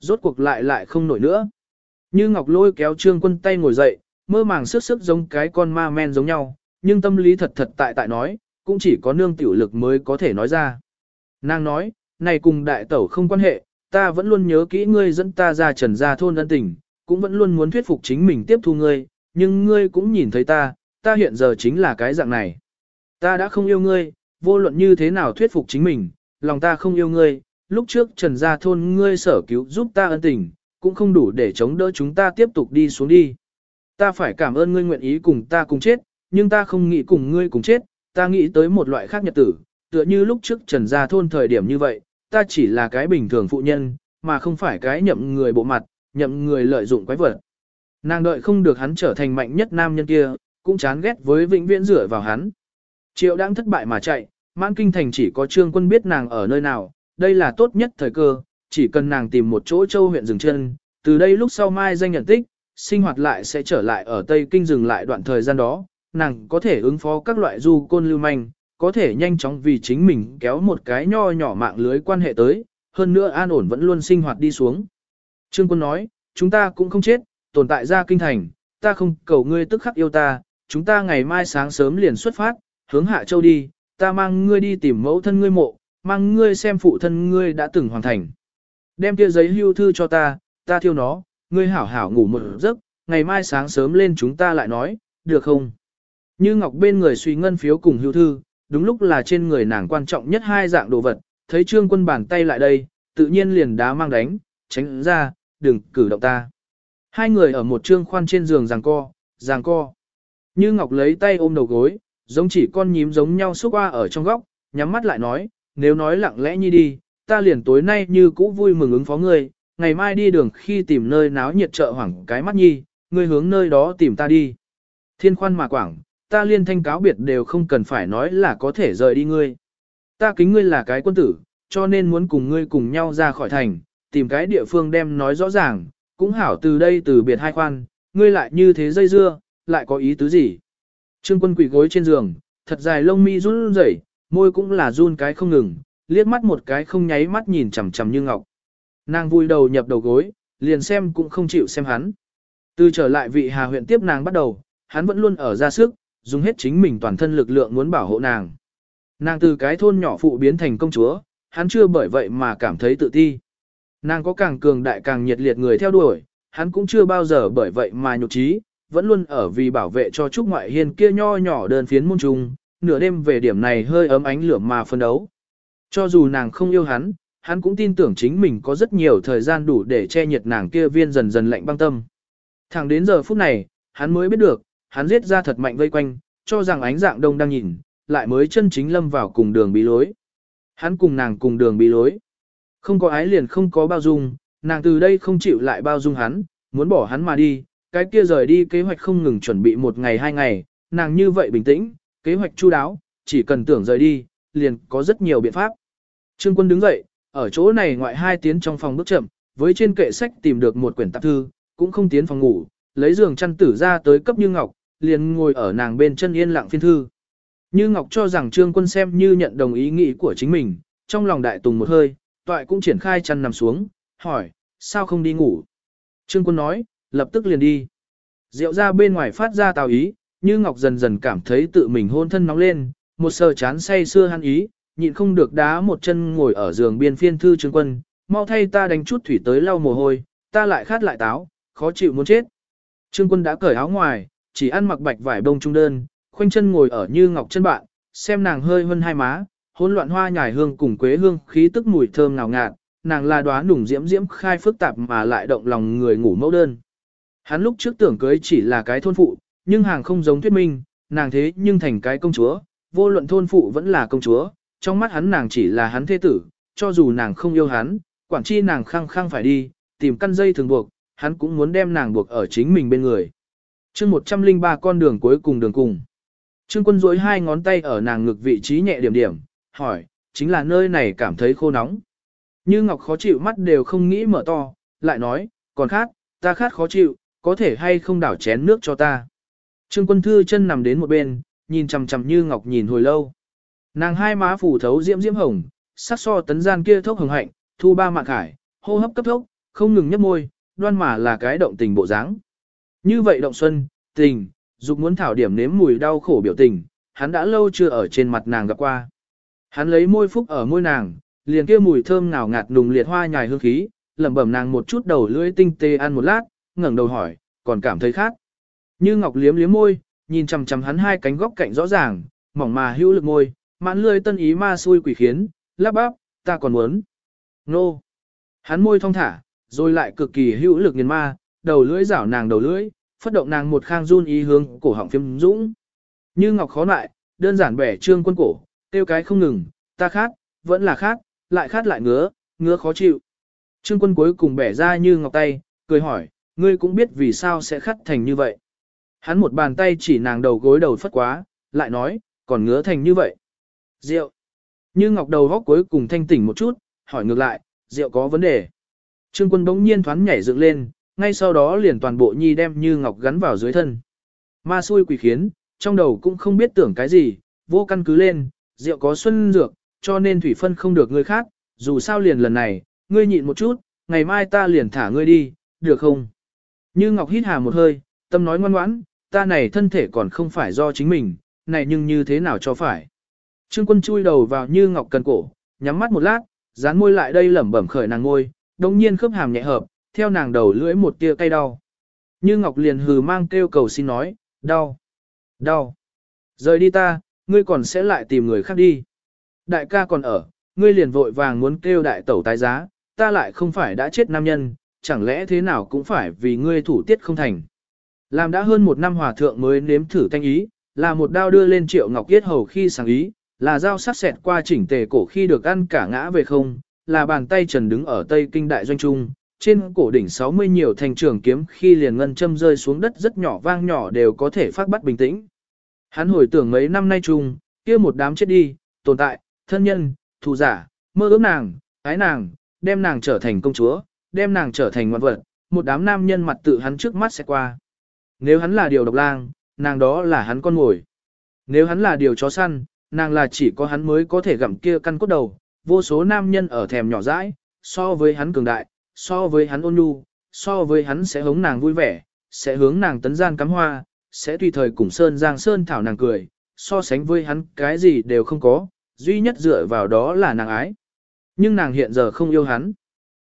Rốt cuộc lại lại không nổi nữa. Như Ngọc lôi kéo Trương Quân tay ngồi dậy, mơ màng sức sức giống cái con ma men giống nhau, nhưng tâm lý thật thật tại tại nói, cũng chỉ có nương tiểu lực mới có thể nói ra. Nàng nói, này cùng đại tẩu không quan hệ, ta vẫn luôn nhớ kỹ ngươi dẫn ta ra trần gia thôn ân tình, cũng vẫn luôn muốn thuyết phục chính mình tiếp thu ngươi, nhưng ngươi cũng nhìn thấy ta, ta hiện giờ chính là cái dạng này. Ta đã không yêu ngươi, vô luận như thế nào thuyết phục chính mình, lòng ta không yêu ngươi, lúc trước trần gia thôn ngươi sở cứu giúp ta ân tình, cũng không đủ để chống đỡ chúng ta tiếp tục đi xuống đi. Ta phải cảm ơn ngươi nguyện ý cùng ta cùng chết, nhưng ta không nghĩ cùng ngươi cùng chết, ta nghĩ tới một loại khác nhật tử, tựa như lúc trước trần gia thôn thời điểm như vậy, ta chỉ là cái bình thường phụ nhân, mà không phải cái nhậm người bộ mặt, nhậm người lợi dụng quái vật. Nàng đợi không được hắn trở thành mạnh nhất nam nhân kia, cũng chán ghét với vĩnh viễn rửa vào hắn. Triệu đang thất bại mà chạy, mãn kinh thành chỉ có trương quân biết nàng ở nơi nào, đây là tốt nhất thời cơ, chỉ cần nàng tìm một chỗ châu huyện dừng chân, từ đây lúc sau mai danh nhận tích, sinh hoạt lại sẽ trở lại ở Tây Kinh dừng lại đoạn thời gian đó, nàng có thể ứng phó các loại du côn lưu manh, có thể nhanh chóng vì chính mình kéo một cái nho nhỏ mạng lưới quan hệ tới, hơn nữa an ổn vẫn luôn sinh hoạt đi xuống. Trương quân nói, chúng ta cũng không chết, tồn tại ra kinh thành, ta không cầu ngươi tức khắc yêu ta, chúng ta ngày mai sáng sớm liền xuất phát, hướng Hạ Châu đi, ta mang ngươi đi tìm mẫu thân ngươi mộ, mang ngươi xem phụ thân ngươi đã từng hoàn thành. Đem kia giấy hưu thư cho ta, ta thiêu nó, ngươi hảo hảo ngủ một giấc, ngày mai sáng sớm lên chúng ta lại nói, được không? Như Ngọc bên người suy ngân phiếu cùng hưu thư, đúng lúc là trên người nàng quan trọng nhất hai dạng đồ vật, thấy trương quân bàn tay lại đây, tự nhiên liền đá mang đánh, tránh ra, đừng cử động ta. Hai người ở một trương khoan trên giường giằng co, giằng co. Như Ngọc lấy tay ôm đầu gối, giống chỉ con nhím giống nhau xúc qua ở trong góc, nhắm mắt lại nói, nếu nói lặng lẽ như đi, ta liền tối nay như cũ vui mừng ứng phó ngươi, ngày mai đi đường khi tìm nơi náo nhiệt chợ hoảng cái mắt nhi, ngươi hướng nơi đó tìm ta đi. Thiên khoan mà quảng, ta liên thanh cáo biệt đều không cần phải nói là có thể rời đi ngươi. Ta kính ngươi là cái quân tử, cho nên muốn cùng ngươi cùng nhau ra khỏi thành, tìm cái địa phương đem nói rõ ràng, cũng hảo từ đây từ biệt hai khoan, ngươi lại như thế dây dưa, lại có ý tứ gì. Trương quân quỷ gối trên giường, thật dài lông mi run rẩy, môi cũng là run cái không ngừng, liếc mắt một cái không nháy mắt nhìn chằm chằm như ngọc. Nàng vui đầu nhập đầu gối, liền xem cũng không chịu xem hắn. Từ trở lại vị hà huyện tiếp nàng bắt đầu, hắn vẫn luôn ở ra sức, dùng hết chính mình toàn thân lực lượng muốn bảo hộ nàng. Nàng từ cái thôn nhỏ phụ biến thành công chúa, hắn chưa bởi vậy mà cảm thấy tự ti. Nàng có càng cường đại càng nhiệt liệt người theo đuổi, hắn cũng chưa bao giờ bởi vậy mà nhục trí, vẫn luôn ở vì bảo vệ cho Trúc Ngoại Hiên kia nho nhỏ đơn phiến môn trùng, nửa đêm về điểm này hơi ấm ánh lửa mà phân đấu. Cho dù nàng không yêu hắn, hắn cũng tin tưởng chính mình có rất nhiều thời gian đủ để che nhiệt nàng kia viên dần dần lạnh băng tâm. Thẳng đến giờ phút này, hắn mới biết được, hắn giết ra thật mạnh vây quanh, cho rằng ánh dạng đông đang nhìn, lại mới chân chính lâm vào cùng đường bí lối. Hắn cùng nàng cùng đường bí lối. Không có ái liền không có bao dung, nàng từ đây không chịu lại bao dung hắn, muốn bỏ hắn mà đi, cái kia rời đi kế hoạch không ngừng chuẩn bị một ngày hai ngày, nàng như vậy bình tĩnh, kế hoạch chu đáo, chỉ cần tưởng rời đi, liền có rất nhiều biện pháp. Trương quân đứng dậy, ở chỗ này ngoại hai tiến trong phòng bước chậm, với trên kệ sách tìm được một quyển tạp thư, cũng không tiến phòng ngủ, lấy giường chăn tử ra tới cấp Như Ngọc, liền ngồi ở nàng bên chân yên lặng phiên thư. Như Ngọc cho rằng Trương Quân xem như nhận đồng ý nghĩ của chính mình, trong lòng đại tùng một hơi, toại cũng triển khai chăn nằm xuống, hỏi, sao không đi ngủ? Trương Quân nói, lập tức liền đi. Rượu ra bên ngoài phát ra tào ý, như Ngọc dần dần cảm thấy tự mình hôn thân nóng lên, một sờ chán say xưa hắn ý, nhịn không được đá một chân ngồi ở giường biên phiên thư Trương Quân, mau thay ta đánh chút thủy tới lau mồ hôi, ta lại khát lại táo, khó chịu muốn chết. Trương quân đã cởi áo ngoài, chỉ ăn mặc bạch vải bông trung đơn, khoanh chân ngồi ở như ngọc chân bạn, xem nàng hơi hơn hai má, hỗn loạn hoa nhài hương cùng quế hương khí tức mùi thơm ngào ngạt, nàng là đoá nùng diễm diễm khai phức tạp mà lại động lòng người ngủ mẫu đơn. Hắn lúc trước tưởng cưới chỉ là cái thôn phụ, nhưng hàng không giống thuyết minh, nàng thế nhưng thành cái công chúa, vô luận thôn phụ vẫn là công chúa, trong mắt hắn nàng chỉ là hắn thế tử, cho dù nàng không yêu hắn, quản chi nàng khăng khăng phải đi, tìm căn dây thường buộc, hắn cũng muốn đem nàng buộc ở chính mình bên người. chương 103 con đường cuối cùng đường cùng. Trương quân duỗi hai ngón tay ở nàng ngực vị trí nhẹ điểm điểm, hỏi, chính là nơi này cảm thấy khô nóng. Như Ngọc khó chịu mắt đều không nghĩ mở to, lại nói, còn khát, ta khát khó chịu, có thể hay không đảo chén nước cho ta. Trương quân thư chân nằm đến một bên, nhìn chằm chằm Như Ngọc nhìn hồi lâu. Nàng hai má phủ thấu diễm diễm hồng, sắc so tấn gian kia thốc hồng hạnh, thu ba mạng khải, hô hấp cấp thốc, không ngừng nhấp môi, đoan mà là cái động tình bộ dáng. Như vậy động xuân, tình, dục muốn thảo điểm nếm mùi đau khổ biểu tình, hắn đã lâu chưa ở trên mặt nàng gặp qua. Hắn lấy môi phúc ở môi nàng, liền kia mùi thơm ngào ngạt nùng liệt hoa nhài hương khí, lẩm bẩm nàng một chút đầu lưỡi tinh tê ăn một lát, ngẩng đầu hỏi, còn cảm thấy khác. Như Ngọc liếm liếm môi, nhìn chằm chằm hắn hai cánh góc cạnh rõ ràng, mỏng mà hữu lực môi, mãn lươi tân ý ma xui quỷ khiến, lắp bắp, ta còn muốn. Nô. Hắn môi thong thả, rồi lại cực kỳ hữu lực nghiền ma, đầu lưỡi rảo nàng đầu lưỡi, phất động nàng một khang run ý hướng cổ họng phiếm dũng. Như Ngọc khó lại, đơn giản bẻ trương quân cổ, tiêu cái không ngừng, ta khát, vẫn là khát, lại khát lại ngứa, ngứa khó chịu. Trương quân cuối cùng bẻ ra như ngọc tay, cười hỏi, ngươi cũng biết vì sao sẽ khát thành như vậy. Hắn một bàn tay chỉ nàng đầu gối đầu phất quá, lại nói, còn ngứa thành như vậy. Rượu. Như ngọc đầu góc cuối cùng thanh tỉnh một chút, hỏi ngược lại, rượu có vấn đề. Trương quân bỗng nhiên thoáng nhảy dựng lên, ngay sau đó liền toàn bộ nhi đem như ngọc gắn vào dưới thân. Ma xui quỷ khiến, trong đầu cũng không biết tưởng cái gì, vô căn cứ lên, rượu có xuân dược, cho nên thủy phân không được người khác, dù sao liền lần này, ngươi nhịn một chút, ngày mai ta liền thả ngươi đi, được không? Như Ngọc hít hà một hơi, tâm nói ngoan ngoãn, ta này thân thể còn không phải do chính mình, này nhưng như thế nào cho phải. Trương quân chui đầu vào Như Ngọc cần cổ, nhắm mắt một lát, dán môi lại đây lẩm bẩm khởi nàng ngôi, đồng nhiên khớp hàm nhẹ hợp, theo nàng đầu lưỡi một tia cay đau. Như Ngọc liền hừ mang kêu cầu xin nói, đau, đau. Rời đi ta, ngươi còn sẽ lại tìm người khác đi. Đại ca còn ở, ngươi liền vội vàng muốn kêu đại tẩu tái giá, ta lại không phải đã chết nam nhân, chẳng lẽ thế nào cũng phải vì ngươi thủ tiết không thành. Làm đã hơn một năm hòa thượng mới nếm thử thanh ý, là một đao đưa lên triệu ngọc yết hầu khi sáng ý, là dao sắc sẹt qua chỉnh tề cổ khi được ăn cả ngã về không, là bàn tay trần đứng ở tây kinh đại doanh trung, trên cổ đỉnh 60 nhiều thành trường kiếm khi liền ngân châm rơi xuống đất rất nhỏ vang nhỏ đều có thể phát bắt bình tĩnh. Hắn hồi tưởng mấy năm nay chung, kia một đám chết đi, tồn tại, thân nhân, thù giả, mơ ước nàng, ái nàng, đem nàng trở thành công chúa, đem nàng trở thành ngoan vật, một đám nam nhân mặt tự hắn trước mắt sẽ qua. Nếu hắn là điều độc lang, nàng đó là hắn con ngồi. Nếu hắn là điều chó săn, nàng là chỉ có hắn mới có thể gặm kia căn cốt đầu, vô số nam nhân ở thèm nhỏ dãi, so với hắn cường đại, so với hắn ôn nhu, so với hắn sẽ hống nàng vui vẻ, sẽ hướng nàng tấn gian cắm hoa, sẽ tùy thời cùng Sơn Giang Sơn thảo nàng cười, so sánh với hắn cái gì đều không có, duy nhất dựa vào đó là nàng ái. Nhưng nàng hiện giờ không yêu hắn.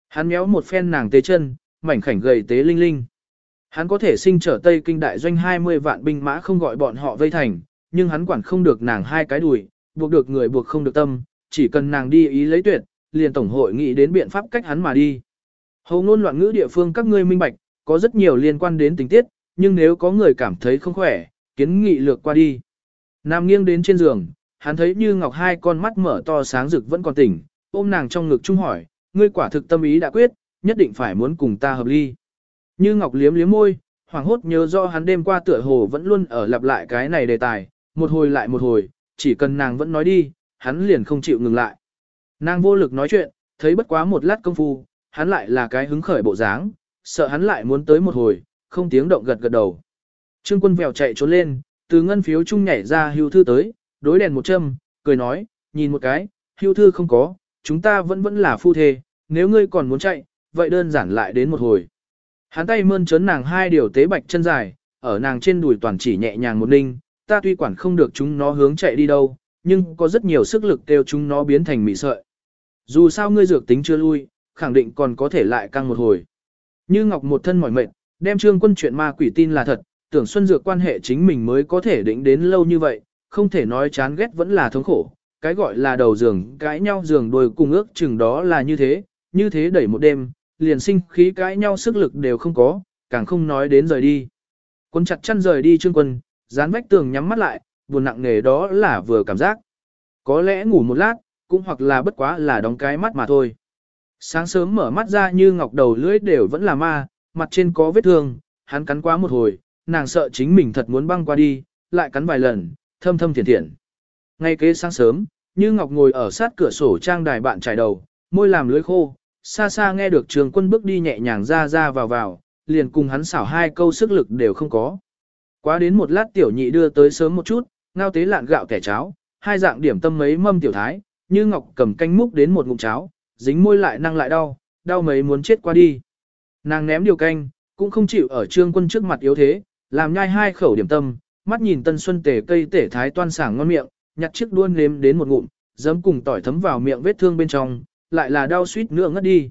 Hắn méo một phen nàng tế chân, mảnh khảnh gầy tế linh linh. Hắn có thể sinh trở Tây Kinh đại doanh 20 vạn binh mã không gọi bọn họ vây thành, nhưng hắn quản không được nàng hai cái đùi, buộc được người buộc không được tâm, chỉ cần nàng đi ý lấy tuyệt, liền tổng hội nghĩ đến biện pháp cách hắn mà đi. Hầu ngôn loạn ngữ địa phương các ngươi minh bạch, có rất nhiều liên quan đến tình tiết, nhưng nếu có người cảm thấy không khỏe, kiến nghị lược qua đi. Nam nghiêng đến trên giường, hắn thấy như ngọc hai con mắt mở to sáng rực vẫn còn tỉnh, ôm nàng trong ngực chung hỏi, ngươi quả thực tâm ý đã quyết, nhất định phải muốn cùng ta hợp ly. Như ngọc liếm liếm môi, hoàng hốt nhớ do hắn đêm qua tựa hồ vẫn luôn ở lặp lại cái này đề tài, một hồi lại một hồi, chỉ cần nàng vẫn nói đi, hắn liền không chịu ngừng lại. Nàng vô lực nói chuyện, thấy bất quá một lát công phu, hắn lại là cái hứng khởi bộ dáng, sợ hắn lại muốn tới một hồi, không tiếng động gật gật đầu. Trương quân vèo chạy trốn lên, từ ngân phiếu chung nhảy ra hưu thư tới, đối đèn một châm, cười nói, nhìn một cái, hưu thư không có, chúng ta vẫn vẫn là phu thê, nếu ngươi còn muốn chạy, vậy đơn giản lại đến một hồi. Hắn tay mơn trớn nàng hai điều tế bạch chân dài, ở nàng trên đùi toàn chỉ nhẹ nhàng một ninh, ta tuy quản không được chúng nó hướng chạy đi đâu, nhưng có rất nhiều sức lực kêu chúng nó biến thành mị sợi. Dù sao ngươi dược tính chưa lui, khẳng định còn có thể lại căng một hồi. Như Ngọc một thân mỏi mệt, đem trương quân chuyện ma quỷ tin là thật, tưởng xuân dược quan hệ chính mình mới có thể định đến lâu như vậy, không thể nói chán ghét vẫn là thống khổ. Cái gọi là đầu giường cãi nhau giường đôi cùng ước chừng đó là như thế, như thế đẩy một đêm, liền sinh khí cãi nhau sức lực đều không có, càng không nói đến rời đi. Quân chặt chăn rời đi trương quân, dán vách tường nhắm mắt lại, buồn nặng nề đó là vừa cảm giác. Có lẽ ngủ một lát, cũng hoặc là bất quá là đóng cái mắt mà thôi. Sáng sớm mở mắt ra như ngọc đầu lưỡi đều vẫn là ma, mặt trên có vết thương, hắn cắn quá một hồi, nàng sợ chính mình thật muốn băng qua đi, lại cắn vài lần, thâm thâm thiển thiển. Ngay kế sáng sớm, như ngọc ngồi ở sát cửa sổ trang đài bạn trải đầu, môi làm lưỡi khô, xa xa nghe được trường quân bước đi nhẹ nhàng ra ra vào vào, liền cùng hắn xảo hai câu sức lực đều không có. Quá đến một lát tiểu nhị đưa tới sớm một chút, ngao tế lạn gạo kẻ cháo, hai dạng điểm tâm mấy mâm tiểu thái, như ngọc cầm canh múc đến một ngụm cháo, dính môi lại năng lại đau, đau mấy muốn chết qua đi. Nàng ném điều canh, cũng không chịu ở trương quân trước mặt yếu thế, làm nhai hai khẩu điểm tâm, mắt nhìn tân xuân tể cây tể thái toan sảng ngon miệng, nhặt chiếc đuôn nếm đến một ngụm, giấm cùng tỏi thấm vào miệng vết thương bên trong, lại là đau suýt nữa ngất đi.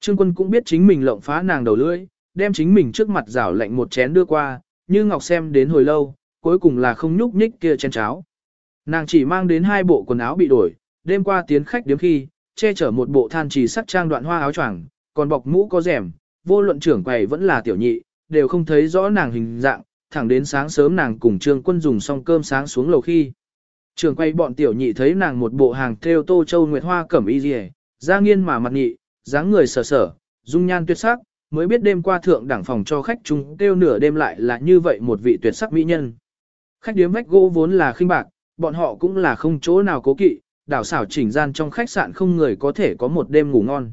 Trương quân cũng biết chính mình lộng phá nàng đầu lưỡi, đem chính mình trước mặt rảo lạnh một chén đưa qua, như ngọc xem đến hồi lâu, cuối cùng là không nhúc nhích kia chén cháo. Nàng chỉ mang đến hai bộ quần áo bị đổi, đêm qua tiến khách điếm khi, che chở một bộ than trì sắc trang đoạn hoa áo choàng, còn bọc mũ có rèm, vô luận trưởng quầy vẫn là tiểu nhị, đều không thấy rõ nàng hình dạng, thẳng đến sáng sớm nàng cùng trương quân dùng xong cơm sáng xuống lầu khi. Trưởng quầy bọn tiểu nhị thấy nàng một bộ hàng theo tô châu nguyệt hoa cẩm y rìa, ra nghiên mà mặt nhị, dáng người sở sở, dung nhan tuyệt sắc, mới biết đêm qua thượng đẳng phòng cho khách chúng kêu nửa đêm lại là như vậy một vị tuyệt sắc mỹ nhân. Khách điếm vách gỗ vốn là khinh bạc, bọn họ cũng là không chỗ nào cố kỵ, đảo xảo chỉnh gian trong khách sạn không người có thể có một đêm ngủ ngon.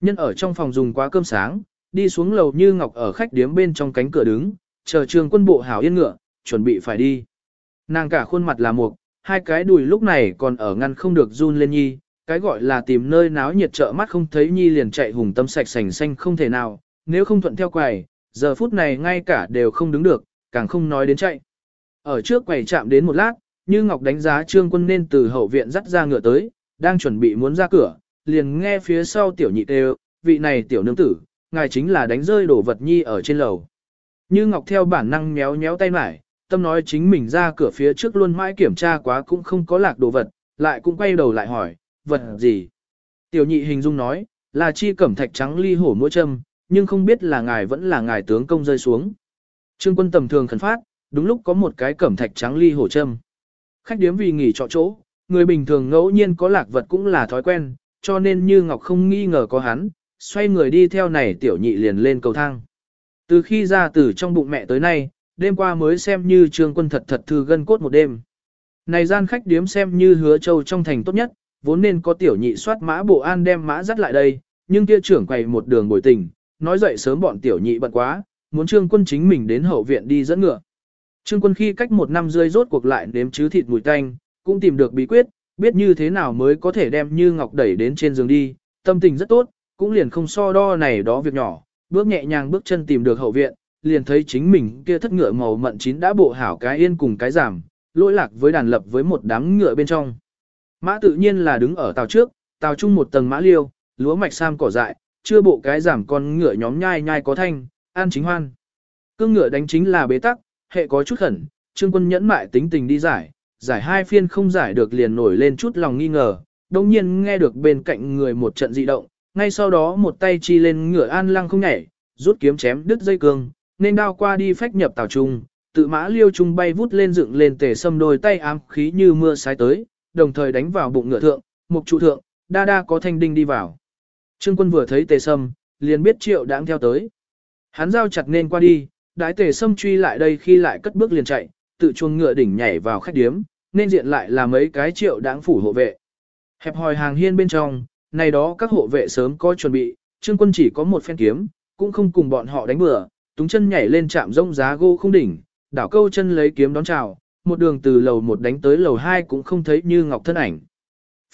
Nhân ở trong phòng dùng quá cơm sáng, đi xuống lầu như ngọc ở khách điếm bên trong cánh cửa đứng, chờ trường quân bộ hảo yên ngựa, chuẩn bị phải đi. Nàng cả khuôn mặt là mục, hai cái đùi lúc này còn ở ngăn không được run lên nhi, cái gọi là tìm nơi náo nhiệt trợ mắt không thấy nhi liền chạy hùng tâm sạch sành xanh không thể nào, nếu không thuận theo quầy, giờ phút này ngay cả đều không đứng được, càng không nói đến chạy. Ở trước quầy chạm đến một lát, như Ngọc đánh giá Trương Quân nên từ hậu viện dắt ra ngựa tới, đang chuẩn bị muốn ra cửa, liền nghe phía sau tiểu nhị đều, vị này tiểu nương tử, ngài chính là đánh rơi đổ vật nhi ở trên lầu. Như Ngọc theo bản năng méo méo tay mải, tâm nói chính mình ra cửa phía trước luôn mãi kiểm tra quá cũng không có lạc đồ vật, lại cũng quay đầu lại hỏi, vật gì? Tiểu nhị hình dung nói, là chi cẩm thạch trắng ly hổ mũi châm, nhưng không biết là ngài vẫn là ngài tướng công rơi xuống. Trương quân tầm thường khẩn phát, đúng lúc có một cái cẩm thạch trắng ly hổ châm. Khách điếm vì nghỉ trọ chỗ, người bình thường ngẫu nhiên có lạc vật cũng là thói quen, cho nên như Ngọc không nghi ngờ có hắn, xoay người đi theo này tiểu nhị liền lên cầu thang. Từ khi ra từ trong bụng mẹ tới nay, đêm qua mới xem như trương quân thật thật thư gân cốt một đêm. Này gian khách điếm xem như hứa châu trong thành tốt nhất, vốn nên có tiểu nhị soát mã bộ an đem mã dắt lại đây, nhưng kia trưởng quầy một đường bồi tình, nói dậy sớm bọn tiểu nhị bận quá, muốn trương quân chính mình đến hậu viện đi dẫn ngựa. Trương quân khi cách một năm rơi rốt cuộc lại nếm chứ thịt mùi tanh, cũng tìm được bí quyết, biết như thế nào mới có thể đem như ngọc đẩy đến trên giường đi, tâm tình rất tốt, cũng liền không so đo này đó việc nhỏ, bước nhẹ nhàng bước chân tìm được hậu viện, liền thấy chính mình kia thất ngựa màu mận chín đã bộ hảo cái yên cùng cái giảm, lỗi lạc với đàn lập với một đám ngựa bên trong. Mã tự nhiên là đứng ở tàu trước, tàu chung một tầng mã liêu, lúa mạch sam cỏ dại, chưa bộ cái giảm con ngựa nhóm nhai nhai có thanh, an chính hoan. Cương ngựa đánh chính là bế tắc, hệ có chút khẩn, trương quân nhẫn mại tính tình đi giải, giải hai phiên không giải được liền nổi lên chút lòng nghi ngờ, đồng nhiên nghe được bên cạnh người một trận dị động, ngay sau đó một tay chi lên ngựa an lăng không nhảy, rút kiếm chém đứt dây cương, nên đao qua đi phách nhập tàu trung, tự mã liêu trung bay vút lên dựng lên tề sâm đôi tay ám khí như mưa sái tới, đồng thời đánh vào bụng ngựa thượng, mục trụ thượng, đa đa có thanh đinh đi vào. Trương quân vừa thấy tề sâm, liền biết triệu đáng theo tới. Hắn giao chặt nên qua đi, đái tề sâm truy lại đây khi lại cất bước liền chạy, tự chuông ngựa đỉnh nhảy vào khách điếm, nên diện lại là mấy cái triệu đáng phủ hộ vệ. Hẹp hòi hàng hiên bên trong, này đó các hộ vệ sớm có chuẩn bị, trương quân chỉ có một phen kiếm, cũng không cùng bọn họ đánh bừa, túng chân nhảy lên chạm rông giá gỗ không đỉnh, đảo câu chân lấy kiếm đón chào, một đường từ lầu một đánh tới lầu hai cũng không thấy như ngọc thân ảnh.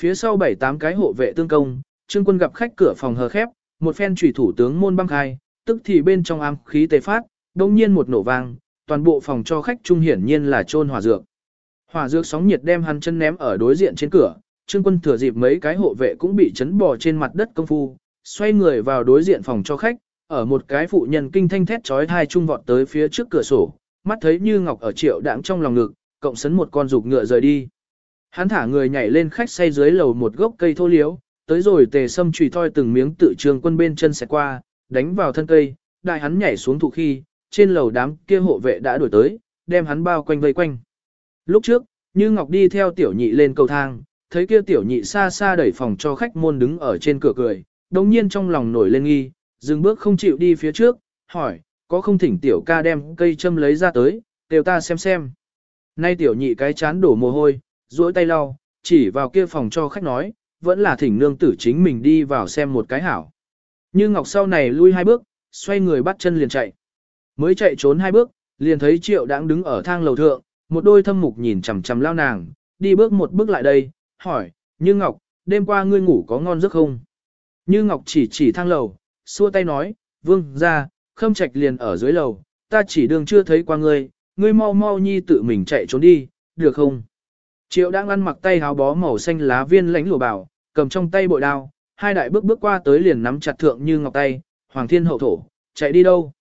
Phía sau bảy tám cái hộ vệ tương công, trương quân gặp khách cửa phòng hờ khép, một phen chủy thủ tướng môn băng khai, tức thì bên trong ám khí tề phát, đông nhiên một nổ vang, toàn bộ phòng cho khách trung hiển nhiên là trôn hỏa dược. Hỏa dược sóng nhiệt đem hắn chân ném ở đối diện trên cửa, Trương Quân thừa dịp mấy cái hộ vệ cũng bị chấn bò trên mặt đất công phu, xoay người vào đối diện phòng cho khách, ở một cái phụ nhân kinh thanh thét chói tai trung vọt tới phía trước cửa sổ, mắt thấy Như Ngọc ở triệu đãng trong lòng ngực, cộng sấn một con rục ngựa rời đi. Hắn thả người nhảy lên khách say dưới lầu một gốc cây thô liếu, tới rồi tề sâm chùy thoi từng miếng tự trường quân bên chân xẹt qua, đánh vào thân cây, đại hắn nhảy xuống thụ khi, trên lầu đám kia hộ vệ đã đuổi tới, đem hắn bao quanh vây quanh. Lúc trước, Như Ngọc đi theo tiểu nhị lên cầu thang, thấy kia tiểu nhị xa xa đẩy phòng cho khách môn đứng ở trên cửa cười, đồng nhiên trong lòng nổi lên nghi, dừng bước không chịu đi phía trước, hỏi, có không thỉnh tiểu ca đem cây châm lấy ra tới, đều ta xem xem. Nay tiểu nhị cái chán đổ mồ hôi, duỗi tay lau, chỉ vào kia phòng cho khách nói, vẫn là thỉnh nương tử chính mình đi vào xem một cái hảo. Như Ngọc sau này lui hai bước, xoay người bắt chân liền chạy. Mới chạy trốn hai bước, liền thấy triệu đang đứng ở thang lầu thượng, một đôi thâm mục nhìn chằm chằm lao nàng, đi bước một bước lại đây, hỏi, Như Ngọc, đêm qua ngươi ngủ có ngon giấc không? Như Ngọc chỉ chỉ thang lầu, xua tay nói, vương ra, khâm trạch liền ở dưới lầu, ta chỉ đường chưa thấy qua ngươi, ngươi mau mau nhi tự mình chạy trốn đi, được không? Triệu đang ăn mặc tay háo bó màu xanh lá viên lãnh lùa bảo, cầm trong tay bội đao, hai đại bước bước qua tới liền nắm chặt thượng như ngọc tay, hoàng thiên hậu thổ, chạy đi đâu?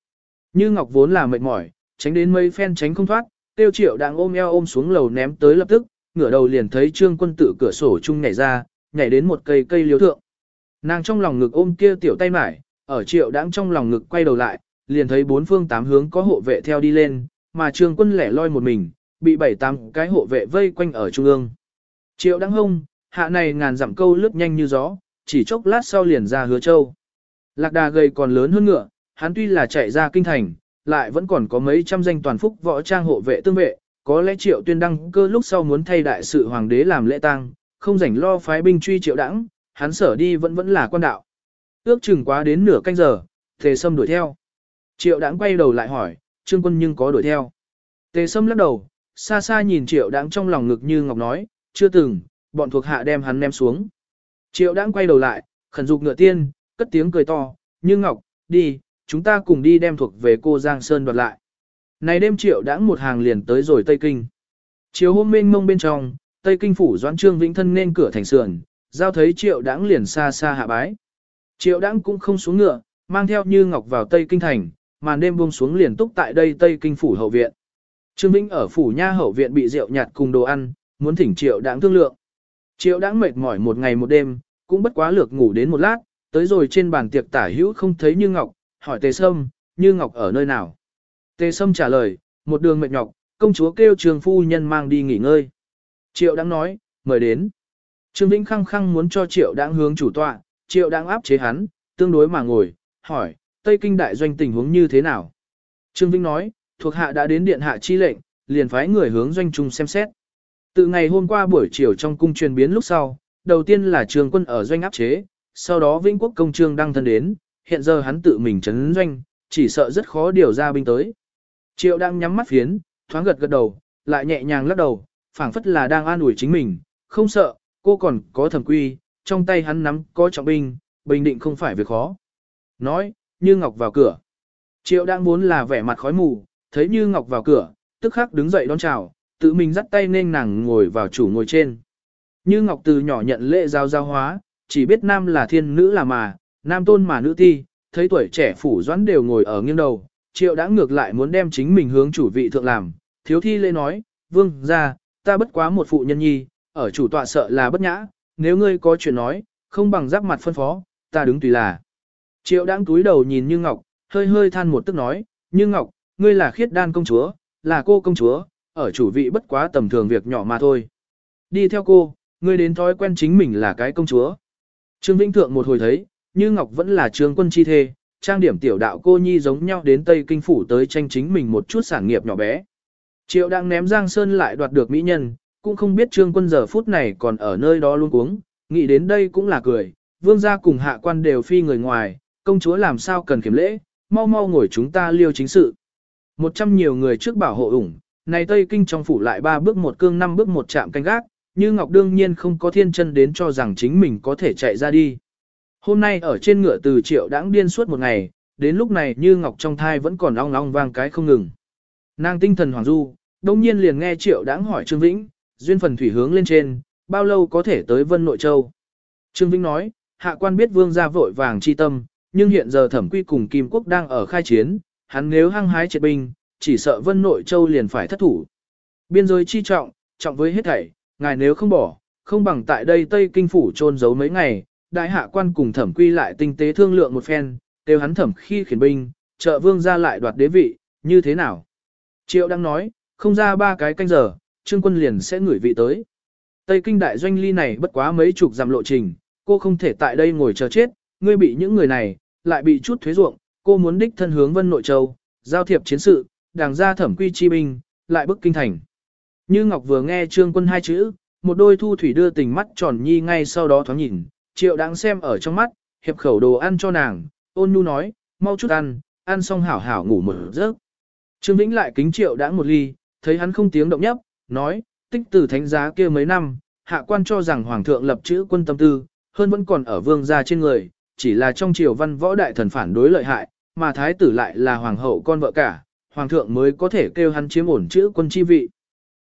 Như ngọc vốn là mệt mỏi, tránh đến mây phen tránh không thoát, tiêu triệu đang ôm eo ôm xuống lầu ném tới lập tức, ngửa đầu liền thấy trương quân tử cửa sổ chung nhảy ra, nhảy đến một cây cây liếu thượng. Nàng trong lòng ngực ôm kia tiểu tay mải, ở triệu đáng trong lòng ngực quay đầu lại, liền thấy bốn phương tám hướng có hộ vệ theo đi lên, mà trương quân lẻ loi một mình, bị bảy tám cái hộ vệ vây quanh ở trung ương. Triệu đáng hông, hạ này ngàn dặm câu lướt nhanh như gió, chỉ chốc lát sau liền ra hứa châu. Lạc đà gầy còn lớn hơn ngựa, hắn tuy là chạy ra kinh thành, lại vẫn còn có mấy trăm danh toàn phúc võ trang hộ vệ tương vệ, có lẽ triệu tuyên đăng cơ lúc sau muốn thay đại sự hoàng đế làm lễ tang, không rảnh lo phái binh truy triệu đẳng, hắn sở đi vẫn vẫn là quan đạo. Ước chừng quá đến nửa canh giờ, tề sâm đuổi theo. Triệu Đãng quay đầu lại hỏi, trương quân nhưng có đuổi theo. Tề sâm lắc đầu, xa xa nhìn triệu Đãng trong lòng ngực như ngọc nói, chưa từng, bọn thuộc hạ đem hắn ném xuống. Triệu Đãng quay đầu lại, khẩn dục ngựa tiên, cất tiếng cười to, như ngọc, đi, chúng ta cùng đi đem thuộc về cô Giang Sơn đoạt lại. Này đêm triệu đãng một hàng liền tới rồi Tây Kinh. Chiều hôm mênh mông bên trong, Tây Kinh phủ doãn trương vĩnh thân nên cửa thành sườn, giao thấy triệu đãng liền xa xa hạ bái. Triệu đãng cũng không xuống ngựa, mang theo như ngọc vào Tây Kinh thành, màn đêm buông xuống liền túc tại đây Tây Kinh phủ hậu viện. Trương Vĩnh ở phủ nha hậu viện bị rượu nhạt cùng đồ ăn, muốn thỉnh triệu đãng thương lượng. Triệu đãng mệt mỏi một ngày một đêm, cũng bất quá lược ngủ đến một lát, tới rồi trên bàn tiệc tả hữu không thấy như ngọc, hỏi tề sâm, như ngọc ở nơi nào. Tề Sâm trả lời, một đường mệt nhọc, công chúa kêu trường phu nhân mang đi nghỉ ngơi. Triệu đang nói, mời đến. Trương Vĩnh khăng khăng muốn cho Triệu đang hướng chủ tọa, Triệu đang áp chế hắn, tương đối mà ngồi, hỏi, Tây Kinh đại doanh tình huống như thế nào? Trương Vĩnh nói, thuộc hạ đã đến điện hạ chi lệnh, liền phái người hướng doanh trung xem xét. Từ ngày hôm qua buổi chiều trong cung truyền biến lúc sau, đầu tiên là trường quân ở doanh áp chế, sau đó Vĩnh Quốc công trương đăng thân đến, hiện giờ hắn tự mình chấn doanh, chỉ sợ rất khó điều ra binh tới. Triệu đang nhắm mắt phiến, thoáng gật gật đầu, lại nhẹ nhàng lắc đầu, phảng phất là đang an ủi chính mình, không sợ, cô còn có thẩm quy, trong tay hắn nắm có trọng binh, bình định không phải việc khó. Nói, Như Ngọc vào cửa. Triệu đang muốn là vẻ mặt khói mù, thấy Như Ngọc vào cửa, tức khắc đứng dậy đón chào, tự mình dắt tay nên nàng ngồi vào chủ ngồi trên. Như Ngọc từ nhỏ nhận lễ giao giao hóa, chỉ biết nam là thiên nữ là mà, nam tôn mà nữ ti, thấy tuổi trẻ phủ doãn đều ngồi ở nghiêng đầu, triệu đã ngược lại muốn đem chính mình hướng chủ vị thượng làm, thiếu thi lễ nói, vương ra, ta bất quá một phụ nhân nhi, ở chủ tọa sợ là bất nhã, nếu ngươi có chuyện nói, không bằng giáp mặt phân phó, ta đứng tùy là. Triệu đang túi đầu nhìn Như Ngọc, hơi hơi than một tức nói, Như Ngọc, ngươi là khiết đan công chúa, là cô công chúa, ở chủ vị bất quá tầm thường việc nhỏ mà thôi. Đi theo cô, ngươi đến thói quen chính mình là cái công chúa. Trương Vĩnh Thượng một hồi thấy, Như Ngọc vẫn là trương quân chi thê, trang điểm tiểu đạo cô nhi giống nhau đến Tây Kinh Phủ tới tranh chính mình một chút sản nghiệp nhỏ bé. Triệu đang ném Giang Sơn lại đoạt được mỹ nhân, cũng không biết trương quân giờ phút này còn ở nơi đó luôn cuống, nghĩ đến đây cũng là cười, vương gia cùng hạ quan đều phi người ngoài, công chúa làm sao cần kiểm lễ, mau mau ngồi chúng ta liêu chính sự. Một trăm nhiều người trước bảo hộ ủng, này Tây Kinh trong phủ lại ba bước một cương năm bước một chạm canh gác, như Ngọc đương nhiên không có thiên chân đến cho rằng chính mình có thể chạy ra đi. Hôm nay ở trên ngựa từ triệu đãng điên suốt một ngày, đến lúc này như ngọc trong thai vẫn còn ong ong vang cái không ngừng. Nàng tinh thần hoàng du, đông nhiên liền nghe triệu đãng hỏi Trương Vĩnh, duyên phần thủy hướng lên trên, bao lâu có thể tới Vân Nội Châu. Trương Vĩnh nói, hạ quan biết vương gia vội vàng chi tâm, nhưng hiện giờ thẩm quy cùng Kim Quốc đang ở khai chiến, hắn nếu hăng hái triệt binh, chỉ sợ Vân Nội Châu liền phải thất thủ. Biên giới chi trọng, trọng với hết thảy, ngài nếu không bỏ, không bằng tại đây Tây Kinh Phủ trôn giấu mấy ngày, đại hạ quan cùng thẩm quy lại tinh tế thương lượng một phen, đều hắn thẩm khi khiển binh, trợ vương ra lại đoạt đế vị, như thế nào? Triệu đang nói, không ra ba cái canh giờ, trương quân liền sẽ ngửi vị tới. Tây kinh đại doanh ly này bất quá mấy chục dặm lộ trình, cô không thể tại đây ngồi chờ chết, ngươi bị những người này, lại bị chút thuế ruộng, cô muốn đích thân hướng vân nội châu, giao thiệp chiến sự, đảng ra thẩm quy chi binh, lại bức kinh thành. Như Ngọc vừa nghe trương quân hai chữ, một đôi thu thủy đưa tình mắt tròn nhi ngay sau đó thoáng nhìn, triệu đáng xem ở trong mắt, hiệp khẩu đồ ăn cho nàng, ôn nhu nói, mau chút ăn, ăn xong hảo hảo ngủ một giấc. Trương Vĩnh lại kính triệu đã một ly, thấy hắn không tiếng động nhấp, nói, tích từ thánh giá kia mấy năm, hạ quan cho rằng hoàng thượng lập chữ quân tâm tư, hơn vẫn còn ở vương gia trên người, chỉ là trong triều văn võ đại thần phản đối lợi hại, mà thái tử lại là hoàng hậu con vợ cả, hoàng thượng mới có thể kêu hắn chiếm ổn chữ quân chi vị.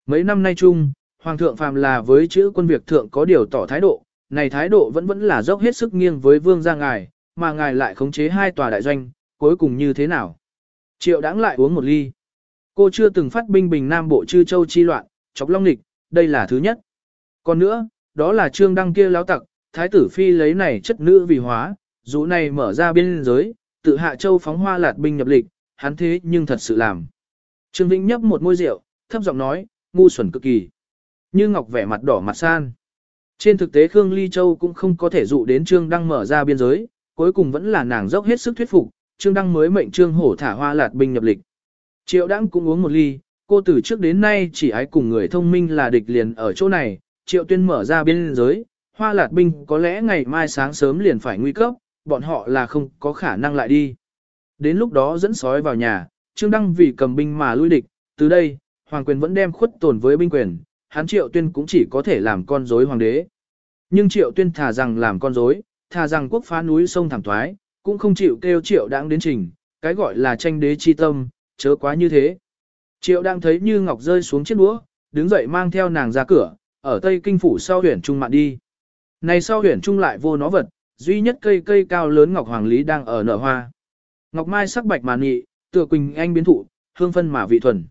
Mấy năm nay chung, hoàng thượng phàm là với chữ quân việc thượng có điều tỏ thái độ, này thái độ vẫn vẫn là dốc hết sức nghiêng với vương gia ngài, mà ngài lại khống chế hai tòa đại doanh, cuối cùng như thế nào? Triệu đãng lại uống một ly. Cô chưa từng phát binh bình Nam Bộ chư châu chi loạn, chọc long địch, đây là thứ nhất. Còn nữa, đó là trương đăng kia láo tặc, thái tử phi lấy này chất nữ vì hóa, dụ này mở ra biên giới, tự hạ châu phóng hoa lạt binh nhập lịch, hắn thế nhưng thật sự làm. Trương Vĩnh nhấp một môi rượu, thấp giọng nói, ngu xuẩn cực kỳ. Như ngọc vẻ mặt đỏ mặt san. Trên thực tế Khương Ly Châu cũng không có thể dụ đến Trương Đăng mở ra biên giới, cuối cùng vẫn là nàng dốc hết sức thuyết phục, Trương Đăng mới mệnh Trương Hổ thả hoa lạt binh nhập lịch. Triệu Đăng cũng uống một ly, cô từ trước đến nay chỉ ái cùng người thông minh là địch liền ở chỗ này, Triệu Tuyên mở ra biên giới, hoa lạt binh có lẽ ngày mai sáng sớm liền phải nguy cấp, bọn họ là không có khả năng lại đi. Đến lúc đó dẫn sói vào nhà, Trương Đăng vì cầm binh mà lui địch, từ đây, Hoàng quyền vẫn đem khuất tồn với binh quyền, hắn Triệu Tuyên cũng chỉ có thể làm con rối hoàng đế. Nhưng Triệu Tuyên thà rằng làm con rối, thà rằng quốc phá núi sông thảm thoái, cũng không chịu kêu Triệu đáng đến trình, cái gọi là tranh đế chi tâm, chớ quá như thế. Triệu đang thấy Như Ngọc rơi xuống chiếc đũa, đứng dậy mang theo nàng ra cửa, ở Tây Kinh phủ sau huyền trung mạn đi. Này sau huyền trung lại vô nó vật, duy nhất cây cây cao lớn Ngọc Hoàng Lý đang ở nở hoa. Ngọc Mai sắc bạch mà nghị, tựa quỳnh anh biến thụ, hương phân mà vị thuần.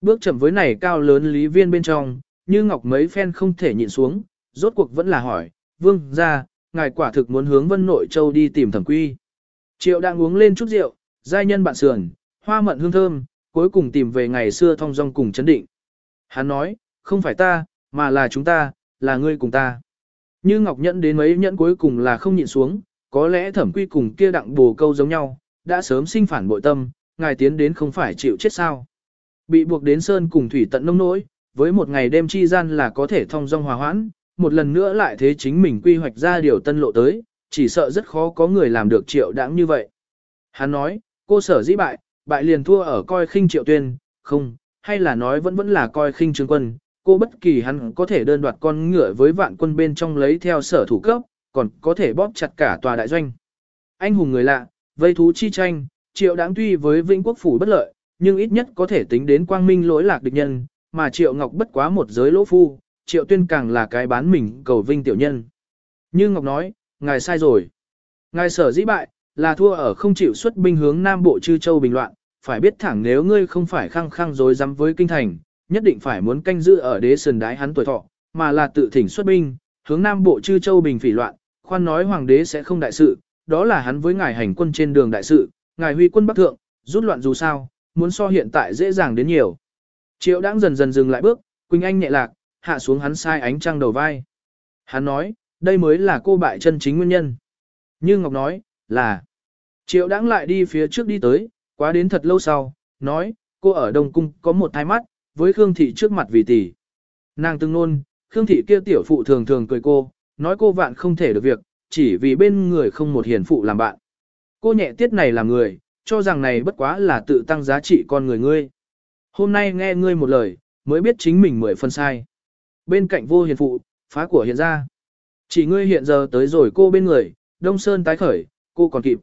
Bước chậm với này cao lớn Lý Viên bên trong, như Ngọc mấy phen không thể nhịn xuống, rốt cuộc vẫn là hỏi, vương ra, ngài quả thực muốn hướng vân nội châu đi tìm thẩm quy. Triệu đang uống lên chút rượu, giai nhân bạn sườn, hoa mận hương thơm, cuối cùng tìm về ngày xưa thong dong cùng chấn định. Hắn nói, không phải ta, mà là chúng ta, là ngươi cùng ta. Như Ngọc Nhẫn đến mấy nhẫn cuối cùng là không nhịn xuống, có lẽ thẩm quy cùng kia đặng bồ câu giống nhau, đã sớm sinh phản bội tâm, ngài tiến đến không phải chịu chết sao. Bị buộc đến sơn cùng thủy tận nông nỗi, với một ngày đêm chi gian là có thể thong dong hòa hoãn, một lần nữa lại thế chính mình quy hoạch ra điều tân lộ tới, chỉ sợ rất khó có người làm được triệu đãng như vậy. Hắn nói, cô sở dĩ bại, bại liền thua ở coi khinh triệu tuyên, không, hay là nói vẫn vẫn là coi khinh trương quân, cô bất kỳ hắn có thể đơn đoạt con ngựa với vạn quân bên trong lấy theo sở thủ cấp, còn có thể bóp chặt cả tòa đại doanh. Anh hùng người lạ, vây thú chi tranh, triệu đáng tuy với vĩnh quốc phủ bất lợi, nhưng ít nhất có thể tính đến quang minh lỗi lạc địch nhân, mà triệu ngọc bất quá một giới lỗ phu, triệu tuyên càng là cái bán mình cầu vinh tiểu nhân. Như Ngọc nói, ngài sai rồi. Ngài sở dĩ bại, là thua ở không chịu xuất binh hướng Nam Bộ Chư Châu bình loạn, phải biết thẳng nếu ngươi không phải khăng khăng dối dám với kinh thành, nhất định phải muốn canh giữ ở đế sườn đái hắn tuổi thọ, mà là tự thỉnh xuất binh, hướng Nam Bộ Chư Châu bình phỉ loạn, khoan nói hoàng đế sẽ không đại sự, đó là hắn với ngài hành quân trên đường đại sự, ngài huy quân bắc thượng, rút loạn dù sao, muốn so hiện tại dễ dàng đến nhiều. Triệu Đãng dần dần dừng lại bước, Quỳnh Anh nhẹ lạc, hạ xuống hắn sai ánh trăng đầu vai. Hắn nói, đây mới là cô bại chân chính nguyên nhân. Như Ngọc nói, là. Triệu đãng lại đi phía trước đi tới, quá đến thật lâu sau, nói, cô ở Đông Cung có một thai mắt, với Khương Thị trước mặt vì tỷ. Nàng từng nôn, Khương Thị kia tiểu phụ thường thường cười cô, nói cô vạn không thể được việc, chỉ vì bên người không một hiền phụ làm bạn. Cô nhẹ tiết này là người, cho rằng này bất quá là tự tăng giá trị con người ngươi. Hôm nay nghe ngươi một lời, mới biết chính mình mười phân sai. Bên cạnh vô hiền phụ, phá của hiện ra. Chỉ ngươi hiện giờ tới rồi cô bên người, Đông Sơn tái khởi, cô còn kịp.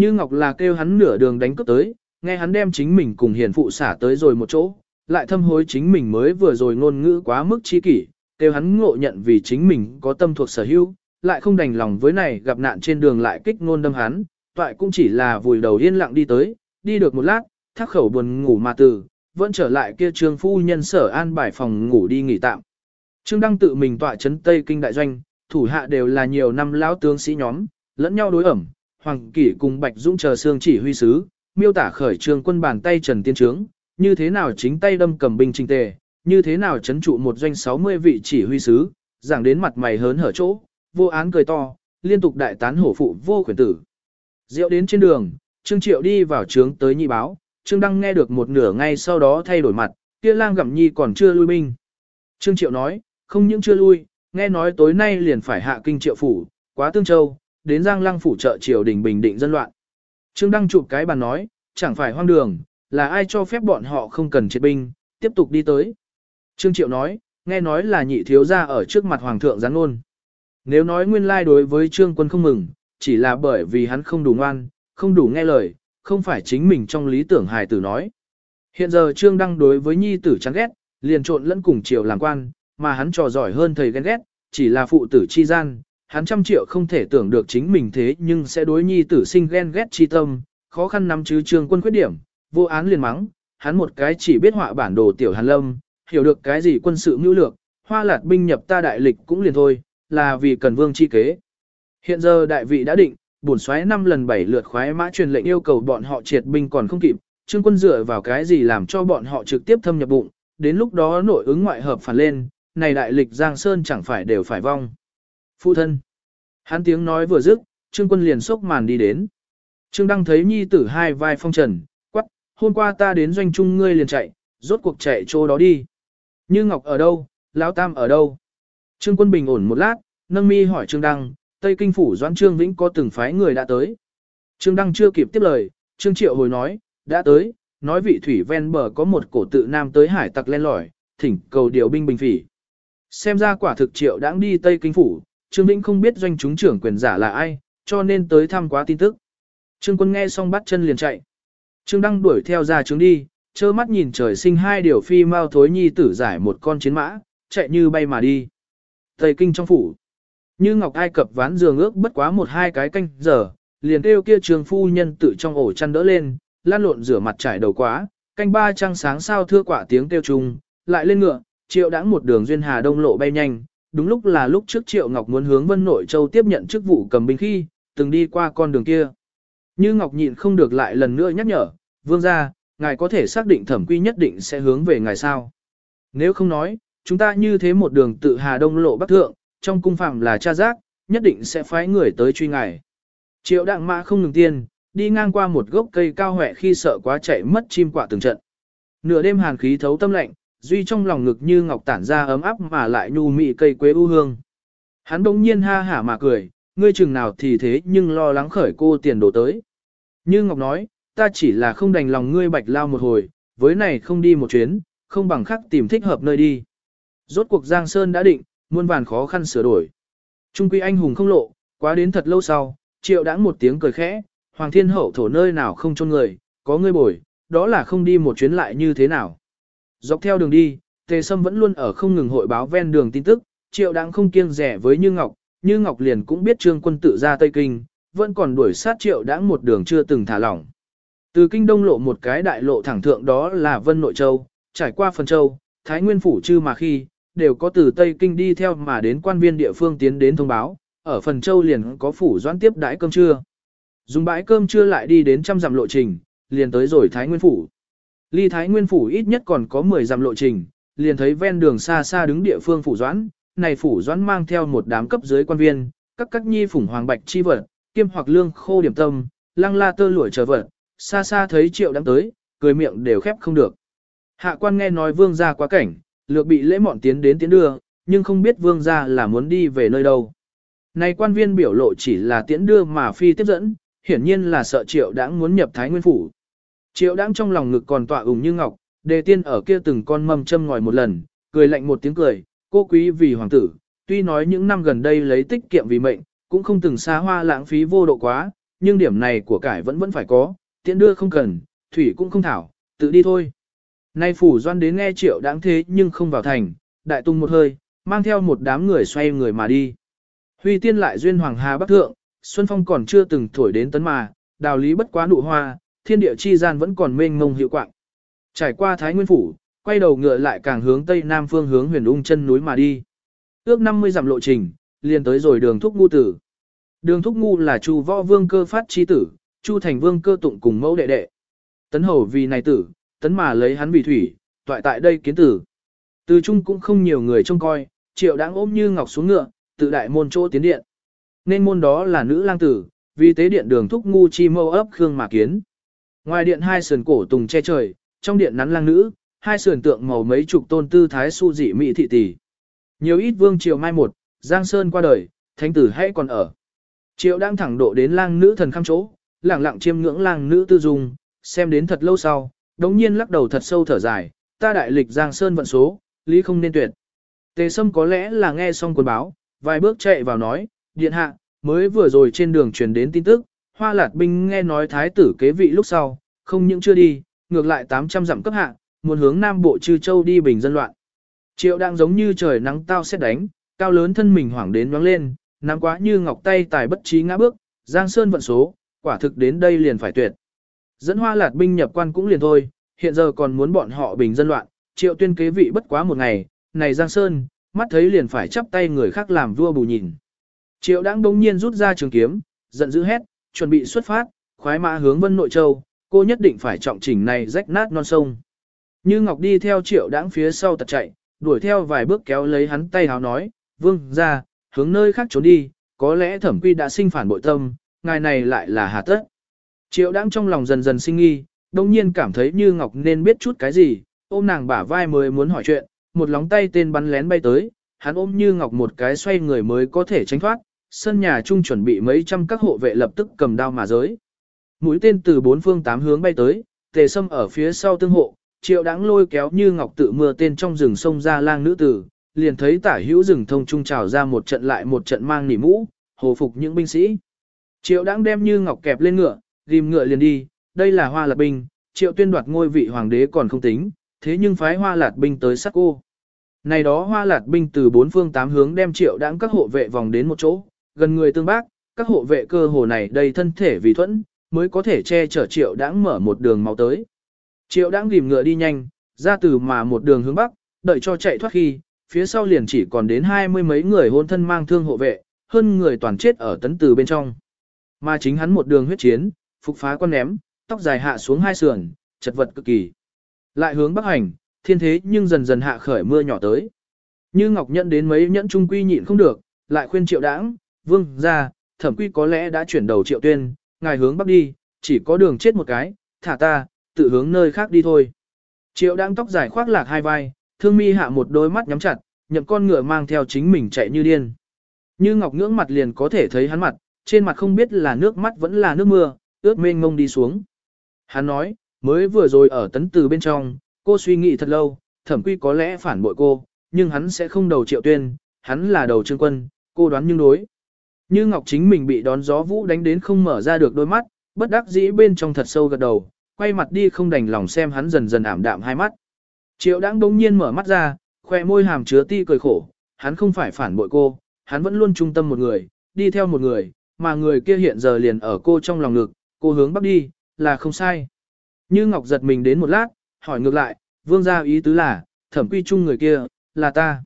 Như Ngọc là kêu hắn nửa đường đánh cướp tới, nghe hắn đem chính mình cùng hiền phụ xả tới rồi một chỗ, lại thâm hối chính mình mới vừa rồi ngôn ngữ quá mức chi kỷ, kêu hắn ngộ nhận vì chính mình có tâm thuộc sở hữu, lại không đành lòng với này gặp nạn trên đường lại kích ngôn đâm hắn, toại cũng chỉ là vùi đầu yên lặng đi tới, đi được một lát, thác khẩu buồn ngủ mà từ, vẫn trở lại kia trương phu nhân sở an bài phòng ngủ đi nghỉ tạm. Trương Đăng tự mình tọa chấn Tây Kinh đại doanh, thủ hạ đều là nhiều năm lão tướng sĩ nhóm, lẫn nhau đối ẩm, Hoàng Kỷ cùng Bạch Dũng chờ xương chỉ huy sứ, miêu tả khởi trường quân bàn tay Trần Tiên Trướng, như thế nào chính tay đâm cầm binh trình tề, như thế nào chấn trụ một doanh 60 vị chỉ huy sứ, giảng đến mặt mày hớn hở chỗ, vô án cười to, liên tục đại tán hổ phụ vô khuyển tử. Rượu đến trên đường, Trương Triệu đi vào trướng tới nhị báo, Trương Đăng nghe được một nửa ngay sau đó thay đổi mặt, kia lang gặm nhi còn chưa lui binh. Trương Triệu nói, không những chưa lui, nghe nói tối nay liền phải hạ kinh triệu phủ, quá tương châu, đến Giang Lăng phủ trợ triều đình bình định dân loạn. Trương Đăng chụp cái bàn nói, chẳng phải hoang đường, là ai cho phép bọn họ không cần triệt binh, tiếp tục đi tới. Trương Triệu nói, nghe nói là nhị thiếu gia ở trước mặt hoàng thượng gián ngôn. Nếu nói nguyên lai đối với trương quân không mừng, chỉ là bởi vì hắn không đủ ngoan, không đủ nghe lời, không phải chính mình trong lý tưởng hài tử nói. Hiện giờ Trương Đăng đối với nhi tử chán ghét, liền trộn lẫn cùng triều làm quan, mà hắn trò giỏi hơn thầy ghen ghét, chỉ là phụ tử chi gian, hắn trăm triệu không thể tưởng được chính mình thế nhưng sẽ đối nhi tử sinh ghen ghét chi tâm, khó khăn nắm chứ Trương quân khuyết điểm, vô án liền mắng, hắn một cái chỉ biết họa bản đồ tiểu Hàn Lâm, hiểu được cái gì quân sự mưu lược, hoa lạt binh nhập ta đại lịch cũng liền thôi, là vì cần vương chi kế. Hiện giờ đại vị đã định, bổn xoáy năm lần bảy lượt khoái mã truyền lệnh yêu cầu bọn họ triệt binh còn không kịp, trương quân dựa vào cái gì làm cho bọn họ trực tiếp thâm nhập bụng, đến lúc đó nội ứng ngoại hợp phản lên, này đại lịch Giang Sơn chẳng phải đều phải vong. Phụ thân. Hắn tiếng nói vừa dứt, trương quân liền sốc màn đi đến. Trương Đăng thấy nhi tử hai vai phong trần, quắc, hôm qua ta đến doanh trung ngươi liền chạy, rốt cuộc chạy chỗ đó đi. Như Ngọc ở đâu, Lão Tam ở đâu? Trương quân bình ổn một lát, nâng mi hỏi Trương Đăng, Tây Kinh Phủ Doãn Trương Vĩnh có từng phái người đã tới. Trương Đăng chưa kịp tiếp lời, Trương Triệu hồi nói, đã tới, nói vị thủy ven bờ có một cổ tự nam tới hải tặc len lỏi, thỉnh cầu điều binh bình phỉ. Xem ra quả thực Triệu đãng đi Tây Kinh Phủ, Trương Vĩnh không biết doanh chúng trưởng quyền giả là ai, cho nên tới thăm quá tin tức. Trương quân nghe xong bắt chân liền chạy. Trương Đăng đuổi theo ra trướng đi, trơ mắt nhìn trời sinh hai điều phi mau thối nhi tử giải một con chiến mã, chạy như bay mà đi. Tây kinh trong phủ. Như Ngọc Ai cập ván giường ước bất quá một hai cái canh giờ, liền kêu kia trường phu nhân tự trong ổ chăn đỡ lên, lan lộn rửa mặt trải đầu quá, canh ba trăng sáng sao thưa quả tiếng kêu trùng, lại lên ngựa, triệu đãng một đường duyên hà đông lộ bay nhanh, đúng lúc là lúc trước triệu Ngọc muốn hướng Vân Nội Châu tiếp nhận chức vụ cầm binh khi, từng đi qua con đường kia. Như Ngọc nhịn không được lại lần nữa nhắc nhở, vương gia, ngài có thể xác định thẩm quy nhất định sẽ hướng về ngài sao. Nếu không nói, chúng ta như thế một đường tự hà đông lộ bắc thượng, trong cung phạm là cha giác, nhất định sẽ phái người tới truy ngài. Triệu đặng mã không ngừng tiên, đi ngang qua một gốc cây cao hỏe khi sợ quá chạy mất chim quả từng trận. Nửa đêm hàn khí thấu tâm lạnh, duy trong lòng ngực như ngọc tản ra ấm áp mà lại nhu mị cây quế u hương. Hắn bỗng nhiên ha hả mà cười, ngươi chừng nào thì thế nhưng lo lắng khởi cô tiền đổ tới. Như Ngọc nói, ta chỉ là không đành lòng ngươi bạch lao một hồi, với này không đi một chuyến, không bằng khắc tìm thích hợp nơi đi. Rốt cuộc Giang Sơn đã định, muôn vàn khó khăn sửa đổi. Trung quy anh hùng không lộ, quá đến thật lâu sau, triệu đãng một tiếng cười khẽ, Hoàng Thiên Hậu thổ nơi nào không chôn người, có ngươi bồi, đó là không đi một chuyến lại như thế nào. Dọc theo đường đi, Tề Sâm vẫn luôn ở không ngừng hội báo ven đường tin tức, triệu đãng không kiêng rẻ với Như Ngọc, Như Ngọc liền cũng biết trương quân tự ra Tây Kinh, vẫn còn đuổi sát triệu đãng một đường chưa từng thả lỏng. Từ kinh đông lộ một cái đại lộ thẳng thượng đó là Vân Nội Châu, trải qua Phần Châu, Thái Nguyên Phủ chư mà khi, đều có từ Tây Kinh đi theo mà đến quan viên địa phương tiến đến thông báo, ở Phần Châu liền có phủ doãn tiếp đãi cơm trưa. Dùng bãi cơm trưa lại đi đến trăm dặm lộ trình, liền tới rồi Thái Nguyên Phủ. Ly Thái Nguyên Phủ ít nhất còn có 10 dặm lộ trình, liền thấy ven đường xa xa đứng địa phương phủ doãn, này phủ doãn mang theo một đám cấp dưới quan viên, các các nhi phủng hoàng bạch chi vật, kiêm hoặc lương khô điểm tâm, lăng la tơ lụa chờ vật, xa xa thấy triệu đang tới, cười miệng đều khép không được. Hạ quan nghe nói vương gia quá cảnh, lược bị lễ mọn tiến đến tiến đưa, nhưng không biết vương gia là muốn đi về nơi đâu. Này quan viên biểu lộ chỉ là tiễn đưa mà phi tiếp dẫn, hiển nhiên là sợ triệu đã muốn nhập thái nguyên phủ. Triệu đãng trong lòng ngực còn tọa ủng như ngọc, đề tiên ở kia từng con mâm châm ngòi một lần, cười lạnh một tiếng cười, cô quý vì hoàng tử, tuy nói những năm gần đây lấy tích kiệm vì mệnh, cũng không từng xa hoa lãng phí vô độ quá, nhưng điểm này của cải vẫn vẫn phải có, tiễn đưa không cần, thủy cũng không thảo, tự đi thôi. Nay phủ doan đến nghe triệu đáng thế nhưng không vào thành, đại tung một hơi, mang theo một đám người xoay người mà đi. Huy tiên lại duyên hoàng hà bắc thượng, Xuân Phong còn chưa từng thổi đến tấn mà, đào lý bất quá nụ hoa, thiên địa chi gian vẫn còn mênh mông hiệu quạng. Trải qua Thái Nguyên Phủ, quay đầu ngựa lại càng hướng tây nam phương hướng huyền ung chân núi mà đi. Ước 50 dặm lộ trình, liền tới rồi đường thúc ngu tử. Đường thúc ngu là chu võ vương cơ phát chi tử, chu thành vương cơ tụng cùng mẫu đệ đệ. Tấn hầu vì này tử, tấn mà lấy hắn vì thủy, toại tại đây kiến tử. Từ chung cũng không nhiều người trông coi, triệu đáng ôm như ngọc xuống ngựa, tự đại môn chỗ tiến điện. Nên môn đó là nữ lang tử, vì tế điện đường thúc ngu chi mâu ấp khương mà kiến. Ngoài điện hai sườn cổ tùng che trời, trong điện nắn lang nữ, hai sườn tượng màu mấy chục tôn tư thái su dị mỹ thị tỷ. Nhiều ít vương triều mai một, Giang Sơn qua đời, thánh tử hay còn ở. Triệu đang thẳng độ đến lang nữ thần khăm chỗ, lẳng lặng chiêm ngưỡng lang nữ tư dung, xem đến thật lâu sau, đống nhiên lắc đầu thật sâu thở dài, ta đại lịch Giang Sơn vận số, lý không nên tuyệt. Tề Sâm có lẽ là nghe xong quần báo, vài bước chạy vào nói, điện hạ, mới vừa rồi trên đường truyền đến tin tức, Hoa lạt binh nghe nói thái tử kế vị lúc sau, không những chưa đi, ngược lại 800 dặm cấp hạ, muốn hướng nam bộ Trư châu đi bình dân loạn. Triệu đang giống như trời nắng tao xét đánh, cao lớn thân mình hoảng đến nhoáng lên, nắm quá như ngọc tay tài bất trí ngã bước, giang sơn vận số, quả thực đến đây liền phải tuyệt. Dẫn hoa lạt binh nhập quan cũng liền thôi, hiện giờ còn muốn bọn họ bình dân loạn, triệu tuyên kế vị bất quá một ngày, này giang sơn, mắt thấy liền phải chắp tay người khác làm vua bù nhìn. Triệu đang bỗng nhiên rút ra trường kiếm, giận dữ hét, chuẩn bị xuất phát, khoái mã hướng vân nội châu, cô nhất định phải trọng chỉnh này rách nát non sông. Như Ngọc đi theo triệu đáng phía sau tật chạy, đuổi theo vài bước kéo lấy hắn tay háo nói, vương ra, hướng nơi khác trốn đi, có lẽ thẩm quy đã sinh phản bội tâm, ngài này lại là hà tất. Triệu đáng trong lòng dần dần sinh nghi, đồng nhiên cảm thấy như Ngọc nên biết chút cái gì, ôm nàng bả vai mới muốn hỏi chuyện, một lóng tay tên bắn lén bay tới, hắn ôm như Ngọc một cái xoay người mới có thể tránh thoát, sân nhà chung chuẩn bị mấy trăm các hộ vệ lập tức cầm đao mà giới. Mũi tên từ bốn phương tám hướng bay tới, tề sâm ở phía sau tương hộ, triệu đáng lôi kéo như ngọc tự mưa tên trong rừng sông ra lang nữ tử, liền thấy tả hữu rừng thông trung trào ra một trận lại một trận mang nỉ mũ, hồ phục những binh sĩ. Triệu đáng đem như ngọc kẹp lên ngựa, ghim ngựa liền đi, đây là hoa lạc binh, triệu tuyên đoạt ngôi vị hoàng đế còn không tính, thế nhưng phái hoa lạt binh tới sát cô. Này đó hoa lạt binh từ bốn phương tám hướng đem triệu đáng các hộ vệ vòng đến một chỗ, gần người tương bác, các hộ vệ cơ hồ này đầy thân thể vì thuẫn, mới có thể che chở triệu đãng mở một đường máu tới. Triệu đãng ghim ngựa đi nhanh, ra từ mà một đường hướng bắc, đợi cho chạy thoát khi, phía sau liền chỉ còn đến hai mươi mấy người hôn thân mang thương hộ vệ, hơn người toàn chết ở tấn từ bên trong. Mà chính hắn một đường huyết chiến, phục phá con ném, tóc dài hạ xuống hai sườn, chật vật cực kỳ. Lại hướng bắc hành, thiên thế nhưng dần dần hạ khởi mưa nhỏ tới. Như Ngọc nhận đến mấy nhẫn trung quy nhịn không được, lại khuyên triệu đãng, vương ra, thẩm quy có lẽ đã chuyển đầu triệu tuyên, ngài hướng bắc đi, chỉ có đường chết một cái, thả ta, tự hướng nơi khác đi thôi. Triệu đang tóc dài khoác lạc hai vai, thương mi hạ một đôi mắt nhắm chặt, nhậm con ngựa mang theo chính mình chạy như điên. Như ngọc ngưỡng mặt liền có thể thấy hắn mặt, trên mặt không biết là nước mắt vẫn là nước mưa, ướt mênh ngông đi xuống. Hắn nói, mới vừa rồi ở tấn từ bên trong, cô suy nghĩ thật lâu, thẩm quy có lẽ phản bội cô, nhưng hắn sẽ không đầu triệu tuyên, hắn là đầu trương quân, cô đoán nhưng đối. Như Ngọc chính mình bị đón gió vũ đánh đến không mở ra được đôi mắt, bất đắc dĩ bên trong thật sâu gật đầu, quay mặt đi không đành lòng xem hắn dần dần ảm đạm hai mắt. Triệu đãng đống nhiên mở mắt ra, khoe môi hàm chứa ti cười khổ, hắn không phải phản bội cô, hắn vẫn luôn trung tâm một người, đi theo một người, mà người kia hiện giờ liền ở cô trong lòng ngực, cô hướng bắc đi, là không sai. Như Ngọc giật mình đến một lát, hỏi ngược lại, vương gia ý tứ là, thẩm quy chung người kia, là ta.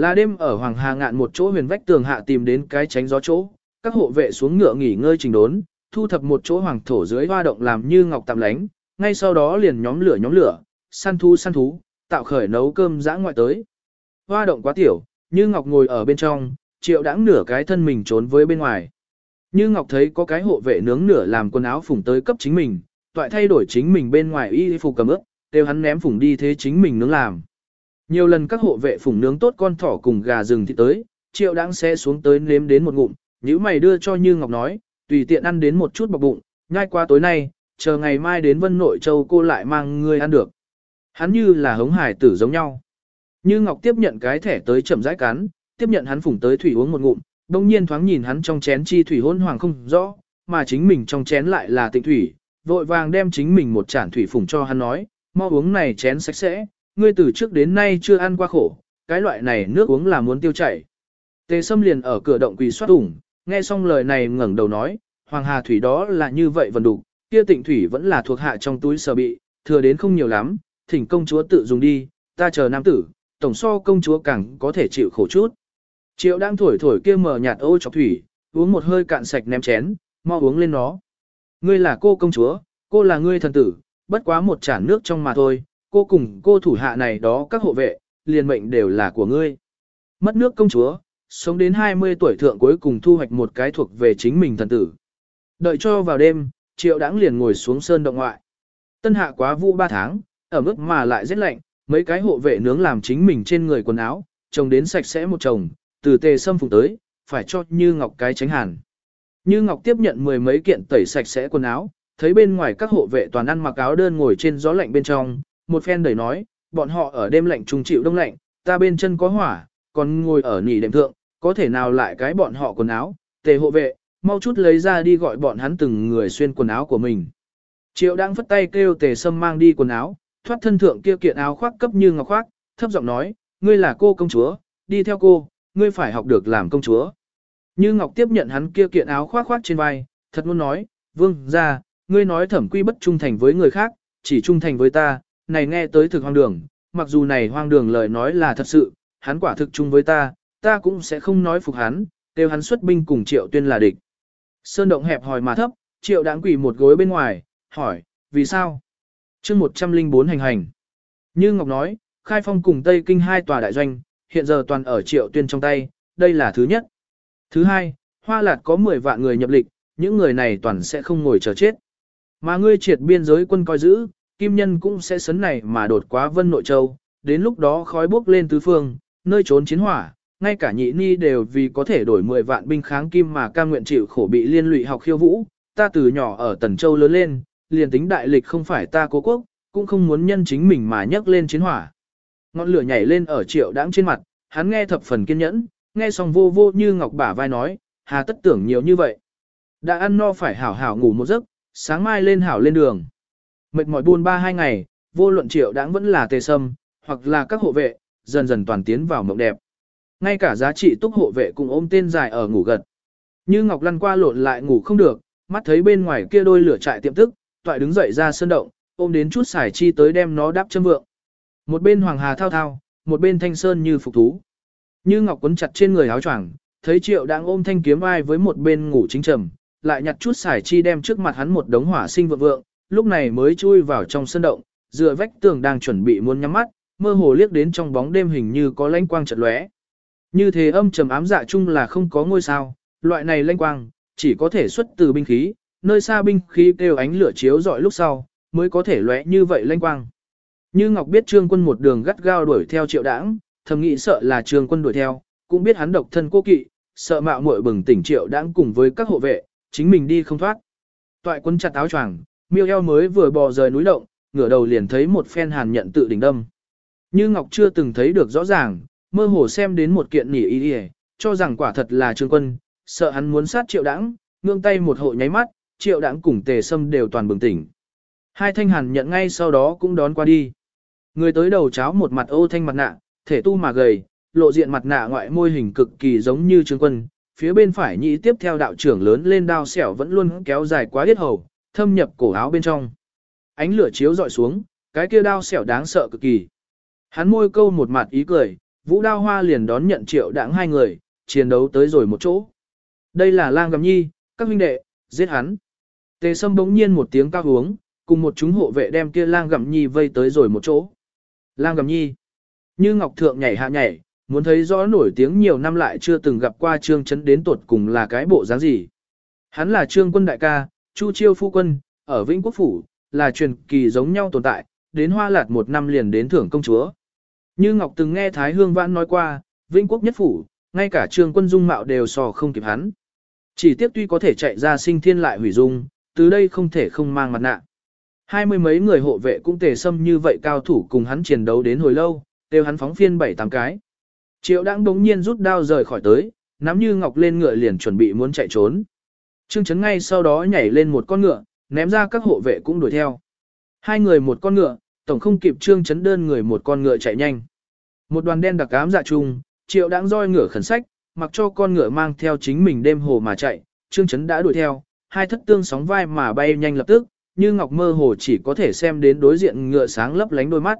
Là đêm ở Hoàng Hà ngạn một chỗ huyền vách tường hạ tìm đến cái tránh gió chỗ, các hộ vệ xuống ngựa nghỉ ngơi trình đốn, thu thập một chỗ hoàng thổ dưới hoa động làm như ngọc tạm lánh, ngay sau đó liền nhóm lửa nhóm lửa, săn thú săn thú, tạo khởi nấu cơm dã ngoại tới. Hoa động quá tiểu, như ngọc ngồi ở bên trong, triệu đãng nửa cái thân mình trốn với bên ngoài. Như ngọc thấy có cái hộ vệ nướng nửa làm quần áo phủng tới cấp chính mình, toại thay đổi chính mình bên ngoài y phục cầm ướp, đều hắn ném phủng đi thế chính mình nướng làm. Nhiều lần các hộ vệ phủng nướng tốt con thỏ cùng gà rừng thì tới, triệu đáng sẽ xuống tới nếm đến một ngụm, nếu mày đưa cho Như Ngọc nói, tùy tiện ăn đến một chút bọc bụng, nhai qua tối nay, chờ ngày mai đến Vân Nội Châu cô lại mang ngươi ăn được. Hắn như là hống hải tử giống nhau. Như Ngọc tiếp nhận cái thẻ tới chậm rãi cắn, tiếp nhận hắn phủng tới thủy uống một ngụm, đồng nhiên thoáng nhìn hắn trong chén chi thủy hôn hoàng không rõ, mà chính mình trong chén lại là tịnh thủy, vội vàng đem chính mình một chản thủy phủng cho hắn nói, mau uống này chén sạch sẽ, ngươi từ trước đến nay chưa ăn qua khổ, cái loại này nước uống là muốn tiêu chảy. Tề Sâm liền ở cửa động quỳ xoát ủng, nghe xong lời này ngẩng đầu nói, Hoàng Hà Thủy đó là như vậy vần đủ, kia tịnh thủy vẫn là thuộc hạ trong túi sở bị, thừa đến không nhiều lắm, thỉnh công chúa tự dùng đi, ta chờ nam tử, tổng so công chúa càng có thể chịu khổ chút. Triệu đang thổi thổi kia mở nhạt ô chọc thủy, uống một hơi cạn sạch ném chén, mau uống lên nó. Ngươi là cô công chúa, cô là ngươi thần tử, bất quá một chản nước trong mà thôi, cô cùng cô thủ hạ này đó các hộ vệ, liền mệnh đều là của ngươi. Mất nước công chúa, sống đến 20 tuổi thượng cuối cùng thu hoạch một cái thuộc về chính mình thần tử. Đợi cho vào đêm, triệu đãng liền ngồi xuống sơn động ngoại. Tân hạ quá vụ 3 tháng, ở mức mà lại rất lạnh, mấy cái hộ vệ nướng làm chính mình trên người quần áo, trồng đến sạch sẽ một chồng, từ tề sâm phục tới, phải cho như ngọc cái tránh hàn. Như ngọc tiếp nhận mười mấy kiện tẩy sạch sẽ quần áo, thấy bên ngoài các hộ vệ toàn ăn mặc áo đơn ngồi trên gió lạnh bên trong, một phen đẩy nói, bọn họ ở đêm lạnh trùng chịu đông lạnh, ta bên chân có hỏa, còn ngồi ở nỉ đệm thượng, có thể nào lại cái bọn họ quần áo, tề hộ vệ, mau chút lấy ra đi gọi bọn hắn từng người xuyên quần áo của mình. Triệu đang phất tay kêu tề sâm mang đi quần áo, thoát thân thượng kia kiện áo khoác cấp như ngọc khoác, thấp giọng nói, ngươi là cô công chúa, đi theo cô, ngươi phải học được làm công chúa. Như Ngọc tiếp nhận hắn kia kiện áo khoác khoác trên vai, thật muốn nói, vương, ra, ngươi nói thẩm quy bất trung thành với người khác, chỉ trung thành với ta, này nghe tới thực hoang đường, mặc dù này hoang đường lời nói là thật sự, hắn quả thực chung với ta, ta cũng sẽ không nói phục hắn, kêu hắn xuất binh cùng triệu tuyên là địch. Sơn động hẹp hỏi mà thấp, triệu đáng quỷ một gối bên ngoài, hỏi, vì sao? chương 104 hành hành. Như Ngọc nói, khai phong cùng Tây Kinh hai tòa đại doanh, hiện giờ toàn ở triệu tuyên trong tay, đây là thứ nhất. Thứ hai, Hoa Lạt có 10 vạn người nhập lịch, những người này toàn sẽ không ngồi chờ chết. Mà ngươi triệt biên giới quân coi giữ, kim nhân cũng sẽ sấn này mà đột quá vân nội châu, đến lúc đó khói bốc lên tứ phương, nơi trốn chiến hỏa, ngay cả nhị ni đều vì có thể đổi 10 vạn binh kháng kim mà cam nguyện chịu khổ bị liên lụy học khiêu vũ, ta từ nhỏ ở Tần Châu lớn lên, liền tính đại lịch không phải ta cố quốc, cũng không muốn nhân chính mình mà nhấc lên chiến hỏa. Ngọn lửa nhảy lên ở triệu đãng trên mặt, hắn nghe thập phần kiên nhẫn, nghe xong vô vô như ngọc bả vai nói, hà tất tưởng nhiều như vậy. Đã ăn no phải hảo hảo ngủ một giấc, sáng mai lên hảo lên đường. Mệt mỏi buôn ba hai ngày, vô luận triệu đãng vẫn là tề sâm, hoặc là các hộ vệ, dần dần toàn tiến vào mộng đẹp. Ngay cả giá trị túc hộ vệ cùng ôm tên dài ở ngủ gật. Như Ngọc lăn qua lộn lại ngủ không được, mắt thấy bên ngoài kia đôi lửa trại tiệm tức, toại đứng dậy ra sơn động, ôm đến chút xài chi tới đem nó đắp châm vượng. Một bên hoàng hà thao thao, một bên thanh sơn như phục thú. Như Ngọc quấn chặt trên người áo choàng, thấy Triệu đang ôm thanh kiếm ai với một bên ngủ chính trầm, lại nhặt chút xài chi đem trước mặt hắn một đống hỏa sinh vượng vượng, lúc này mới chui vào trong sân động, dựa vách tường đang chuẩn bị muốn nhắm mắt, mơ hồ liếc đến trong bóng đêm hình như có lanh quang chợt lóe. Như thế âm trầm ám dạ chung là không có ngôi sao, loại này lanh quang, chỉ có thể xuất từ binh khí, nơi xa binh khí kêu ánh lửa chiếu dọi lúc sau, mới có thể lóe như vậy lanh quang. Như Ngọc biết Trương Quân một đường gắt gao đuổi theo Triệu Đãng, thầm nghĩ sợ là Trương Quân đuổi theo, cũng biết hắn độc thân cô kỵ, sợ mạo muội bừng tỉnh Triệu Đãng cùng với các hộ vệ, chính mình đi không thoát. Toại quân chặt áo choàng, miêu eo mới vừa bò rời núi động, ngửa đầu liền thấy một phen hàn nhận tự đỉnh đâm. Như Ngọc chưa từng thấy được rõ ràng, mơ hồ xem đến một kiện nỉ y y, cho rằng quả thật là Trương Quân, sợ hắn muốn sát Triệu Đãng, ngương tay một hộ nháy mắt, Triệu Đãng cùng Tề Sâm đều toàn bừng tỉnh. Hai thanh hàn nhận ngay sau đó cũng đón qua đi. Người tới đầu cháo một mặt ô thanh mặt nạ, thể tu mà gầy, lộ diện mặt nạ ngoại môi hình cực kỳ giống như Trương Quân, phía bên phải nhị tiếp theo đạo trưởng lớn lên đao xẻo vẫn luôn kéo dài quá hết hầu, thâm nhập cổ áo bên trong. Ánh lửa chiếu dọi xuống, cái kia đao xẻo đáng sợ cực kỳ. Hắn môi câu một mặt ý cười, vũ đao hoa liền đón nhận triệu đảng hai người, chiến đấu tới rồi một chỗ. Đây là lang gầm nhi, các huynh đệ, giết hắn. Tề sâm bỗng nhiên một tiếng cao uống, cùng một chúng hộ vệ đem kia lang gầm nhi vây tới rồi một chỗ. Lang gầm nhi. Như Ngọc Thượng nhảy hạ nhảy, muốn thấy rõ nổi tiếng nhiều năm lại chưa từng gặp qua Trương Chấn đến tuột cùng là cái bộ dáng gì. Hắn là Trương quân đại ca, Chu Chiêu phu quân, ở Vĩnh Quốc Phủ, là truyền kỳ giống nhau tồn tại, đến hoa lạt một năm liền đến thưởng công chúa. Như Ngọc từng nghe Thái Hương Vãn nói qua, Vĩnh Quốc nhất phủ, ngay cả Trường quân dung mạo đều sò không kịp hắn. Chỉ tiếc tuy có thể chạy ra sinh thiên lại hủy dung, từ đây không thể không mang mặt nạ. Hai mươi mấy người hộ vệ cũng tề xâm như vậy cao thủ cùng hắn chiến đấu đến hồi lâu, đều hắn phóng phiên bảy tám cái. Triệu đãng đống nhiên rút đao rời khỏi tới, nắm như ngọc lên ngựa liền chuẩn bị muốn chạy trốn. Trương Chấn ngay sau đó nhảy lên một con ngựa, ném ra các hộ vệ cũng đuổi theo. Hai người một con ngựa, tổng không kịp Trương Chấn đơn người một con ngựa chạy nhanh. Một đoàn đen đặc ám dạ trùng, triệu đãng roi ngựa khẩn sách, mặc cho con ngựa mang theo chính mình đêm hồ mà chạy, Trương Chấn đã đuổi theo, hai thất tương sóng vai mà bay nhanh lập tức, như ngọc mơ hồ chỉ có thể xem đến đối diện ngựa sáng lấp lánh đôi mắt.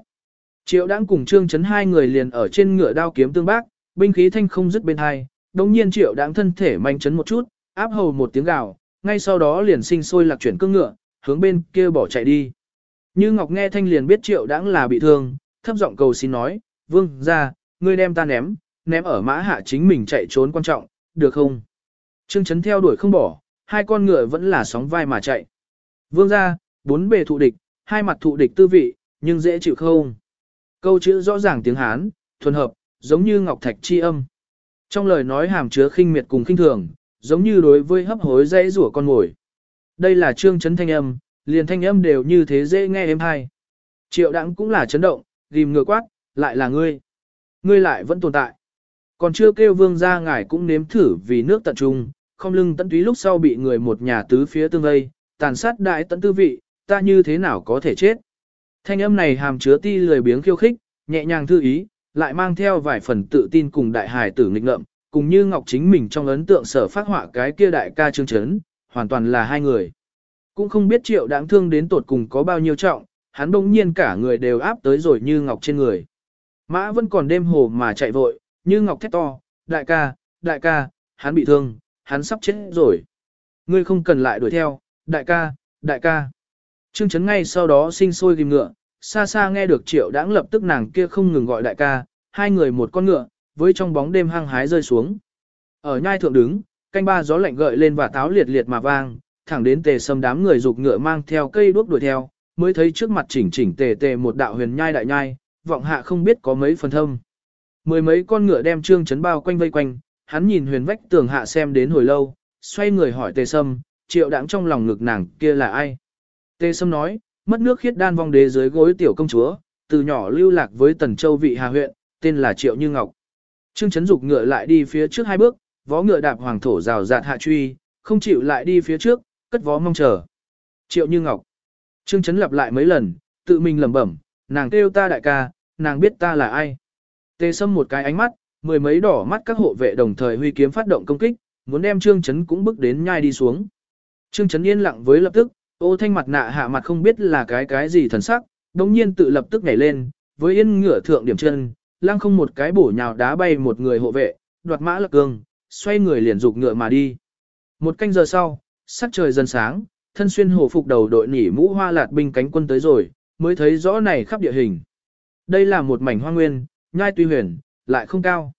Triệu đãng cùng Trương Chấn hai người liền ở trên ngựa đao kiếm tương bác, binh khí thanh không dứt bên hai, đồng nhiên triệu đãng thân thể manh chấn một chút, áp hầu một tiếng gào, ngay sau đó liền sinh sôi lạc chuyển cương ngựa, hướng bên kia bỏ chạy đi. Như Ngọc nghe thanh liền biết triệu đãng là bị thương, thấp giọng cầu xin nói, vương ra, ngươi đem ta ném, ném ở mã hạ chính mình chạy trốn quan trọng, được không? Trương Chấn theo đuổi không bỏ, hai con ngựa vẫn là sóng vai mà chạy. Vương ra, bốn bề thụ địch, hai mặt thụ địch tư vị, nhưng dễ chịu không? Câu chữ rõ ràng tiếng Hán, thuần hợp, giống như ngọc thạch chi âm. Trong lời nói hàm chứa khinh miệt cùng khinh thường, giống như đối với hấp hối dễ rủa con ngồi. Đây là trương chấn thanh âm, liền thanh âm đều như thế dễ nghe em hay. Triệu đẳng cũng là chấn động, ghim ngựa quát, lại là ngươi. Ngươi lại vẫn tồn tại. Còn chưa kêu vương ra ngài cũng nếm thử vì nước tận trung, không lưng tận túy lúc sau bị người một nhà tứ phía tương vây, tàn sát đại tận tư vị, ta như thế nào có thể chết. Thanh âm này hàm chứa ti lười biếng khiêu khích, nhẹ nhàng thư ý, lại mang theo vài phần tự tin cùng đại hài tử nghịch ngợm, cùng như Ngọc chính mình trong ấn tượng sở phát họa cái kia đại ca trương chấn, hoàn toàn là hai người. Cũng không biết triệu đáng thương đến tột cùng có bao nhiêu trọng, hắn bỗng nhiên cả người đều áp tới rồi như Ngọc trên người. Mã vẫn còn đêm hồ mà chạy vội, như Ngọc thét to, đại ca, đại ca, hắn bị thương, hắn sắp chết rồi. Ngươi không cần lại đuổi theo, đại ca, đại ca. Trương Chấn ngay sau đó sinh sôi ghim ngựa, xa xa nghe được triệu đãng lập tức nàng kia không ngừng gọi đại ca, hai người một con ngựa, với trong bóng đêm hăng hái rơi xuống. Ở nhai thượng đứng, canh ba gió lạnh gợi lên và táo liệt liệt mà vang, thẳng đến tề sâm đám người dục ngựa mang theo cây đuốc đuổi theo, mới thấy trước mặt chỉnh chỉnh tề tề một đạo huyền nhai đại nhai, vọng hạ không biết có mấy phần thâm. Mười mấy con ngựa đem trương chấn bao quanh vây quanh, hắn nhìn huyền vách tường hạ xem đến hồi lâu, xoay người hỏi tề sâm, triệu đáng trong lòng ngực nàng kia là ai? Tề sâm nói, mất nước khiết đan vong đế dưới gối tiểu công chúa, từ nhỏ lưu lạc với tần châu vị hà huyện, tên là triệu như ngọc. Trương chấn dục ngựa lại đi phía trước hai bước, vó ngựa đạp hoàng thổ rào rạt hạ truy, không chịu lại đi phía trước, cất vó mong chờ. Triệu như ngọc. Trương chấn lặp lại mấy lần, tự mình lẩm bẩm, nàng kêu ta đại ca, nàng biết ta là ai. Tê sâm một cái ánh mắt, mười mấy đỏ mắt các hộ vệ đồng thời huy kiếm phát động công kích, muốn đem Trương Chấn cũng bước đến nhai đi xuống. Trương Chấn yên lặng với lập tức, ô thanh mặt nạ hạ mặt không biết là cái cái gì thần sắc, đồng nhiên tự lập tức nhảy lên, với yên ngựa thượng điểm chân, lăng không một cái bổ nhào đá bay một người hộ vệ, đoạt mã lạc cương, xoay người liền dục ngựa mà đi. Một canh giờ sau, sắc trời dần sáng, thân xuyên hổ phục đầu đội nỉ mũ hoa lạt binh cánh quân tới rồi, mới thấy rõ này khắp địa hình. Đây là một mảnh hoa nguyên, nhai tuy huyền, lại không cao.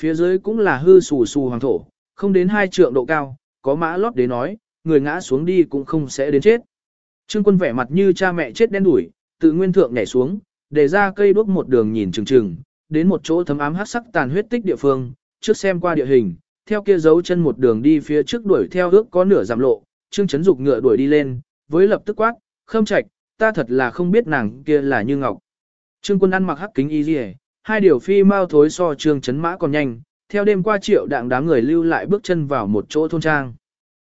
Phía dưới cũng là hư xù xù hoàng thổ, không đến hai trượng độ cao, có mã lót để nói, người ngã xuống đi cũng không sẽ đến chết. Trương quân vẻ mặt như cha mẹ chết đen đủi, tự nguyên thượng nhảy xuống, để ra cây đuốc một đường nhìn chừng chừng, đến một chỗ thấm ám hắc sắc tàn huyết tích địa phương, trước xem qua địa hình, theo kia dấu chân một đường đi phía trước đuổi theo ước có nửa giảm lộ, Trương chấn dục ngựa đuổi đi lên, với lập tức quát, khâm trạch, ta thật là không biết nàng kia là như ngọc. Trương quân ăn mặc hắc kính y rìa, hai điều phi mau thối so trương chấn mã còn nhanh, theo đêm qua triệu đạng đám người lưu lại bước chân vào một chỗ thôn trang.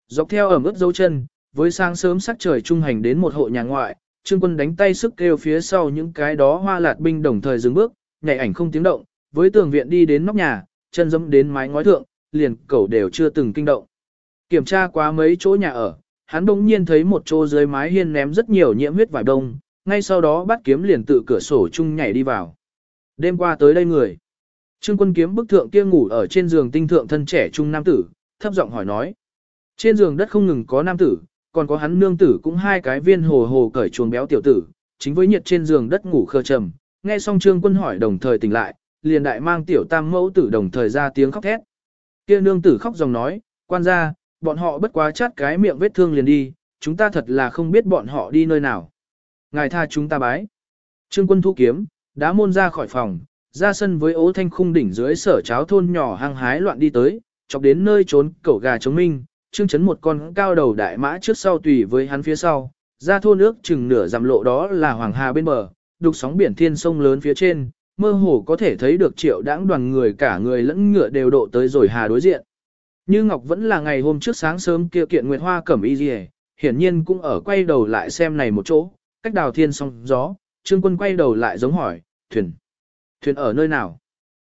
Dọc theo ẩm ướt dấu chân, với sáng sớm sắc trời trung hành đến một hộ nhà ngoại, trương quân đánh tay sức kêu phía sau những cái đó hoa lạt binh đồng thời dừng bước, nhảy ảnh không tiếng động, với tường viện đi đến nóc nhà, chân dẫm đến mái ngói thượng, liền cẩu đều chưa từng kinh động. Kiểm tra qua mấy chỗ nhà ở, hắn bỗng nhiên thấy một chỗ dưới mái hiên ném rất nhiều nhiễm huyết vải đông, ngay sau đó bắt kiếm liền tự cửa sổ chung nhảy đi vào. Đêm qua tới đây người. Trương quân kiếm bức thượng kia ngủ ở trên giường tinh thượng thân trẻ trung nam tử, thấp giọng hỏi nói. Trên giường đất không ngừng có nam tử, còn có hắn nương tử cũng hai cái viên hồ hồ cởi chuồng béo tiểu tử, chính với nhiệt trên giường đất ngủ khơ trầm. Nghe xong trương quân hỏi đồng thời tỉnh lại, liền đại mang tiểu tam mẫu tử đồng thời ra tiếng khóc thét. Kia nương tử khóc dòng nói, quan gia, bọn họ bất quá chát cái miệng vết thương liền đi, chúng ta thật là không biết bọn họ đi nơi nào. Ngài tha chúng ta bái. Trương quân thu kiếm, đã môn ra khỏi phòng, ra sân với ố thanh khung đỉnh dưới sở cháo thôn nhỏ hăng hái loạn đi tới, chọc đến nơi trốn cẩu gà chống minh, trương chấn một con cao đầu đại mã trước sau tùy với hắn phía sau, ra thôn nước chừng nửa dặm lộ đó là hoàng hà bên bờ, đục sóng biển thiên sông lớn phía trên, mơ hồ có thể thấy được triệu đãng đoàn người cả người lẫn ngựa đều độ tới rồi hà đối diện. Như Ngọc vẫn là ngày hôm trước sáng sớm kia kiện Nguyệt Hoa cẩm y rìa, hiển nhiên cũng ở quay đầu lại xem này một chỗ, cách đào thiên song gió, trương quân quay đầu lại giống hỏi, thuyền. Thuyền ở nơi nào?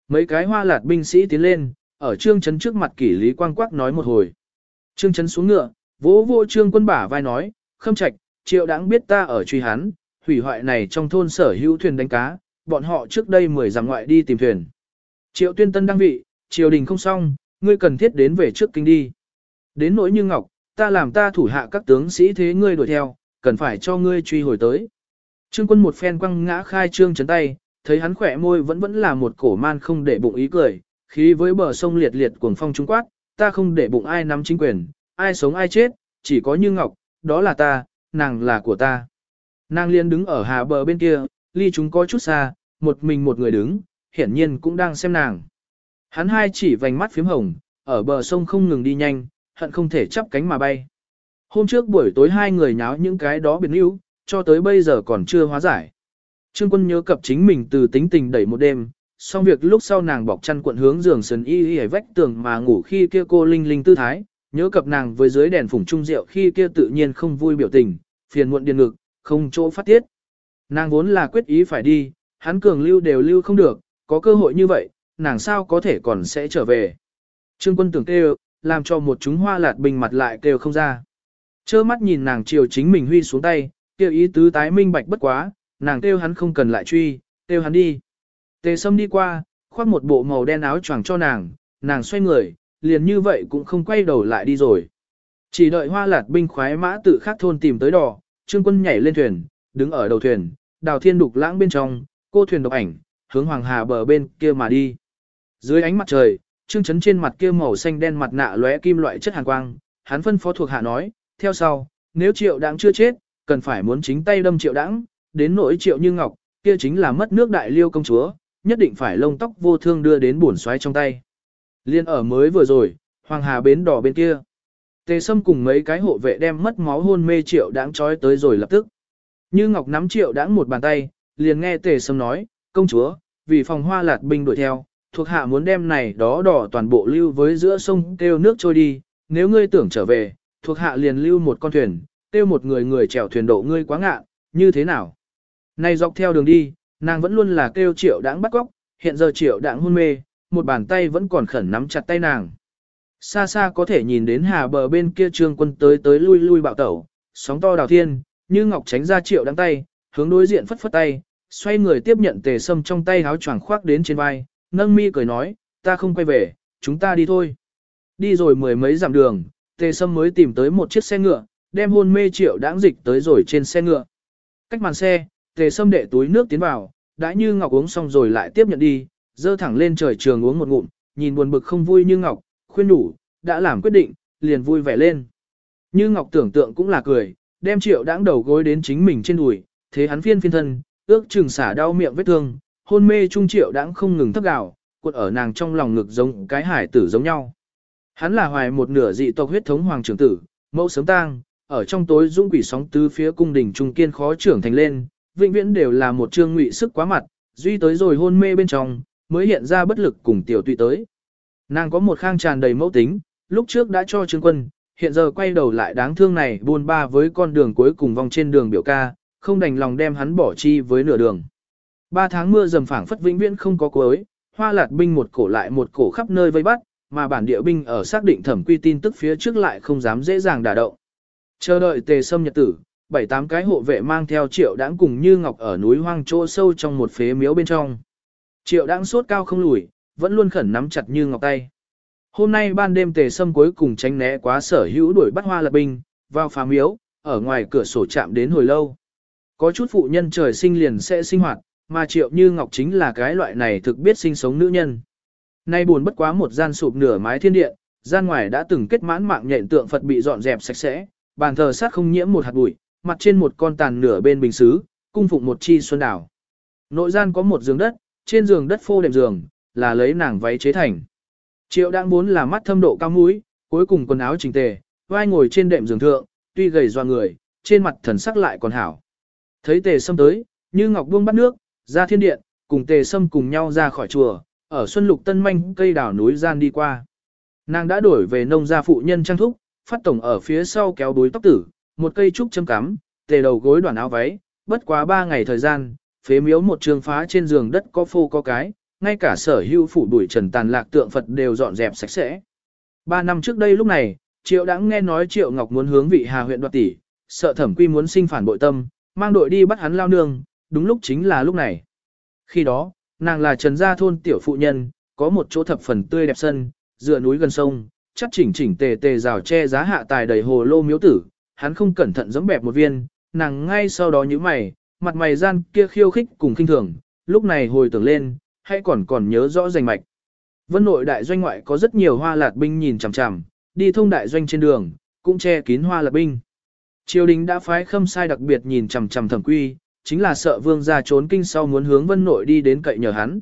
Mấy cái hoa lạt binh sĩ tiến lên, ở trương chấn trước mặt kỷ lý quang quắc nói một hồi. Trương chấn xuống ngựa, vỗ vô trương quân bả vai nói, khâm trạch, triệu đáng biết ta ở truy hắn, hủy hoại này trong thôn sở hữu thuyền đánh cá, bọn họ trước đây mười dặm ngoại đi tìm thuyền. Triệu tuyên tân đăng vị, triều đình không xong, ngươi cần thiết đến về trước kinh đi. Đến nỗi như ngọc, ta làm ta thủ hạ các tướng sĩ thế ngươi đuổi theo, cần phải cho ngươi truy hồi tới. Trương quân một phen quăng ngã khai trương chấn tay, thấy hắn khỏe môi vẫn vẫn là một cổ man không để bụng ý cười, khí với bờ sông liệt liệt cuồng phong trung quát, ta không để bụng ai nắm chính quyền, ai sống ai chết, chỉ có như ngọc, đó là ta, nàng là của ta. Nàng liên đứng ở hà bờ bên kia, ly chúng có chút xa, một mình một người đứng, hiển nhiên cũng đang xem nàng. Hắn hai chỉ vành mắt phím hồng, ở bờ sông không ngừng đi nhanh, hận không thể chắp cánh mà bay. Hôm trước buổi tối hai người nháo những cái đó biệt níu, cho tới bây giờ còn chưa hóa giải. Trương quân nhớ cập chính mình từ tính tình đẩy một đêm, xong việc lúc sau nàng bọc chăn cuộn hướng giường sần y y vách tường mà ngủ khi kia cô linh linh tư thái, nhớ cập nàng với dưới đèn phủng trung rượu khi kia tự nhiên không vui biểu tình, phiền muộn điên ngực, không chỗ phát tiết. Nàng vốn là quyết ý phải đi, hắn cường lưu đều lưu không được, có cơ hội như vậy, nàng sao có thể còn sẽ trở về. Trương quân tưởng kêu, làm cho một chúng hoa lạt bình mặt lại kêu không ra. Chơ mắt nhìn nàng chiều chính mình huy xuống tay, kêu ý tứ tái minh bạch bất quá, nàng kêu hắn không cần lại truy, kêu hắn đi. Tề sâm đi qua, khoác một bộ màu đen áo choàng cho nàng, nàng xoay người, liền như vậy cũng không quay đầu lại đi rồi. Chỉ đợi hoa lạt binh khoái mã tự khắc thôn tìm tới đò, trương quân nhảy lên thuyền, đứng ở đầu thuyền, đào thiên đục lãng bên trong, cô thuyền độc ảnh, hướng hoàng hà bờ bên kia mà đi. Dưới ánh mặt trời, trương chấn trên mặt kia màu xanh đen mặt nạ lóe kim loại chất hàn quang, hắn phân phó thuộc hạ nói, theo sau, nếu triệu đãng chưa chết, cần phải muốn chính tay đâm triệu đãng, đến nỗi triệu như ngọc, kia chính là mất nước đại liêu công chúa, nhất định phải lông tóc vô thương đưa đến bổn xoáy trong tay. Liên ở mới vừa rồi, hoàng hà bến đỏ bên kia. Tề Sâm cùng mấy cái hộ vệ đem mất máu hôn mê triệu đãng trói tới rồi lập tức. Như Ngọc nắm triệu đãng một bàn tay, liền nghe Tề Sâm nói, công chúa, vì phòng hoa lạt binh đuổi theo, thuộc hạ muốn đem này đó đỏ toàn bộ lưu với giữa sông kêu nước trôi đi, nếu ngươi tưởng trở về, thuộc hạ liền lưu một con thuyền, kêu một người người chèo thuyền độ ngươi quá ngạ, như thế nào? Này dọc theo đường đi, nàng vẫn luôn là kêu triệu đãng bắt góc, hiện giờ triệu đãng hôn mê, một bàn tay vẫn còn khẩn nắm chặt tay nàng. Xa xa có thể nhìn đến hà bờ bên kia trương quân tới tới lui lui bạo tẩu, sóng to đào thiên, như ngọc tránh ra triệu đắng tay, hướng đối diện phất phất tay, xoay người tiếp nhận tề sâm trong tay háo choàng khoác đến trên vai, nâng mi cười nói, ta không quay về, chúng ta đi thôi. Đi rồi mười mấy dặm đường, tề sâm mới tìm tới một chiếc xe ngựa, đem hôn mê triệu đãng dịch tới rồi trên xe ngựa. Cách màn xe, tề sâm đệ túi nước tiến vào, đã như ngọc uống xong rồi lại tiếp nhận đi, dơ thẳng lên trời trường uống một ngụm, nhìn buồn bực không vui như ngọc, khuyên đủ, đã làm quyết định, liền vui vẻ lên. Như ngọc tưởng tượng cũng là cười, đem triệu đãng đầu gối đến chính mình trên đùi, thế hắn phiên phiên thân, ước chừng xả đau miệng vết thương, hôn mê trung triệu đãng không ngừng thấp gào, cuộn ở nàng trong lòng ngực giống cái hải tử giống nhau. Hắn là hoài một nửa dị tộc huyết thống hoàng trưởng tử, mẫu sớm tang, ở trong tối dũng quỷ sóng tứ phía cung đình trung kiên khó trưởng thành lên, vĩnh viễn đều là một trương ngụy sức quá mặt, duy tới rồi hôn mê bên trong, mới hiện ra bất lực cùng tiểu tụy tới. Nàng có một khang tràn đầy mẫu tính, lúc trước đã cho trương quân, hiện giờ quay đầu lại đáng thương này buôn ba với con đường cuối cùng vòng trên đường biểu ca, không đành lòng đem hắn bỏ chi với nửa đường. Ba tháng mưa dầm phảng phất vĩnh viễn không có cuối, hoa lạt binh một cổ lại một cổ khắp nơi vây bắt, mà bản địa binh ở xác định thẩm quy tin tức phía trước lại không dám dễ dàng đả động. Chờ đợi tề sâm nhật tử, bảy tám cái hộ vệ mang theo triệu đãng cùng như ngọc ở núi hoang chỗ sâu trong một phế miếu bên trong. Triệu đãng sốt cao không lùi, vẫn luôn khẩn nắm chặt như ngọc tay. Hôm nay ban đêm tề sâm cuối cùng tránh né quá sở hữu đuổi bắt hoa lập binh, vào phá miếu, ở ngoài cửa sổ chạm đến hồi lâu. Có chút phụ nhân trời sinh liền sẽ sinh hoạt, mà triệu như ngọc chính là cái loại này thực biết sinh sống nữ nhân. Nay buồn bất quá một gian sụp nửa mái thiên điện, gian ngoài đã từng kết mãn mạng nhện tượng Phật bị dọn dẹp sạch sẽ, bàn thờ sát không nhiễm một hạt bụi, mặt trên một con tàn nửa bên bình xứ, cung phụng một chi xuân đảo. Nội gian có một giường đất, trên giường đất phô đệm giường, là lấy nàng váy chế thành. Triệu đang muốn là mắt thâm độ cao mũi, cuối cùng quần áo chỉnh tề, vai ngồi trên đệm giường thượng, tuy gầy doa người, trên mặt thần sắc lại còn hảo. Thấy tề sâm tới, như ngọc buông bắt nước, ra thiên điện, cùng tề sâm cùng nhau ra khỏi chùa, ở xuân lục tân manh cây đảo núi gian đi qua. Nàng đã đổi về nông gia phụ nhân trang thúc, phát tổng ở phía sau kéo đuối tóc tử, một cây trúc châm cắm, tề đầu gối đoàn áo váy, bất quá ba ngày thời gian, phế miếu một trường phá trên giường đất có phô có cái, ngay cả sở hữu phủ bụi trần tàn lạc tượng Phật đều dọn dẹp sạch sẽ. Ba năm trước đây lúc này, Triệu đã nghe nói Triệu Ngọc muốn hướng vị Hà huyện đoạt tỷ, sợ thẩm quy muốn sinh phản bội tâm, mang đội đi bắt hắn lao nương, đúng lúc chính là lúc này. Khi đó, nàng là trần gia thôn tiểu phụ nhân, có một chỗ thập phần tươi đẹp sân, dựa núi gần sông, chắc chỉnh chỉnh tề tề rào che giá hạ tài đầy hồ lô miếu tử, hắn không cẩn thận giẫm bẹp một viên, nàng ngay sau đó nhíu mày, mặt mày gian kia khiêu khích cùng kinh thường, lúc này hồi tưởng lên, hay còn còn nhớ rõ rành mạch. Vân nội đại doanh ngoại có rất nhiều hoa lạt binh nhìn chằm chằm, đi thông đại doanh trên đường, cũng che kín hoa lạt binh. Triều đình đã phái khâm sai đặc biệt nhìn chằm chằm thẩm quy, chính là sợ vương gia trốn kinh sau muốn hướng vân nội đi đến cậy nhờ hắn.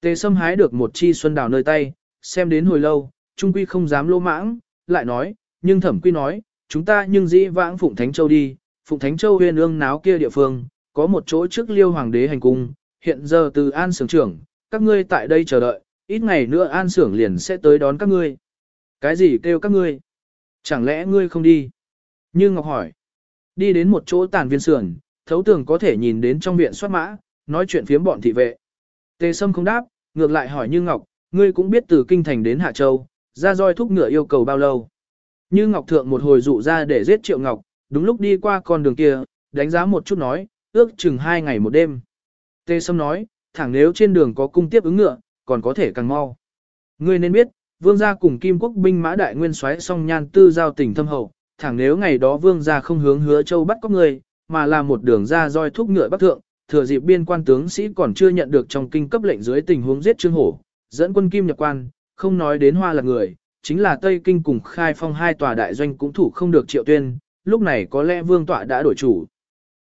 Tề sâm hái được một chi xuân đào nơi tay, xem đến hồi lâu, trung quy không dám lô mãng, lại nói, nhưng thẩm quy nói, chúng ta nhưng dĩ vãng Phụng Thánh Châu đi, Phụng Thánh Châu huyên ương náo kia địa phương, có một chỗ trước liêu hoàng đế hành cung, hiện giờ từ an sưởng trưởng, các ngươi tại đây chờ đợi, ít ngày nữa an sưởng liền sẽ tới đón các ngươi. Cái gì kêu các ngươi? Chẳng lẽ ngươi không đi? Như Ngọc hỏi. Đi đến một chỗ tàn viên sườn, thấu tường có thể nhìn đến trong viện soát mã, nói chuyện phiếm bọn thị vệ. Tề Sâm không đáp, ngược lại hỏi Như Ngọc, ngươi cũng biết từ Kinh Thành đến Hạ Châu, ra roi thúc ngựa yêu cầu bao lâu. Như Ngọc Thượng một hồi dụ ra để giết Triệu Ngọc, đúng lúc đi qua con đường kia, đánh giá một chút nói, ước chừng hai ngày một đêm. Tề Sâm nói, thẳng nếu trên đường có cung tiếp ứng ngựa, còn có thể càng mau. Ngươi nên biết, vương gia cùng kim quốc binh mã đại nguyên soái song nhan tư giao tình thâm hậu, thẳng nếu ngày đó vương gia không hướng hứa châu bắt có người, mà là một đường ra roi thúc ngựa bắc thượng, thừa dịp biên quan tướng sĩ còn chưa nhận được trong kinh cấp lệnh dưới tình huống giết trương hổ, dẫn quân kim nhập quan, không nói đến hoa là người, chính là Tây Kinh cùng khai phong hai tòa đại doanh cũng thủ không được triệu tuyên, lúc này có lẽ vương tọa đã đổi chủ.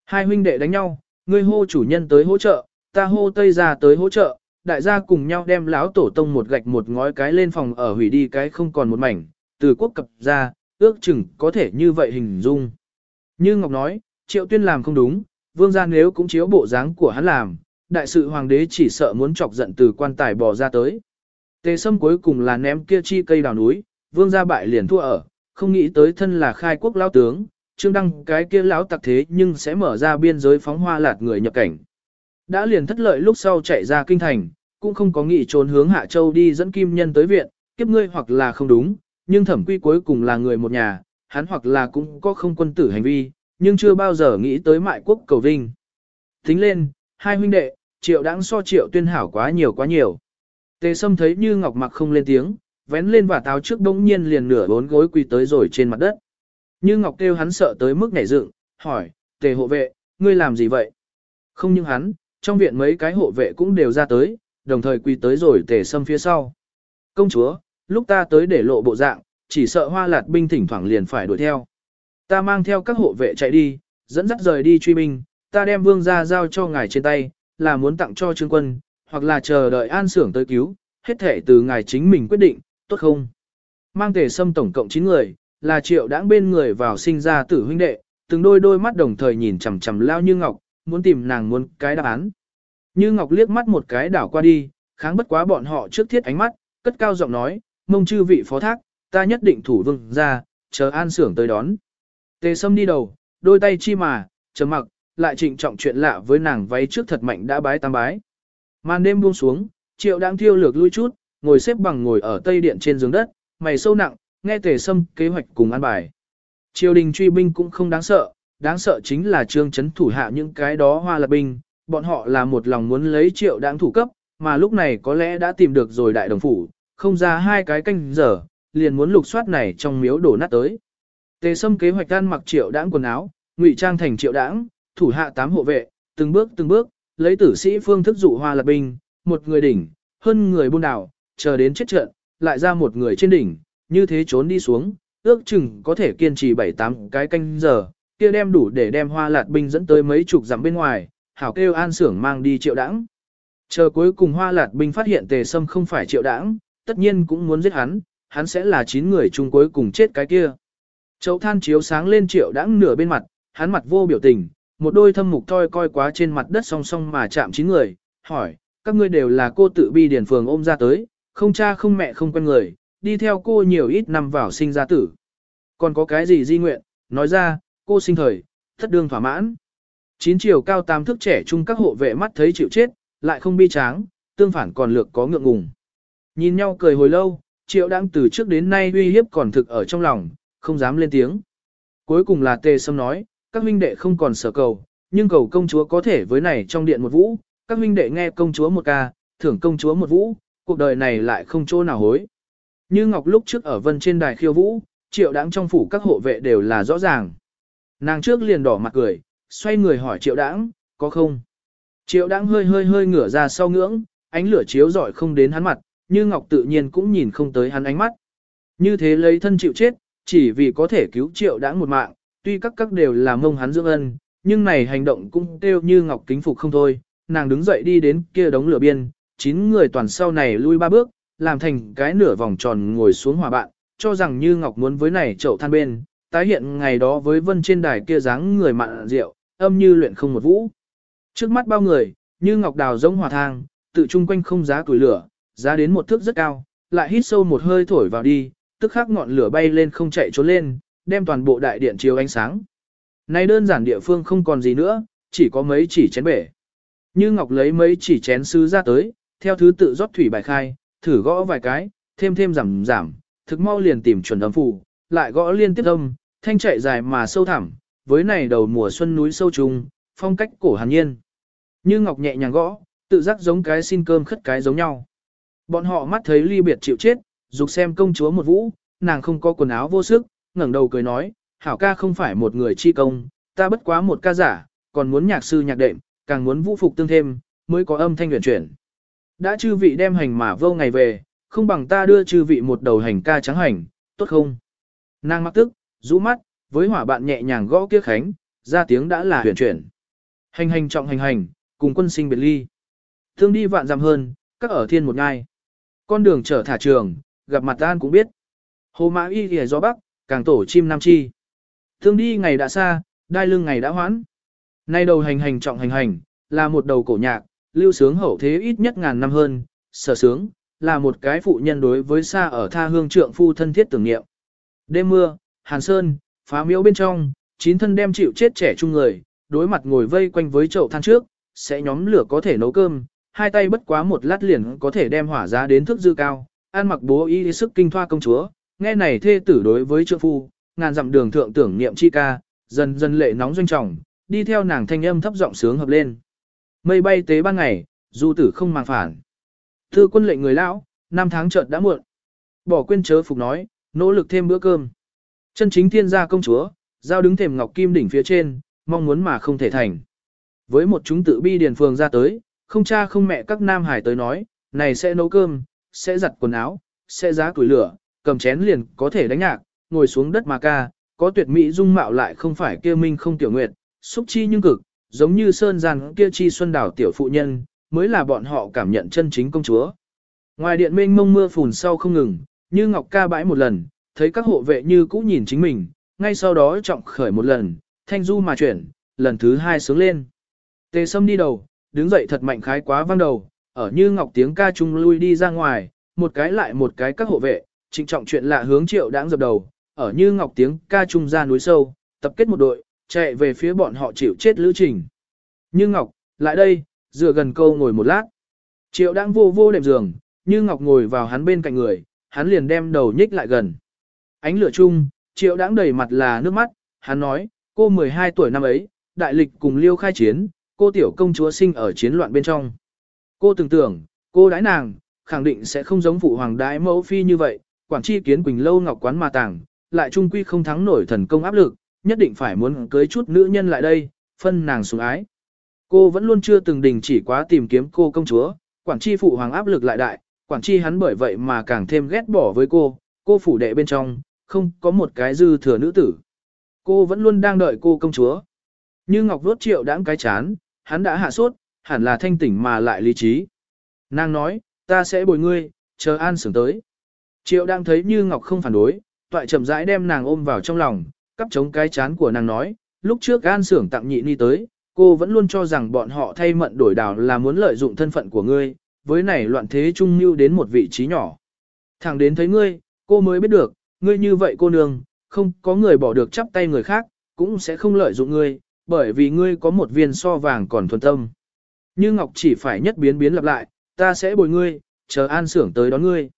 Hai huynh đệ đánh nhau, ngươi hô chủ nhân tới hỗ trợ, ta hô Tây gia tới hỗ trợ, đại gia cùng nhau đem lão tổ tông một gạch một ngói cái lên phòng ở hủy đi cái không còn một mảnh, từ quốc cập ra, ước chừng có thể như vậy hình dung. Như Ngọc nói, triệu tuyên làm không đúng, vương gia nếu cũng chiếu bộ dáng của hắn làm, đại sự hoàng đế chỉ sợ muốn chọc giận từ quan tài bò ra tới. Tề sâm cuối cùng là ném kia chi cây đào núi, vương gia bại liền thua ở, không nghĩ tới thân là khai quốc lão tướng, trương đăng cái kia lão tặc thế nhưng sẽ mở ra biên giới phóng hoa lạt người nhập cảnh. Đã liền thất lợi lúc sau chạy ra kinh thành, cũng không có nghĩ trốn hướng Hạ Châu đi dẫn kim nhân tới viện, kiếp ngươi hoặc là không đúng, nhưng thẩm quy cuối cùng là người một nhà, hắn hoặc là cũng có không quân tử hành vi, nhưng chưa bao giờ nghĩ tới mại quốc cầu vinh. Tính lên, hai huynh đệ, triệu đáng so triệu tuyên hảo quá nhiều quá nhiều. Tề sâm thấy như ngọc mặc không lên tiếng, vén lên và táo trước bỗng nhiên liền nửa bốn gối quỳ tới rồi trên mặt đất. Như ngọc kêu hắn sợ tới mức nhảy dựng, hỏi, tề hộ vệ, ngươi làm gì vậy? Không những hắn, trong viện mấy cái hộ vệ cũng đều ra tới, đồng thời quỳ tới rồi tề sâm phía sau. Công chúa, lúc ta tới để lộ bộ dạng, chỉ sợ hoa lạt binh thỉnh thoảng liền phải đuổi theo. Ta mang theo các hộ vệ chạy đi, dẫn dắt rời đi truy binh, ta đem vương ra giao cho ngài trên tay, là muốn tặng cho trương quân, hoặc là chờ đợi an sưởng tới cứu, hết thể từ ngài chính mình quyết định, tốt không? Mang tề sâm tổng cộng 9 người, là triệu đãng bên người vào sinh ra tử huynh đệ, từng đôi đôi mắt đồng thời nhìn chằm chằm lao như ngọc, muốn tìm nàng muốn cái đáp án. Như ngọc liếc mắt một cái đảo qua đi, kháng bất quá bọn họ trước thiết ánh mắt, cất cao giọng nói, mông chư vị phó thác, ta nhất định thủ vương ra, chờ an sưởng tới đón. Tề sâm đi đầu, đôi tay chi mà, chờ mặc, lại trịnh trọng chuyện lạ với nàng váy trước thật mạnh đã bái tam bái. Màn đêm buông xuống, triệu đang thiêu lược lui chút, ngồi xếp bằng ngồi ở tây điện trên giường đất, mày sâu nặng, nghe tề sâm kế hoạch cùng an bài. Triều đình truy binh cũng không đáng sợ, đáng sợ chính là trương chấn thủ hạ những cái đó hoa lạc binh, bọn họ là một lòng muốn lấy triệu đáng thủ cấp, mà lúc này có lẽ đã tìm được rồi đại đồng phủ, không ra hai cái canh giờ, liền muốn lục soát này trong miếu đổ nát tới. Tề sâm kế hoạch ăn mặc triệu đáng quần áo, ngụy trang thành triệu đáng, thủ hạ tám hộ vệ, từng bước từng bước, lấy tử sĩ phương thức dụ hoa lạc binh, một người đỉnh, hơn người buôn đảo, chờ đến chết trận, lại ra một người trên đỉnh, như thế trốn đi xuống, ước chừng có thể kiên trì 7-8 cái canh giờ, kia đem đủ để đem hoa lạt binh dẫn tới mấy chục dặm bên ngoài, hảo kêu an sưởng mang đi triệu đãng. Chờ cuối cùng hoa lạt binh phát hiện tề sâm không phải triệu đãng, tất nhiên cũng muốn giết hắn, hắn sẽ là chín người chung cuối cùng chết cái kia. Chậu than chiếu sáng lên triệu đãng nửa bên mặt, hắn mặt vô biểu tình, một đôi thâm mục toi coi quá trên mặt đất song song mà chạm chín người, hỏi, các ngươi đều là cô tự bi điển phường ôm ra tới, không cha không mẹ không quen người, đi theo cô nhiều ít năm vào sinh ra tử. Còn có cái gì di nguyện, nói ra, cô sinh thời, thất đương thỏa mãn. Chín chiều cao tam thước trẻ chung các hộ vệ mắt thấy chịu chết, lại không bi tráng, tương phản còn lược có ngượng ngùng. Nhìn nhau cười hồi lâu, triệu đang từ trước đến nay uy hiếp còn thực ở trong lòng, không dám lên tiếng. Cuối cùng là tề sâm nói, các huynh đệ không còn sở cầu, nhưng cầu công chúa có thể với này trong điện một vũ, các huynh đệ nghe công chúa một ca, thưởng công chúa một vũ, cuộc đời này lại không chỗ nào hối. Như Ngọc lúc trước ở vân trên đài khiêu vũ, triệu đáng trong phủ các hộ vệ đều là rõ ràng. Nàng trước liền đỏ mặt cười, xoay người hỏi triệu đãng có không? Triệu đãng hơi hơi hơi ngửa ra sau ngưỡng, ánh lửa chiếu rọi không đến hắn mặt, như Ngọc tự nhiên cũng nhìn không tới hắn ánh mắt. Như thế lấy thân chịu chết, chỉ vì có thể cứu triệu đãng một mạng, tuy các các đều là mông hắn dưỡng ân, nhưng này hành động cũng kêu như ngọc kính phục không thôi, nàng đứng dậy đi đến kia đống lửa biên, chín người toàn sau này lui ba bước, làm thành cái nửa vòng tròn ngồi xuống hòa bạn, cho rằng như ngọc muốn với này chậu than bên, tái hiện ngày đó với vân trên đài kia dáng người mặn rượu, âm như luyện không một vũ. Trước mắt bao người, như ngọc đào giống hòa thang, tự chung quanh không giá tuổi lửa, giá đến một thước rất cao, lại hít sâu một hơi thổi vào đi, tức khắc ngọn lửa bay lên không chạy trốn lên, đem toàn bộ đại điện chiếu ánh sáng. Nay đơn giản địa phương không còn gì nữa, chỉ có mấy chỉ chén bể. Như Ngọc lấy mấy chỉ chén sứ ra tới, theo thứ tự rót thủy bài khai, thử gõ vài cái, thêm thêm giảm giảm, thực mau liền tìm chuẩn âm phù, lại gõ liên tiếp âm, thanh chạy dài mà sâu thẳm, với này đầu mùa xuân núi sâu trùng, phong cách cổ hàn nhiên. Như Ngọc nhẹ nhàng gõ, tự giác giống cái xin cơm khất cái giống nhau. Bọn họ mắt thấy ly biệt chịu chết, dục xem công chúa một vũ, nàng không có quần áo vô sức, ngẩng đầu cười nói, hảo ca không phải một người chi công, ta bất quá một ca giả, còn muốn nhạc sư nhạc đệm, càng muốn vũ phục tương thêm, mới có âm thanh huyền chuyển. Đã chư vị đem hành mà vô ngày về, không bằng ta đưa chư vị một đầu hành ca trắng hành, tốt không? Nàng mắc tức, rũ mắt, với hỏa bạn nhẹ nhàng gõ kia khánh, ra tiếng đã là huyền chuyển. Hành hành trọng hành hành, cùng quân sinh biệt ly. Thương đi vạn dặm hơn, các ở thiên một ngai. Con đường trở thả trường, gặp mặt an cũng biết. Hồ mã y thì gió bắc, càng tổ chim nam chi. Thương đi ngày đã xa, đai lưng ngày đã hoãn. Nay đầu hành hành trọng hành hành, là một đầu cổ nhạc, lưu sướng hậu thế ít nhất ngàn năm hơn, sở sướng, là một cái phụ nhân đối với xa ở tha hương trượng phu thân thiết tưởng niệm. Đêm mưa, hàn sơn, phá miếu bên trong, chín thân đem chịu chết trẻ chung người, đối mặt ngồi vây quanh với chậu than trước, sẽ nhóm lửa có thể nấu cơm, hai tay bất quá một lát liền có thể đem hỏa giá đến thức dư cao, an mặc bố y sức kinh thoa công chúa, nghe này thê tử đối với trượng phu, ngàn dặm đường thượng tưởng niệm chi ca, dần dần lệ nóng doanh trọng, đi theo nàng thanh âm thấp giọng sướng hợp lên. Mây bay tế ban ngày, du tử không màng phản. Thư quân lệnh người lão, năm tháng chợt đã muộn. Bỏ quên chớ phục nói, nỗ lực thêm bữa cơm. Chân chính thiên gia công chúa, giao đứng thềm ngọc kim đỉnh phía trên, mong muốn mà không thể thành. Với một chúng tự bi điền phường ra tới, không cha không mẹ các nam hải tới nói, này sẽ nấu cơm, sẽ giặt quần áo, sẽ giá củi lửa, cầm chén liền có thể đánh nhạc, ngồi xuống đất mà ca, có tuyệt mỹ dung mạo lại không phải kia minh không tiểu nguyệt, xúc chi nhưng cực, giống như sơn gian kia chi xuân đảo tiểu phụ nhân, mới là bọn họ cảm nhận chân chính công chúa. Ngoài điện mênh mông mưa phùn sau không ngừng, như ngọc ca bãi một lần, thấy các hộ vệ như cũ nhìn chính mình, ngay sau đó trọng khởi một lần, thanh du mà chuyển, lần thứ hai sướng lên. Tề sâm đi đầu, đứng dậy thật mạnh khái quá vang đầu, ở như ngọc tiếng ca trung lui đi ra ngoài, một cái lại một cái các hộ vệ, trịnh trọng chuyện lạ hướng triệu đáng dập đầu, ở như ngọc tiếng ca trung ra núi sâu, tập kết một đội, chạy về phía bọn họ chịu chết lữ trình. Như ngọc, lại đây, dựa gần câu ngồi một lát. Triệu đáng vô vô đệm giường, như ngọc ngồi vào hắn bên cạnh người, hắn liền đem đầu nhích lại gần. Ánh lửa chung, triệu đáng đầy mặt là nước mắt, hắn nói, cô 12 tuổi năm ấy, đại lịch cùng liêu khai chiến, cô tiểu công chúa sinh ở chiến loạn bên trong. Cô tưởng tưởng, cô đãi nàng, khẳng định sẽ không giống phụ hoàng đãi mẫu phi như vậy, quản chi kiến quỳnh lâu ngọc quán mà tàng, lại trung quy không thắng nổi thần công áp lực, nhất định phải muốn cưới chút nữ nhân lại đây, phân nàng xuống ái. Cô vẫn luôn chưa từng đình chỉ quá tìm kiếm cô công chúa, quản chi phụ hoàng áp lực lại đại, quản chi hắn bởi vậy mà càng thêm ghét bỏ với cô, cô phủ đệ bên trong, không có một cái dư thừa nữ tử. Cô vẫn luôn đang đợi cô công chúa. Như Ngọc vuốt triệu đãng cái chán, hắn đã hạ sốt, hẳn là thanh tỉnh mà lại lý trí. Nàng nói, ta sẽ bồi ngươi, chờ an sưởng tới. Triệu đang thấy như Ngọc không phản đối, toại chậm rãi đem nàng ôm vào trong lòng, cắp chống cái chán của nàng nói, lúc trước an sưởng tặng nhị ni tới, cô vẫn luôn cho rằng bọn họ thay mận đổi đảo là muốn lợi dụng thân phận của ngươi, với này loạn thế trung mưu đến một vị trí nhỏ. Thẳng đến thấy ngươi, cô mới biết được, ngươi như vậy cô nương, không có người bỏ được chắp tay người khác, cũng sẽ không lợi dụng ngươi, bởi vì ngươi có một viên so vàng còn thuần tâm. Như Ngọc chỉ phải nhất biến biến lặp lại, ta sẽ bồi ngươi, chờ an sưởng tới đón ngươi.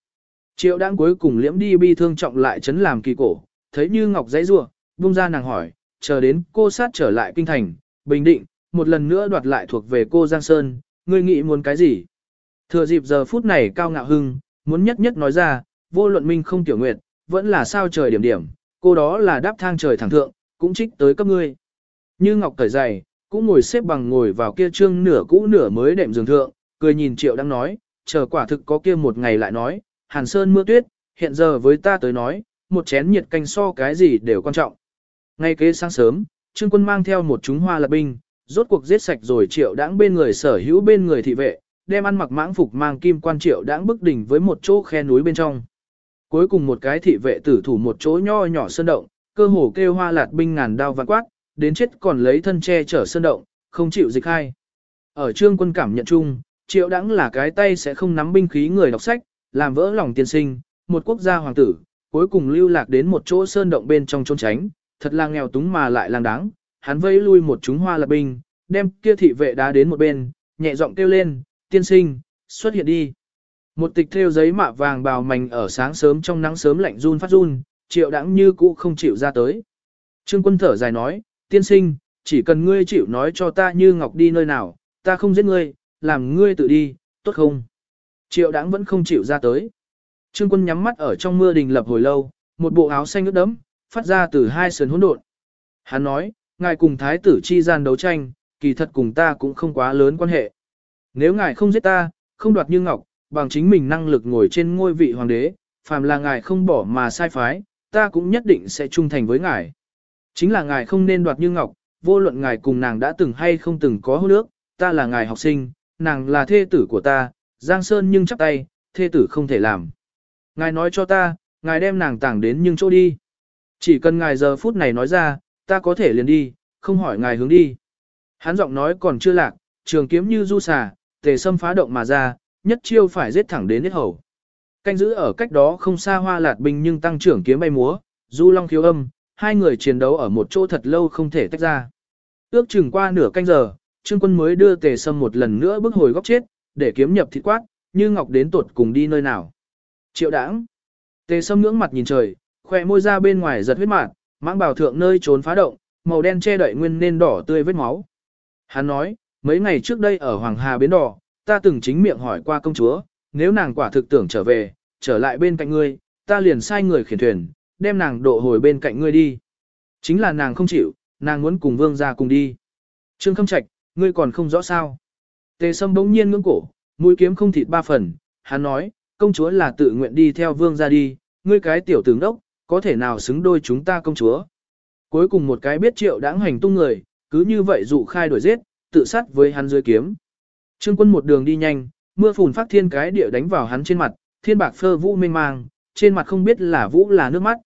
Triệu đang cuối cùng liễm đi bi thương trọng lại chấn làm kỳ cổ, thấy Như Ngọc dãy rủa, buông ra nàng hỏi, chờ đến cô sát trở lại kinh thành, bình định, một lần nữa đoạt lại thuộc về cô Giang Sơn, ngươi nghĩ muốn cái gì? Thừa dịp giờ phút này cao ngạo hưng, muốn nhất nhất nói ra, vô luận minh không tiểu nguyệt, vẫn là sao trời điểm điểm, cô đó là đáp thang trời thẳng thượng, cũng trích tới cấp ngươi. Như Ngọc cởi giày, cũng ngồi xếp bằng ngồi vào kia trương nửa cũ nửa mới đệm giường thượng, cười nhìn Triệu đang nói, chờ quả thực có kia một ngày lại nói, Hàn Sơn mưa tuyết, hiện giờ với ta tới nói, một chén nhiệt canh so cái gì đều quan trọng. Ngay kế sáng sớm, Trương Quân mang theo một chúng hoa lập binh, rốt cuộc giết sạch rồi Triệu đãng bên người sở hữu bên người thị vệ, đem ăn mặc mãng phục mang kim quan Triệu đãng bức đỉnh với một chỗ khe núi bên trong. Cuối cùng một cái thị vệ tử thủ một chỗ nho nhỏ sơn động, cơ hồ kêu hoa lạt binh ngàn đao vạn quát, đến chết còn lấy thân che chở sơn động, không chịu dịch hai. Ở trương quân cảm nhận chung, triệu đãng là cái tay sẽ không nắm binh khí người đọc sách, làm vỡ lòng tiên sinh, một quốc gia hoàng tử, cuối cùng lưu lạc đến một chỗ sơn động bên trong trốn tránh, thật là nghèo túng mà lại lang đáng, hắn vây lui một chúng hoa lạt binh, đem kia thị vệ đá đến một bên, nhẹ giọng kêu lên, tiên sinh, xuất hiện đi. Một tịch theo giấy mạ vàng bào mảnh ở sáng sớm trong nắng sớm lạnh run phát run, triệu đãng như cũ không chịu ra tới. Trương quân thở dài nói, tiên sinh, chỉ cần ngươi chịu nói cho ta như ngọc đi nơi nào, ta không giết ngươi, làm ngươi tự đi, tốt không? Triệu đãng vẫn không chịu ra tới. Trương quân nhắm mắt ở trong mưa đình lập hồi lâu, một bộ áo xanh ướt đẫm, phát ra từ hai sườn hỗn độn. Hắn nói, ngài cùng thái tử chi gian đấu tranh, kỳ thật cùng ta cũng không quá lớn quan hệ. Nếu ngài không giết ta, không đoạt như ngọc, bằng chính mình năng lực ngồi trên ngôi vị hoàng đế, phàm là ngài không bỏ mà sai phái, ta cũng nhất định sẽ trung thành với ngài. Chính là ngài không nên đoạt như ngọc, vô luận ngài cùng nàng đã từng hay không từng có hôn ước, ta là ngài học sinh, nàng là thê tử của ta, Giang Sơn nhưng chắp tay, thê tử không thể làm. Ngài nói cho ta, ngài đem nàng tảng đến nhưng chỗ đi. Chỉ cần ngài giờ phút này nói ra, ta có thể liền đi, không hỏi ngài hướng đi. Hắn giọng nói còn chưa lạc, trường kiếm như du xà, tề sâm phá động mà ra, nhất chiêu phải giết thẳng đến hết hầu. Canh giữ ở cách đó không xa hoa lạt bình nhưng tăng trưởng kiếm bay múa, du long khiếu âm, hai người chiến đấu ở một chỗ thật lâu không thể tách ra. Ước chừng qua nửa canh giờ, Trương Quân mới đưa Tề Sâm một lần nữa bước hồi góc chết, để kiếm nhập thịt quát, như ngọc đến tuột cùng đi nơi nào. Triệu đãng. Tề Sâm ngưỡng mặt nhìn trời, khỏe môi ra bên ngoài giật huyết mạt, mãng bảo thượng nơi trốn phá động, màu đen che đậy nguyên nên đỏ tươi vết máu. Hắn nói, mấy ngày trước đây ở Hoàng Hà Bến Đỏ, ta từng chính miệng hỏi qua công chúa, nếu nàng quả thực tưởng trở về, trở lại bên cạnh ngươi, ta liền sai người khiển thuyền, đem nàng độ hồi bên cạnh ngươi đi. Chính là nàng không chịu, nàng muốn cùng vương ra cùng đi. Trương Khâm Trạch, ngươi còn không rõ sao. Tề Sâm bỗng nhiên ngưỡng cổ, mũi kiếm không thịt ba phần, hắn nói, công chúa là tự nguyện đi theo vương ra đi, ngươi cái tiểu tướng đốc, có thể nào xứng đôi chúng ta công chúa. Cuối cùng một cái biết triệu đáng hành tung người, cứ như vậy dụ khai đuổi giết, tự sát với hắn dưới kiếm. Trương quân một đường đi nhanh, mưa phùn phát thiên cái địa đánh vào hắn trên mặt, thiên bạc phơ vũ mênh mang, trên mặt không biết là vũ là nước mắt.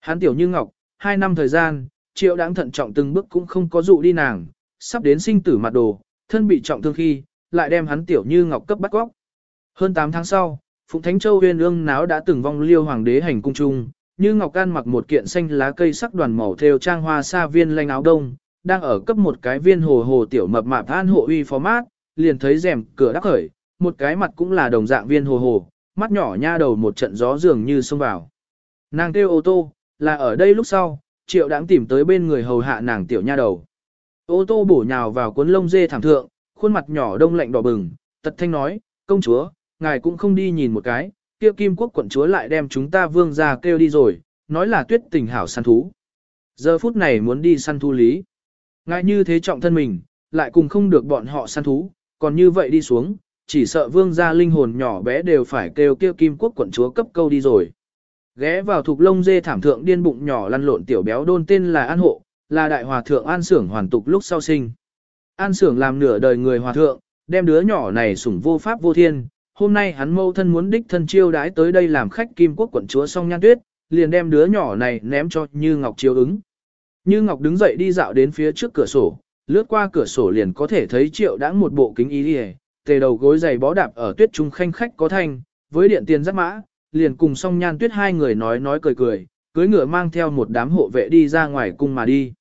Hắn tiểu như ngọc, hai năm thời gian, triệu đáng thận trọng từng bước cũng không có dụ đi nàng, sắp đến sinh tử mặt đồ, thân bị trọng thương khi, lại đem hắn tiểu như ngọc cấp bắt góc. Hơn 8 tháng sau, Phụng Thánh Châu huyên ương náo đã từng vong liêu hoàng đế hành cung trung, như Ngọc Can mặc một kiện xanh lá cây sắc đoàn màu theo trang hoa sa viên lanh áo đông, đang ở cấp một cái viên hồ hồ tiểu mập mạp an hộ uy phó mát, liền thấy rèm cửa đắc khởi, một cái mặt cũng là đồng dạng viên hồ hồ, mắt nhỏ nha đầu một trận gió dường như xông vào. Nàng kêu ô tô, là ở đây lúc sau, triệu đáng tìm tới bên người hầu hạ nàng tiểu nha đầu. Ô tô bổ nhào vào cuốn lông dê thảm thượng, khuôn mặt nhỏ đông lạnh đỏ bừng, tật thanh nói, công chúa, ngài cũng không đi nhìn một cái, kia kim quốc quận chúa lại đem chúng ta vương ra kêu đi rồi, nói là tuyết tình hảo săn thú. Giờ phút này muốn đi săn thú lý. Ngài như thế trọng thân mình, lại cùng không được bọn họ săn thú, còn như vậy đi xuống, chỉ sợ vương gia linh hồn nhỏ bé đều phải kêu kia kim quốc quận chúa cấp câu đi rồi. Ghé vào thuộc lông dê thảm thượng điên bụng nhỏ lăn lộn tiểu béo đôn tên là An Hộ, là đại hòa thượng An Sưởng hoàn tục lúc sau sinh. An Sưởng làm nửa đời người hòa thượng, đem đứa nhỏ này sủng vô pháp vô thiên, hôm nay hắn mâu thân muốn đích thân chiêu đái tới đây làm khách kim quốc quận chúa song nhan tuyết, liền đem đứa nhỏ này ném cho Như Ngọc chiếu ứng. Như Ngọc đứng dậy đi dạo đến phía trước cửa sổ, lướt qua cửa sổ liền có thể thấy triệu đã một bộ kính y đi tề đầu gối giày bó đạp ở tuyết trung khanh khách có thanh, với điện tiền giáp mã, liền cùng song nhan tuyết hai người nói nói cười cười, cưới ngựa mang theo một đám hộ vệ đi ra ngoài cung mà đi.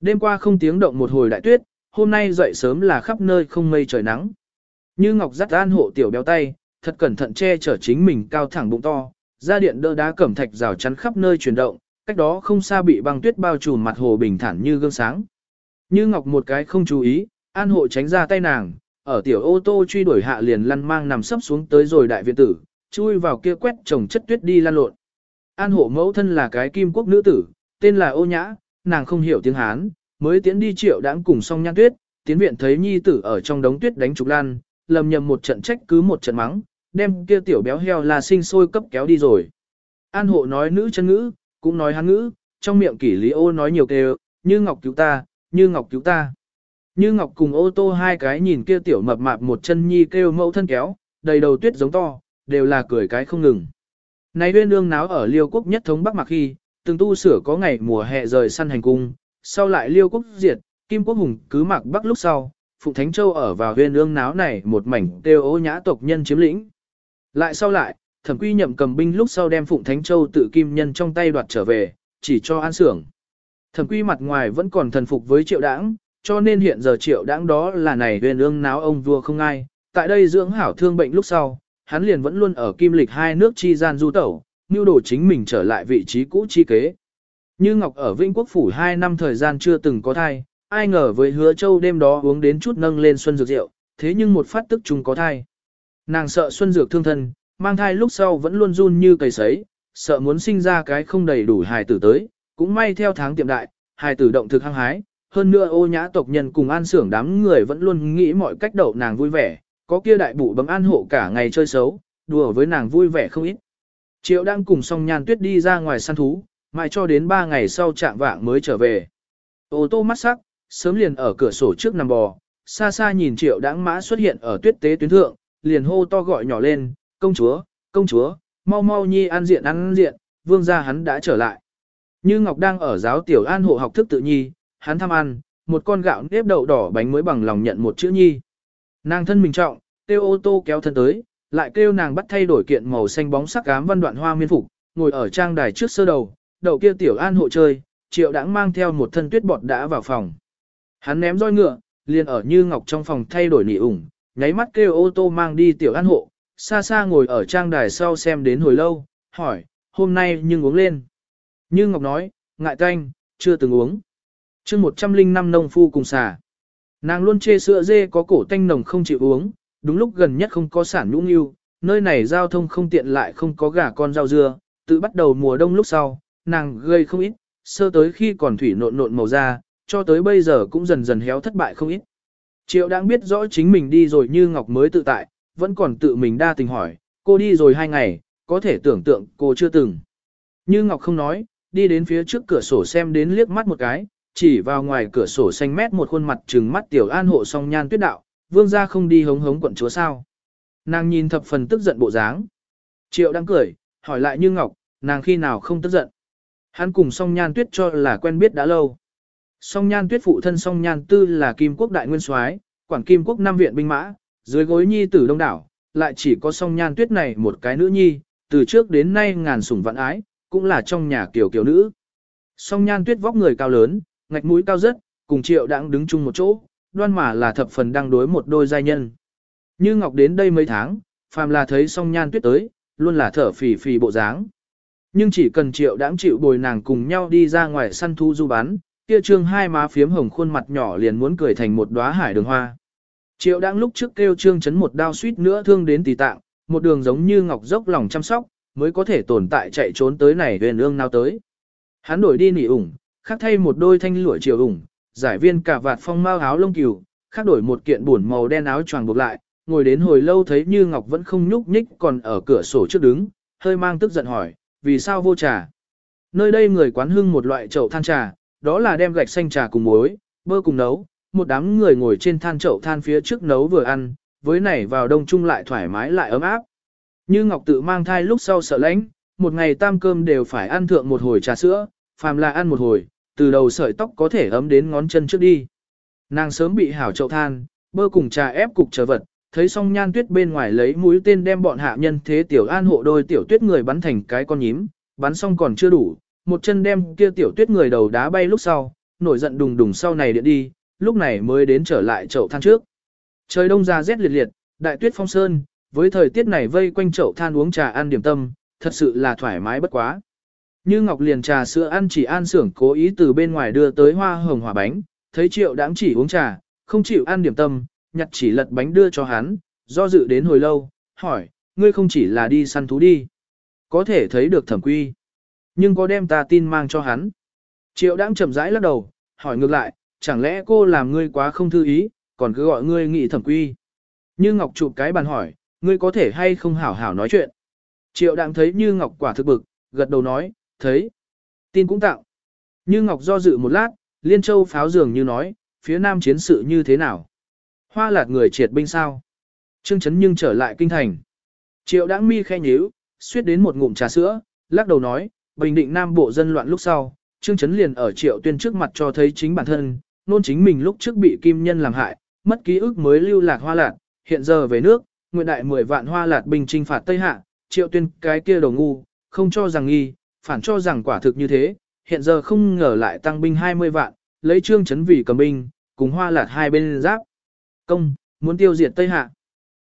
Đêm qua không tiếng động một hồi đại tuyết, hôm nay dậy sớm là khắp nơi không mây trời nắng. Như Ngọc dắt an hộ tiểu béo tay, thật cẩn thận che chở chính mình cao thẳng bụng to, ra điện đỡ đá cẩm thạch rào chắn khắp nơi chuyển động, cách đó không xa bị băng tuyết bao trùm mặt hồ bình thản như gương sáng. Như Ngọc một cái không chú ý, an hộ tránh ra tay nàng, ở tiểu ô tô truy đuổi hạ liền lăn mang nằm sấp xuống tới rồi đại viện tử, chui vào kia quét trồng chất tuyết đi lan lộn. An hộ mẫu thân là cái kim quốc nữ tử, tên là ô nhã, nàng không hiểu tiếng Hán, mới tiến đi triệu đãng cùng song nhan tuyết, tiến viện thấy nhi tử ở trong đống tuyết đánh trục lan, lầm nhầm một trận trách cứ một trận mắng, đem kia tiểu béo heo là sinh sôi cấp kéo đi rồi. An hộ nói nữ chân ngữ, cũng nói hán ngữ, trong miệng kỷ lý ô nói nhiều kêu, như ngọc cứu ta, như ngọc cứu ta. Như ngọc cùng ô tô hai cái nhìn kia tiểu mập mạp một chân nhi kêu mẫu thân kéo, đầy đầu tuyết giống to, đều là cười cái không ngừng. Này huyên ương náo ở liêu quốc nhất thống bắc mạc khi, từng tu sửa có ngày mùa hè rời săn hành cung, sau lại liêu quốc diệt, kim quốc hùng cứ mạc bắc lúc sau, Phụng Thánh Châu ở vào huyên ương náo này một mảnh kêu ô nhã tộc nhân chiếm lĩnh. Lại sau lại, thẩm quy nhậm cầm binh lúc sau đem Phụng Thánh Châu tự kim nhân trong tay đoạt trở về, chỉ cho an sưởng. Thẩm quy mặt ngoài vẫn còn thần phục với triệu đãng, cho nên hiện giờ triệu đãng đó là này huyền ương náo ông vua không ai. Tại đây dưỡng hảo thương bệnh lúc sau, hắn liền vẫn luôn ở kim lịch hai nước chi gian du tẩu, mưu đồ chính mình trở lại vị trí cũ chi kế. Như Ngọc ở Vĩnh Quốc Phủ 2 năm thời gian chưa từng có thai, ai ngờ với hứa châu đêm đó uống đến chút nâng lên xuân dược rượu, thế nhưng một phát tức chúng có thai. Nàng sợ xuân dược thương thân, mang thai lúc sau vẫn luôn run như cầy sấy, sợ muốn sinh ra cái không đầy đủ hài tử tới, cũng may theo tháng tiệm đại, hài tử động thực hăng hái, hơn nữa ô nhã tộc nhân cùng an sưởng đám người vẫn luôn nghĩ mọi cách đậu nàng vui vẻ, có kia đại bụ bấm an hộ cả ngày chơi xấu, đùa với nàng vui vẻ không ít. Triệu đang cùng song nhan tuyết đi ra ngoài săn thú, mãi cho đến 3 ngày sau trạng vạng mới trở về. Ô tô mắt sắc, sớm liền ở cửa sổ trước nằm bò, xa xa nhìn triệu đáng mã xuất hiện ở tuyết tế tuyến thượng, liền hô to gọi nhỏ lên, công chúa, công chúa, mau mau nhi ăn diện ăn diện, vương gia hắn đã trở lại. Như Ngọc đang ở giáo tiểu an hộ học thức tự nhi, hắn thăm ăn, một con gạo nếp đậu đỏ bánh mới bằng lòng nhận một chữ nhi. Nàng thân mình trọng, kêu ô tô kéo thân tới, lại kêu nàng bắt thay đổi kiện màu xanh bóng sắc cám văn đoạn hoa miên phục, ngồi ở trang đài trước sơ đầu, đậu kia tiểu an hộ chơi, triệu đãng mang theo một thân tuyết bọt đã vào phòng. Hắn ném roi ngựa, liền ở như ngọc trong phòng thay đổi nỉ ủng, nháy mắt kêu ô tô mang đi tiểu an hộ, xa xa ngồi ở trang đài sau xem đến hồi lâu, hỏi, hôm nay nhưng uống lên. Như ngọc nói, ngại canh, chưa từng uống. chương 105 nông phu cùng xà. Nàng luôn chê sữa dê có cổ tanh nồng không chịu uống, đúng lúc gần nhất không có sản nhũng yêu, nơi này giao thông không tiện lại không có gà con rau dưa, tự bắt đầu mùa đông lúc sau, nàng gây không ít, sơ tới khi còn thủy nộn nộn màu da, cho tới bây giờ cũng dần dần héo thất bại không ít. Triệu đang biết rõ chính mình đi rồi như Ngọc mới tự tại, vẫn còn tự mình đa tình hỏi, cô đi rồi hai ngày, có thể tưởng tượng cô chưa từng. Như Ngọc không nói, đi đến phía trước cửa sổ xem đến liếc mắt một cái, chỉ vào ngoài cửa sổ xanh mét một khuôn mặt trừng mắt tiểu an hộ song nhan tuyết đạo, vương gia không đi hống hống quận chúa sao. Nàng nhìn thập phần tức giận bộ dáng. Triệu đang cười, hỏi lại như Ngọc, nàng khi nào không tức giận. Hắn cùng song nhan tuyết cho là quen biết đã lâu. Song nhan tuyết phụ thân song nhan tư là kim quốc đại nguyên soái, quản kim quốc năm viện binh mã, dưới gối nhi tử đông đảo, lại chỉ có song nhan tuyết này một cái nữ nhi, từ trước đến nay ngàn sủng vạn ái, cũng là trong nhà kiểu kiểu nữ. Song nhan tuyết vóc người cao lớn, ngạch mũi cao rất, cùng triệu đang đứng chung một chỗ, đoan mà là thập phần đang đối một đôi giai nhân. Như Ngọc đến đây mấy tháng, phàm là thấy song nhan tuyết tới, luôn là thở phì phì bộ dáng. Nhưng chỉ cần triệu đãng chịu bồi nàng cùng nhau đi ra ngoài săn thu du bán, kia trương hai má phiếm hồng khuôn mặt nhỏ liền muốn cười thành một đóa hải đường hoa. Triệu đãng lúc trước kêu trương chấn một đao suýt nữa thương đến tỷ tạng, một đường giống như ngọc dốc lòng chăm sóc, mới có thể tồn tại chạy trốn tới này huyền ương nào tới. Hắn đổi đi nỉ ủng, khác thay một đôi thanh lụa chiều ủng, giải viên cả vạt phong mao áo lông cừu, khác đổi một kiện buồn màu đen áo choàng buộc lại, ngồi đến hồi lâu thấy như ngọc vẫn không nhúc nhích còn ở cửa sổ trước đứng, hơi mang tức giận hỏi, vì sao vô trà? Nơi đây người quán hưng một loại chậu than trà, đó là đem gạch xanh trà cùng muối, bơ cùng nấu, một đám người ngồi trên than chậu than phía trước nấu vừa ăn, với này vào đông chung lại thoải mái lại ấm áp. Như Ngọc tự mang thai lúc sau sợ lãnh, một ngày tam cơm đều phải ăn thượng một hồi trà sữa, phàm là ăn một hồi, từ đầu sợi tóc có thể ấm đến ngón chân trước đi. Nàng sớm bị hảo chậu than, bơ cùng trà ép cục trở vật, thấy song nhan tuyết bên ngoài lấy mũi tên đem bọn hạ nhân thế tiểu an hộ đôi tiểu tuyết người bắn thành cái con nhím, bắn xong còn chưa đủ, một chân đem kia tiểu tuyết người đầu đá bay lúc sau, nổi giận đùng đùng sau này điện đi, lúc này mới đến trở lại chậu than trước. Trời đông ra rét liệt liệt, đại tuyết phong sơn, với thời tiết này vây quanh chậu than uống trà ăn điểm tâm, thật sự là thoải mái bất quá. Như Ngọc liền trà sữa ăn chỉ an sưởng cố ý từ bên ngoài đưa tới hoa hồng hỏa bánh, thấy triệu đáng chỉ uống trà, không chịu ăn điểm tâm, nhặt chỉ lật bánh đưa cho hắn, do dự đến hồi lâu, hỏi, ngươi không chỉ là đi săn thú đi. Có thể thấy được thẩm quy. Nhưng có đem ta tin mang cho hắn. Triệu đáng chậm rãi lắc đầu, hỏi ngược lại, chẳng lẽ cô làm ngươi quá không thư ý, còn cứ gọi ngươi nghị thẩm quy. Như Ngọc chụp cái bàn hỏi, ngươi có thể hay không hảo hảo nói chuyện. Triệu đạm thấy Như Ngọc quả thực bực, gật đầu nói, thấy. Tin cũng tạo. Như Ngọc do dự một lát, Liên Châu pháo dường như nói, phía nam chiến sự như thế nào. Hoa lạt người triệt binh sao. Trương Chấn nhưng trở lại kinh thành. Triệu đãng mi khe nhíu, suýt đến một ngụm trà sữa, lắc đầu nói, bình định nam bộ dân loạn lúc sau, Trương Chấn liền ở triệu tuyên trước mặt cho thấy chính bản thân, nôn chính mình lúc trước bị kim nhân làm hại, mất ký ức mới lưu lạc hoa lạt, hiện giờ về nước, nguyện đại 10 vạn hoa lạt binh trinh phạt Tây Hạ, triệu tuyên cái kia đầu ngu, không cho rằng nghi, phản cho rằng quả thực như thế, hiện giờ không ngờ lại tăng binh 20 vạn, lấy trương chấn vì cầm binh, cùng hoa lạt hai bên giáp. Công, muốn tiêu diệt Tây Hạ.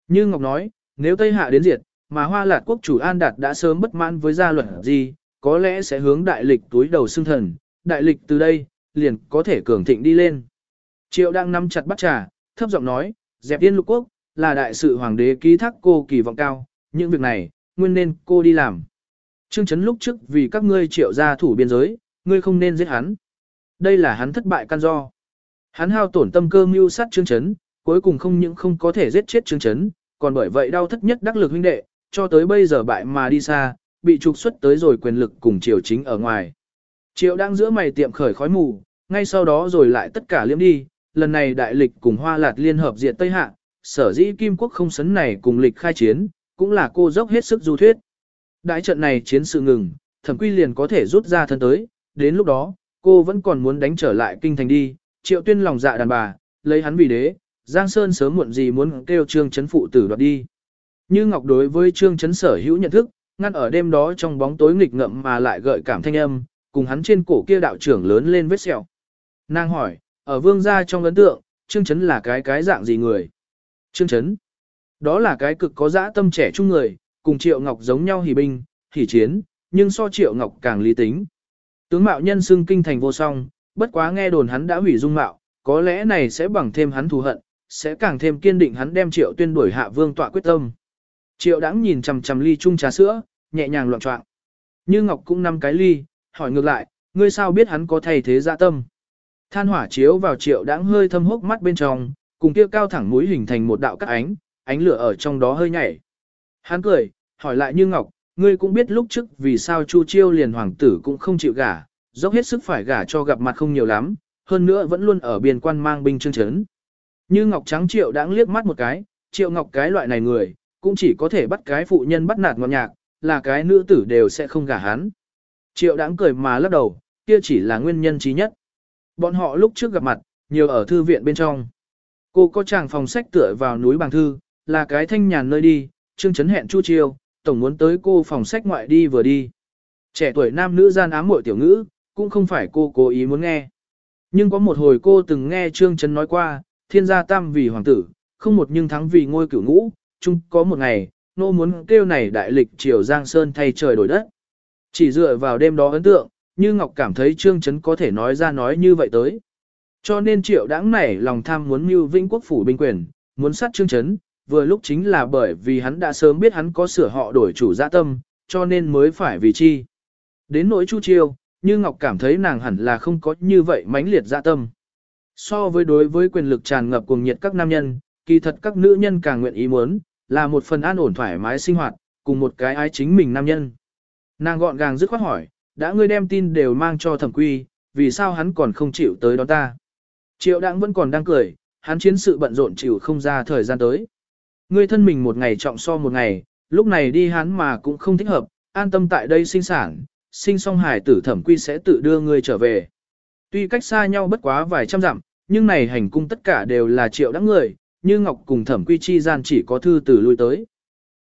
Như Ngọc nói, nếu Tây Hạ đến diệt, mà hoa lạt quốc chủ An Đạt đã sớm bất mãn với gia luật gì, có lẽ sẽ hướng đại lịch túi đầu xương thần, đại lịch từ đây, liền có thể cường thịnh đi lên. Triệu đang nắm chặt bắt trà, thấp giọng nói, dẹp yên lục quốc, là đại sự hoàng đế ký thác cô kỳ vọng cao, những việc này, nguyên nên cô đi làm. Trương Chấn lúc trước vì các ngươi triệu ra thủ biên giới, ngươi không nên giết hắn. Đây là hắn thất bại căn do. Hắn hao tổn tâm cơ mưu sát Trương Chấn, cuối cùng không những không có thể giết chết Trương Chấn, còn bởi vậy đau thất nhất đắc lực huynh đệ, cho tới bây giờ bại mà đi xa, bị trục xuất tới rồi quyền lực cùng triều chính ở ngoài. Triệu đang giữa mày tiệm khởi khói mù, ngay sau đó rồi lại tất cả liếm đi, lần này đại lịch cùng hoa lạt liên hợp diệt Tây Hạ, sở dĩ Kim Quốc không sấn này cùng lịch khai chiến, cũng là cô dốc hết sức du thuyết. Đại trận này chiến sự ngừng, thẩm quy liền có thể rút ra thân tới, đến lúc đó, cô vẫn còn muốn đánh trở lại kinh thành đi, triệu tuyên lòng dạ đàn bà, lấy hắn vì đế, Giang Sơn sớm muộn gì muốn kêu trương chấn phụ tử đoạt đi. Như Ngọc đối với trương chấn sở hữu nhận thức, ngăn ở đêm đó trong bóng tối nghịch ngậm mà lại gợi cảm thanh âm, cùng hắn trên cổ kia đạo trưởng lớn lên vết sẹo. Nàng hỏi, ở vương gia trong ấn tượng, Trương Chấn là cái cái dạng gì người? Trương Chấn, đó là cái cực có dã tâm trẻ trung người, cùng Triệu Ngọc giống nhau hỉ binh, hỉ chiến, nhưng so Triệu Ngọc càng lý tính. Tướng mạo nhân xưng kinh thành vô song, bất quá nghe đồn hắn đã hủy dung mạo, có lẽ này sẽ bằng thêm hắn thù hận, sẽ càng thêm kiên định hắn đem Triệu tuyên đuổi hạ vương tọa quyết tâm. Triệu đãng nhìn chằm chằm ly chung trà sữa, nhẹ nhàng loạn trọng. Như Ngọc cũng năm cái ly, hỏi ngược lại, ngươi sao biết hắn có thay thế dạ tâm? Than hỏa chiếu vào triệu đãng hơi thâm hốc mắt bên trong, cùng kia cao thẳng mũi hình thành một đạo cắt ánh, ánh lửa ở trong đó hơi nhảy. Hắn cười, hỏi lại Như Ngọc, ngươi cũng biết lúc trước vì sao Chu Chiêu liền hoàng tử cũng không chịu gả, dốc hết sức phải gả cho gặp mặt không nhiều lắm, hơn nữa vẫn luôn ở biên quan mang binh chương chấn. Như Ngọc trắng triệu đãng liếc mắt một cái, triệu ngọc cái loại này người, cũng chỉ có thể bắt cái phụ nhân bắt nạt ngọt nhạc, là cái nữ tử đều sẽ không gả hắn. Triệu đáng cười mà lắc đầu, kia chỉ là nguyên nhân trí nhất. Bọn họ lúc trước gặp mặt, nhiều ở thư viện bên trong. Cô có chàng phòng sách tựa vào núi bằng thư, là cái thanh nhàn nơi đi, Trương Chấn hẹn Chu Chiêu, tổng muốn tới cô phòng sách ngoại đi vừa đi. Trẻ tuổi nam nữ gian ám muội tiểu ngữ, cũng không phải cô cố ý muốn nghe. Nhưng có một hồi cô từng nghe Trương Chấn nói qua, thiên gia tam vì hoàng tử, không một nhưng thắng vì ngôi cửu ngũ, chung có một ngày, nô muốn kêu này đại lịch triều Giang Sơn thay trời đổi đất. Chỉ dựa vào đêm đó ấn tượng, như Ngọc cảm thấy Trương Trấn có thể nói ra nói như vậy tới. Cho nên triệu đãng này lòng tham muốn mưu vĩnh quốc phủ binh quyền, muốn sát Trương chấn, vừa lúc chính là bởi vì hắn đã sớm biết hắn có sửa họ đổi chủ dạ tâm, cho nên mới phải vì chi. Đến nỗi Chu Chiêu, như Ngọc cảm thấy nàng hẳn là không có như vậy mãnh liệt dạ tâm. So với đối với quyền lực tràn ngập cuồng nhiệt các nam nhân, kỳ thật các nữ nhân càng nguyện ý muốn, là một phần an ổn thoải mái sinh hoạt, cùng một cái ái chính mình nam nhân. Nàng gọn gàng dứt khoát hỏi, đã ngươi đem tin đều mang cho thẩm quy, vì sao hắn còn không chịu tới đó ta? Triệu đãng vẫn còn đang cười, hắn chiến sự bận rộn chịu không ra thời gian tới. Ngươi thân mình một ngày trọng so một ngày, lúc này đi hắn mà cũng không thích hợp, an tâm tại đây sinh sản, sinh xong hải tử thẩm quy sẽ tự đưa ngươi trở về. Tuy cách xa nhau bất quá vài trăm dặm, nhưng này hành cung tất cả đều là triệu đãng người, như Ngọc cùng thẩm quy chi gian chỉ có thư tử lui tới.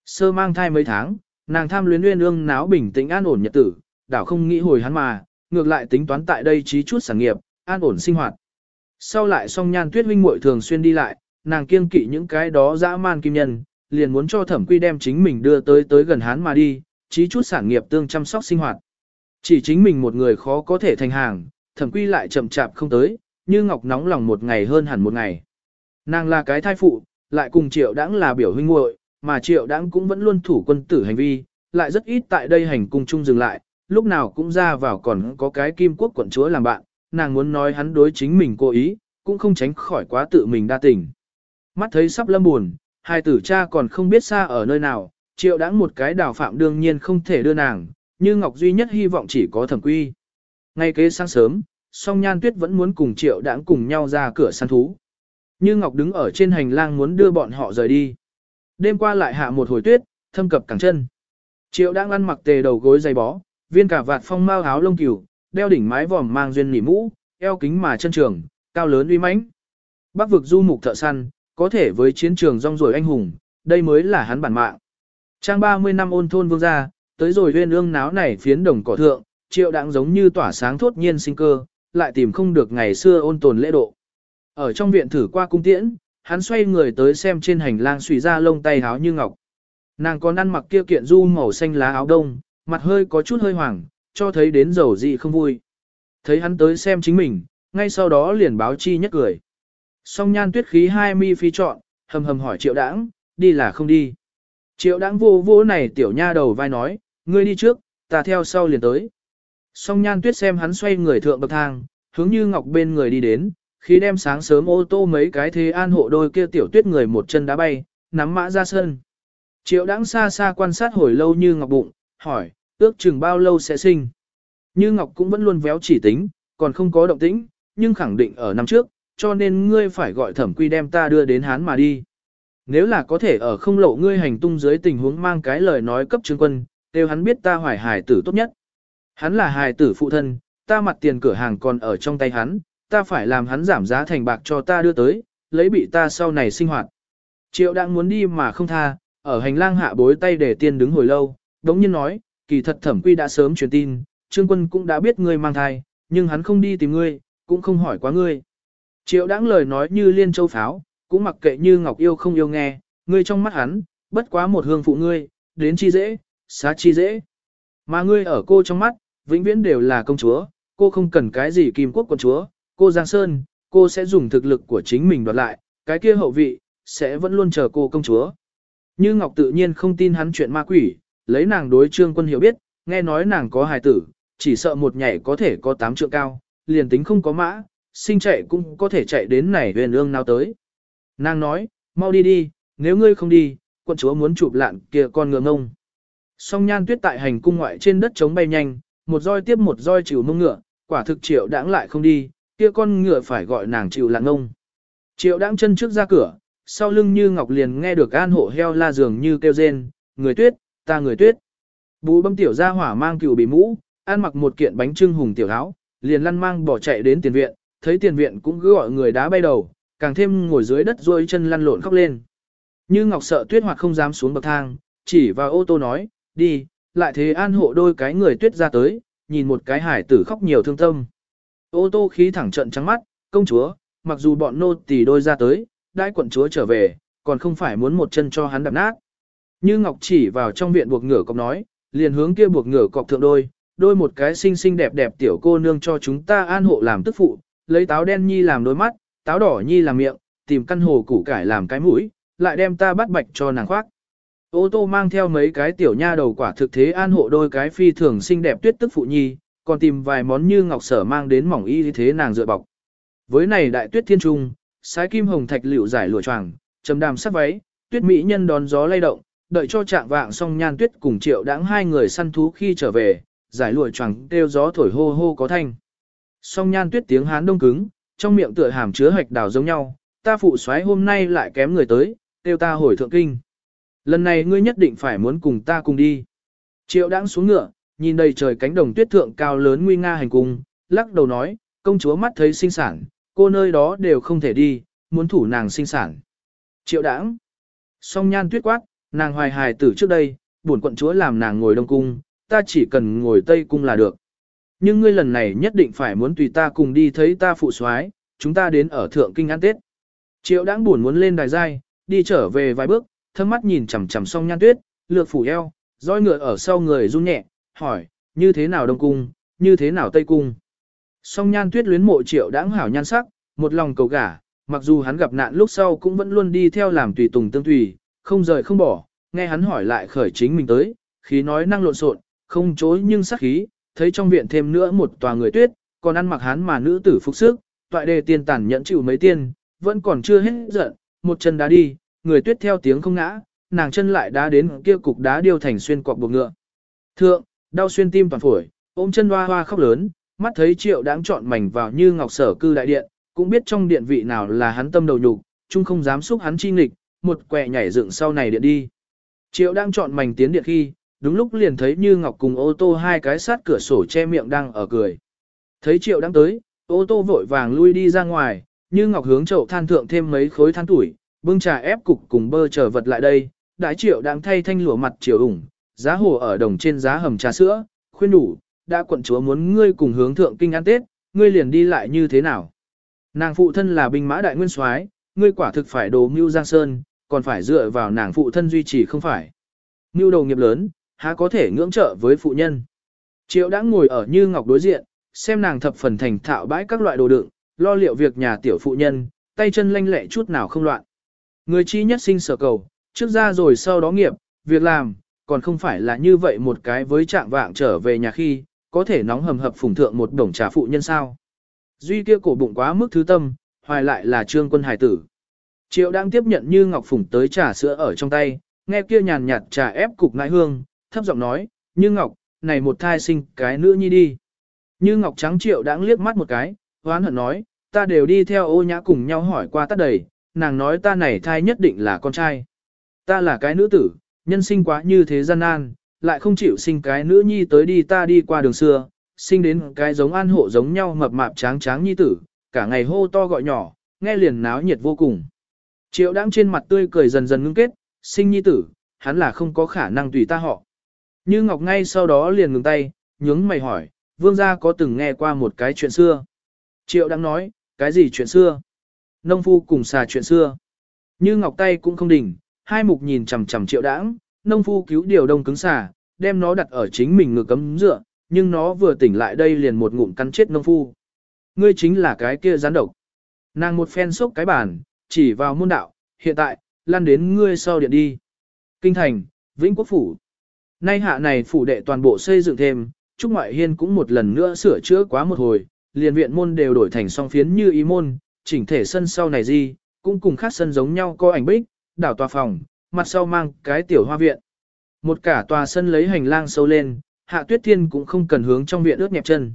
Sơ mang thai mấy tháng, nàng tham luyến uyên ương náo bình tĩnh an ổn nhật tử, đảo không nghĩ hồi hắn mà, ngược lại tính toán tại đây trí chút sản nghiệp, an ổn sinh hoạt. Sau lại song nhan tuyết huynh muội thường xuyên đi lại, nàng kiêng kỵ những cái đó dã man kim nhân, liền muốn cho thẩm quy đem chính mình đưa tới tới gần hắn mà đi, chí chút sản nghiệp tương chăm sóc sinh hoạt. Chỉ chính mình một người khó có thể thành hàng, thẩm quy lại chậm chạp không tới, như ngọc nóng lòng một ngày hơn hẳn một ngày. Nàng là cái thai phụ, lại cùng triệu đãng là biểu huynh muội, mà triệu đãng cũng vẫn luôn thủ quân tử hành vi, lại rất ít tại đây hành cung chung dừng lại, lúc nào cũng ra vào còn có cái kim quốc quận chúa làm bạn, nàng muốn nói hắn đối chính mình cố ý, cũng không tránh khỏi quá tự mình đa tình. Mắt thấy sắp lâm buồn, hai tử cha còn không biết xa ở nơi nào, triệu đãng một cái đào phạm đương nhiên không thể đưa nàng, như Ngọc duy nhất hy vọng chỉ có thẩm quy. Ngay kế sáng sớm, song nhan tuyết vẫn muốn cùng triệu đãng cùng nhau ra cửa săn thú. Như Ngọc đứng ở trên hành lang muốn đưa bọn họ rời đi. Đêm qua lại hạ một hồi tuyết, thâm cập cẳng chân. Triệu đang ăn mặc tề đầu gối dày bó, viên cả vạt phong mao áo lông cừu, đeo đỉnh mái vòm mang duyên nỉ mũ, eo kính mà chân trường, cao lớn uy mãnh. Bắc vực du mục thợ săn, có thể với chiến trường rong ruổi anh hùng, đây mới là hắn bản mạng. Trang 30 năm ôn thôn vương gia, tới rồi huyên ương náo này phiến đồng cỏ thượng, triệu đãng giống như tỏa sáng thốt nhiên sinh cơ, lại tìm không được ngày xưa ôn tồn lễ độ. Ở trong viện thử qua cung tiễn, hắn xoay người tới xem trên hành lang xùy ra lông tay háo như ngọc. Nàng còn ăn mặc kia kiện du màu xanh lá áo đông, mặt hơi có chút hơi hoàng, cho thấy đến dầu dị không vui. Thấy hắn tới xem chính mình, ngay sau đó liền báo chi nhất cười. Song nhan tuyết khí hai mi phi chọn, hầm hầm hỏi triệu đãng, đi là không đi. Triệu đãng vô vô này tiểu nha đầu vai nói, ngươi đi trước, ta theo sau liền tới. Song nhan tuyết xem hắn xoay người thượng bậc thang, hướng như ngọc bên người đi đến, khi đem sáng sớm ô tô mấy cái thế an hộ đôi kia tiểu tuyết người một chân đá bay, nắm mã ra sân. Triệu đãng xa xa quan sát hồi lâu như ngọc bụng, hỏi, ước chừng bao lâu sẽ sinh. Như ngọc cũng vẫn luôn véo chỉ tính, còn không có động tĩnh, nhưng khẳng định ở năm trước, cho nên ngươi phải gọi thẩm quy đem ta đưa đến hán mà đi. Nếu là có thể ở không lộ ngươi hành tung dưới tình huống mang cái lời nói cấp trương quân, đều hắn biết ta hoài hài tử tốt nhất. Hắn là hài tử phụ thân, ta mặt tiền cửa hàng còn ở trong tay hắn, ta phải làm hắn giảm giá thành bạc cho ta đưa tới, lấy bị ta sau này sinh hoạt. Triệu đang muốn đi mà không tha, ở hành lang hạ bối tay để tiên đứng hồi lâu, đống nhiên nói, kỳ thật thẩm quy đã sớm truyền tin, trương quân cũng đã biết ngươi mang thai, nhưng hắn không đi tìm ngươi, cũng không hỏi quá ngươi. Triệu đáng lời nói như liên châu pháo, cũng mặc kệ như ngọc yêu không yêu nghe, ngươi trong mắt hắn, bất quá một hương phụ ngươi, đến chi dễ, xá chi dễ. Mà ngươi ở cô trong mắt, vĩnh viễn đều là công chúa, cô không cần cái gì kim quốc quân chúa, cô Giang Sơn, cô sẽ dùng thực lực của chính mình đoạt lại, cái kia hậu vị, sẽ vẫn luôn chờ cô công chúa. Như Ngọc tự nhiên không tin hắn chuyện ma quỷ, lấy nàng đối trương quân hiểu biết, nghe nói nàng có hài tử, chỉ sợ một nhảy có thể có tám trượng cao, liền tính không có mã, sinh chạy cũng có thể chạy đến này huyền ương nào tới. Nàng nói, mau đi đi, nếu ngươi không đi, quận chúa muốn chụp lạn kia con ngựa ngông. Song nhan tuyết tại hành cung ngoại trên đất trống bay nhanh, một roi tiếp một roi chịu mông ngựa, quả thực triệu đãng lại không đi, kia con ngựa phải gọi nàng chịu lạn ngông. Triệu đãng chân trước ra cửa, sau lưng như ngọc liền nghe được an hộ heo la dường như kêu rên, người tuyết, ta người tuyết. Bú bâm tiểu ra hỏa mang cừu bị mũ, ăn mặc một kiện bánh trưng hùng tiểu áo, liền lăn mang bỏ chạy đến tiền viện, thấy tiền viện cũng cứ gọi người đá bay đầu, càng thêm ngồi dưới đất rôi chân lăn lộn khóc lên. Như Ngọc sợ tuyết hoặc không dám xuống bậc thang, chỉ vào ô tô nói, đi, lại thế an hộ đôi cái người tuyết ra tới, nhìn một cái hải tử khóc nhiều thương tâm. Ô tô khí thẳng trận trắng mắt, công chúa, mặc dù bọn nô tỳ đôi ra tới, đãi quận chúa trở về, còn không phải muốn một chân cho hắn đập nát. Như Ngọc chỉ vào trong viện buộc ngựa cọc nói, liền hướng kia buộc ngựa cọc thượng đôi, đôi một cái xinh xinh đẹp đẹp tiểu cô nương cho chúng ta an hộ làm tức phụ, lấy táo đen nhi làm đôi mắt, táo đỏ nhi làm miệng, tìm căn hồ củ cải làm cái mũi, lại đem ta bắt bạch cho nàng khoác. Ô tô mang theo mấy cái tiểu nha đầu quả thực thế an hộ đôi cái phi thường xinh đẹp tuyết tức phụ nhi, còn tìm vài món như ngọc sở mang đến mỏng y thế nàng dựa bọc. Với này đại tuyết thiên trung, sái kim hồng thạch liệu giải lụa choàng, trầm đàm sắc váy, tuyết mỹ nhân đón gió lay động, đợi cho trạng vạng xong nhan tuyết cùng triệu đãng hai người săn thú khi trở về, giải lụa choàng kêu gió thổi hô hô có thanh. Song nhan tuyết tiếng hán đông cứng, trong miệng tựa hàm chứa hạch đào giống nhau, ta phụ soái hôm nay lại kém người tới, kêu ta hồi thượng kinh. Lần này ngươi nhất định phải muốn cùng ta cùng đi. Triệu đãng xuống ngựa, nhìn đầy trời cánh đồng tuyết thượng cao lớn nguy nga hành cung, lắc đầu nói, công chúa mắt thấy sinh sản, cô nơi đó đều không thể đi, muốn thủ nàng sinh sản. Triệu đãng. Song nhan tuyết quát, nàng hoài hài tử trước đây, buồn quận chúa làm nàng ngồi đông cung, ta chỉ cần ngồi tây cung là được. Nhưng ngươi lần này nhất định phải muốn tùy ta cùng đi thấy ta phụ soái, chúng ta đến ở thượng kinh ăn tết. Triệu đãng buồn muốn lên đài giai, đi trở về vài bước, thâm mắt nhìn chằm chằm song nhan tuyết, lược phủ eo, roi ngựa ở sau người run nhẹ, hỏi, như thế nào đông cung, như thế nào tây cung. Song nhan tuyết luyến mộ triệu đãng hảo nhan sắc, một lòng cầu gả, mặc dù hắn gặp nạn lúc sau cũng vẫn luôn đi theo làm tùy tùng tương tùy, không rời không bỏ, nghe hắn hỏi lại khởi chính mình tới, khí nói năng lộn xộn, không chối nhưng sắc khí, thấy trong viện thêm nữa một tòa người tuyết, còn ăn mặc hắn mà nữ tử phục sức, toại đề tiên tản nhẫn chịu mấy tiên, vẫn còn chưa hết giận, một chân đá đi, người tuyết theo tiếng không ngã, nàng chân lại đá đến kia cục đá điêu thành xuyên cọc buộc ngựa. Thượng, đau xuyên tim toàn phổi, ôm chân hoa hoa khóc lớn, mắt thấy triệu đáng chọn mảnh vào như ngọc sở cư đại điện, cũng biết trong điện vị nào là hắn tâm đầu nhục, chung không dám xúc hắn chi nghịch, một quẹ nhảy dựng sau này điện đi. Triệu đang chọn mảnh tiến điện khi, đúng lúc liền thấy như ngọc cùng ô tô hai cái sát cửa sổ che miệng đang ở cười. Thấy triệu đang tới, ô tô vội vàng lui đi ra ngoài, như ngọc hướng chậu than thượng thêm mấy khối than tuổi, bưng trà ép cục cùng bơ chờ vật lại đây, đại triệu đang thay thanh lụa mặt triệu ủng, giá hồ ở đồng trên giá hầm trà sữa, khuyên đủ, đã quận chúa muốn ngươi cùng hướng thượng kinh ăn Tết, ngươi liền đi lại như thế nào. Nàng phụ thân là binh mã đại nguyên soái, ngươi quả thực phải đồ mưu giang sơn, còn phải dựa vào nàng phụ thân duy trì không phải. Mưu đầu nghiệp lớn, há có thể ngưỡng trợ với phụ nhân. Triệu đã ngồi ở như ngọc đối diện, xem nàng thập phần thành thạo bãi các loại đồ đựng, lo liệu việc nhà tiểu phụ nhân, tay chân lanh lẹ chút nào không loạn. Người chi nhất sinh sở cầu, trước ra rồi sau đó nghiệp, việc làm, còn không phải là như vậy một cái với trạng vạng trở về nhà khi, có thể nóng hầm hập phùng thượng một đồng trà phụ nhân sao. Duy kia cổ bụng quá mức thứ tâm, hoài lại là trương quân hải tử. Triệu đang tiếp nhận như ngọc phủng tới trà sữa ở trong tay, nghe kia nhàn nhạt trà ép cục nãi hương, thấp giọng nói, như ngọc, này một thai sinh cái nữ nhi đi. Như ngọc trắng triệu đang liếc mắt một cái, hoán hận nói, ta đều đi theo ô nhã cùng nhau hỏi qua tắt đầy, nàng nói ta này thai nhất định là con trai. Ta là cái nữ tử, nhân sinh quá như thế gian nan, lại không chịu sinh cái nữ nhi tới đi ta đi qua đường xưa, sinh đến cái giống an hộ giống nhau mập mạp tráng tráng nhi tử, cả ngày hô to gọi nhỏ, nghe liền náo nhiệt vô cùng. Triệu đang trên mặt tươi cười dần dần ngưng kết, sinh nhi tử, hắn là không có khả năng tùy ta họ. Như Ngọc ngay sau đó liền ngừng tay, nhướng mày hỏi, vương gia có từng nghe qua một cái chuyện xưa. Triệu đang nói, cái gì chuyện xưa? Nông phu cùng xà chuyện xưa. Như Ngọc tay cũng không đỉnh, hai mục nhìn chằm chằm triệu đãng, nông phu cứu điều đông cứng xà, đem nó đặt ở chính mình ngực cấm dựa, nhưng nó vừa tỉnh lại đây liền một ngụm cắn chết nông phu. Ngươi chính là cái kia gián độc. Nàng một phen sốc cái bàn, chỉ vào môn đạo, hiện tại, lăn đến ngươi sau điện đi. Kinh thành, Vĩnh Quốc Phủ. Nay hạ này phủ đệ toàn bộ xây dựng thêm, Trúc Ngoại Hiên cũng một lần nữa sửa chữa quá một hồi, liền viện môn đều đổi thành song phiến như ý môn, chỉnh thể sân sau này gì, cũng cùng khác sân giống nhau có ảnh bích, đảo tòa phòng, mặt sau mang cái tiểu hoa viện. Một cả tòa sân lấy hành lang sâu lên, hạ tuyết thiên cũng không cần hướng trong viện ướt nhẹp chân.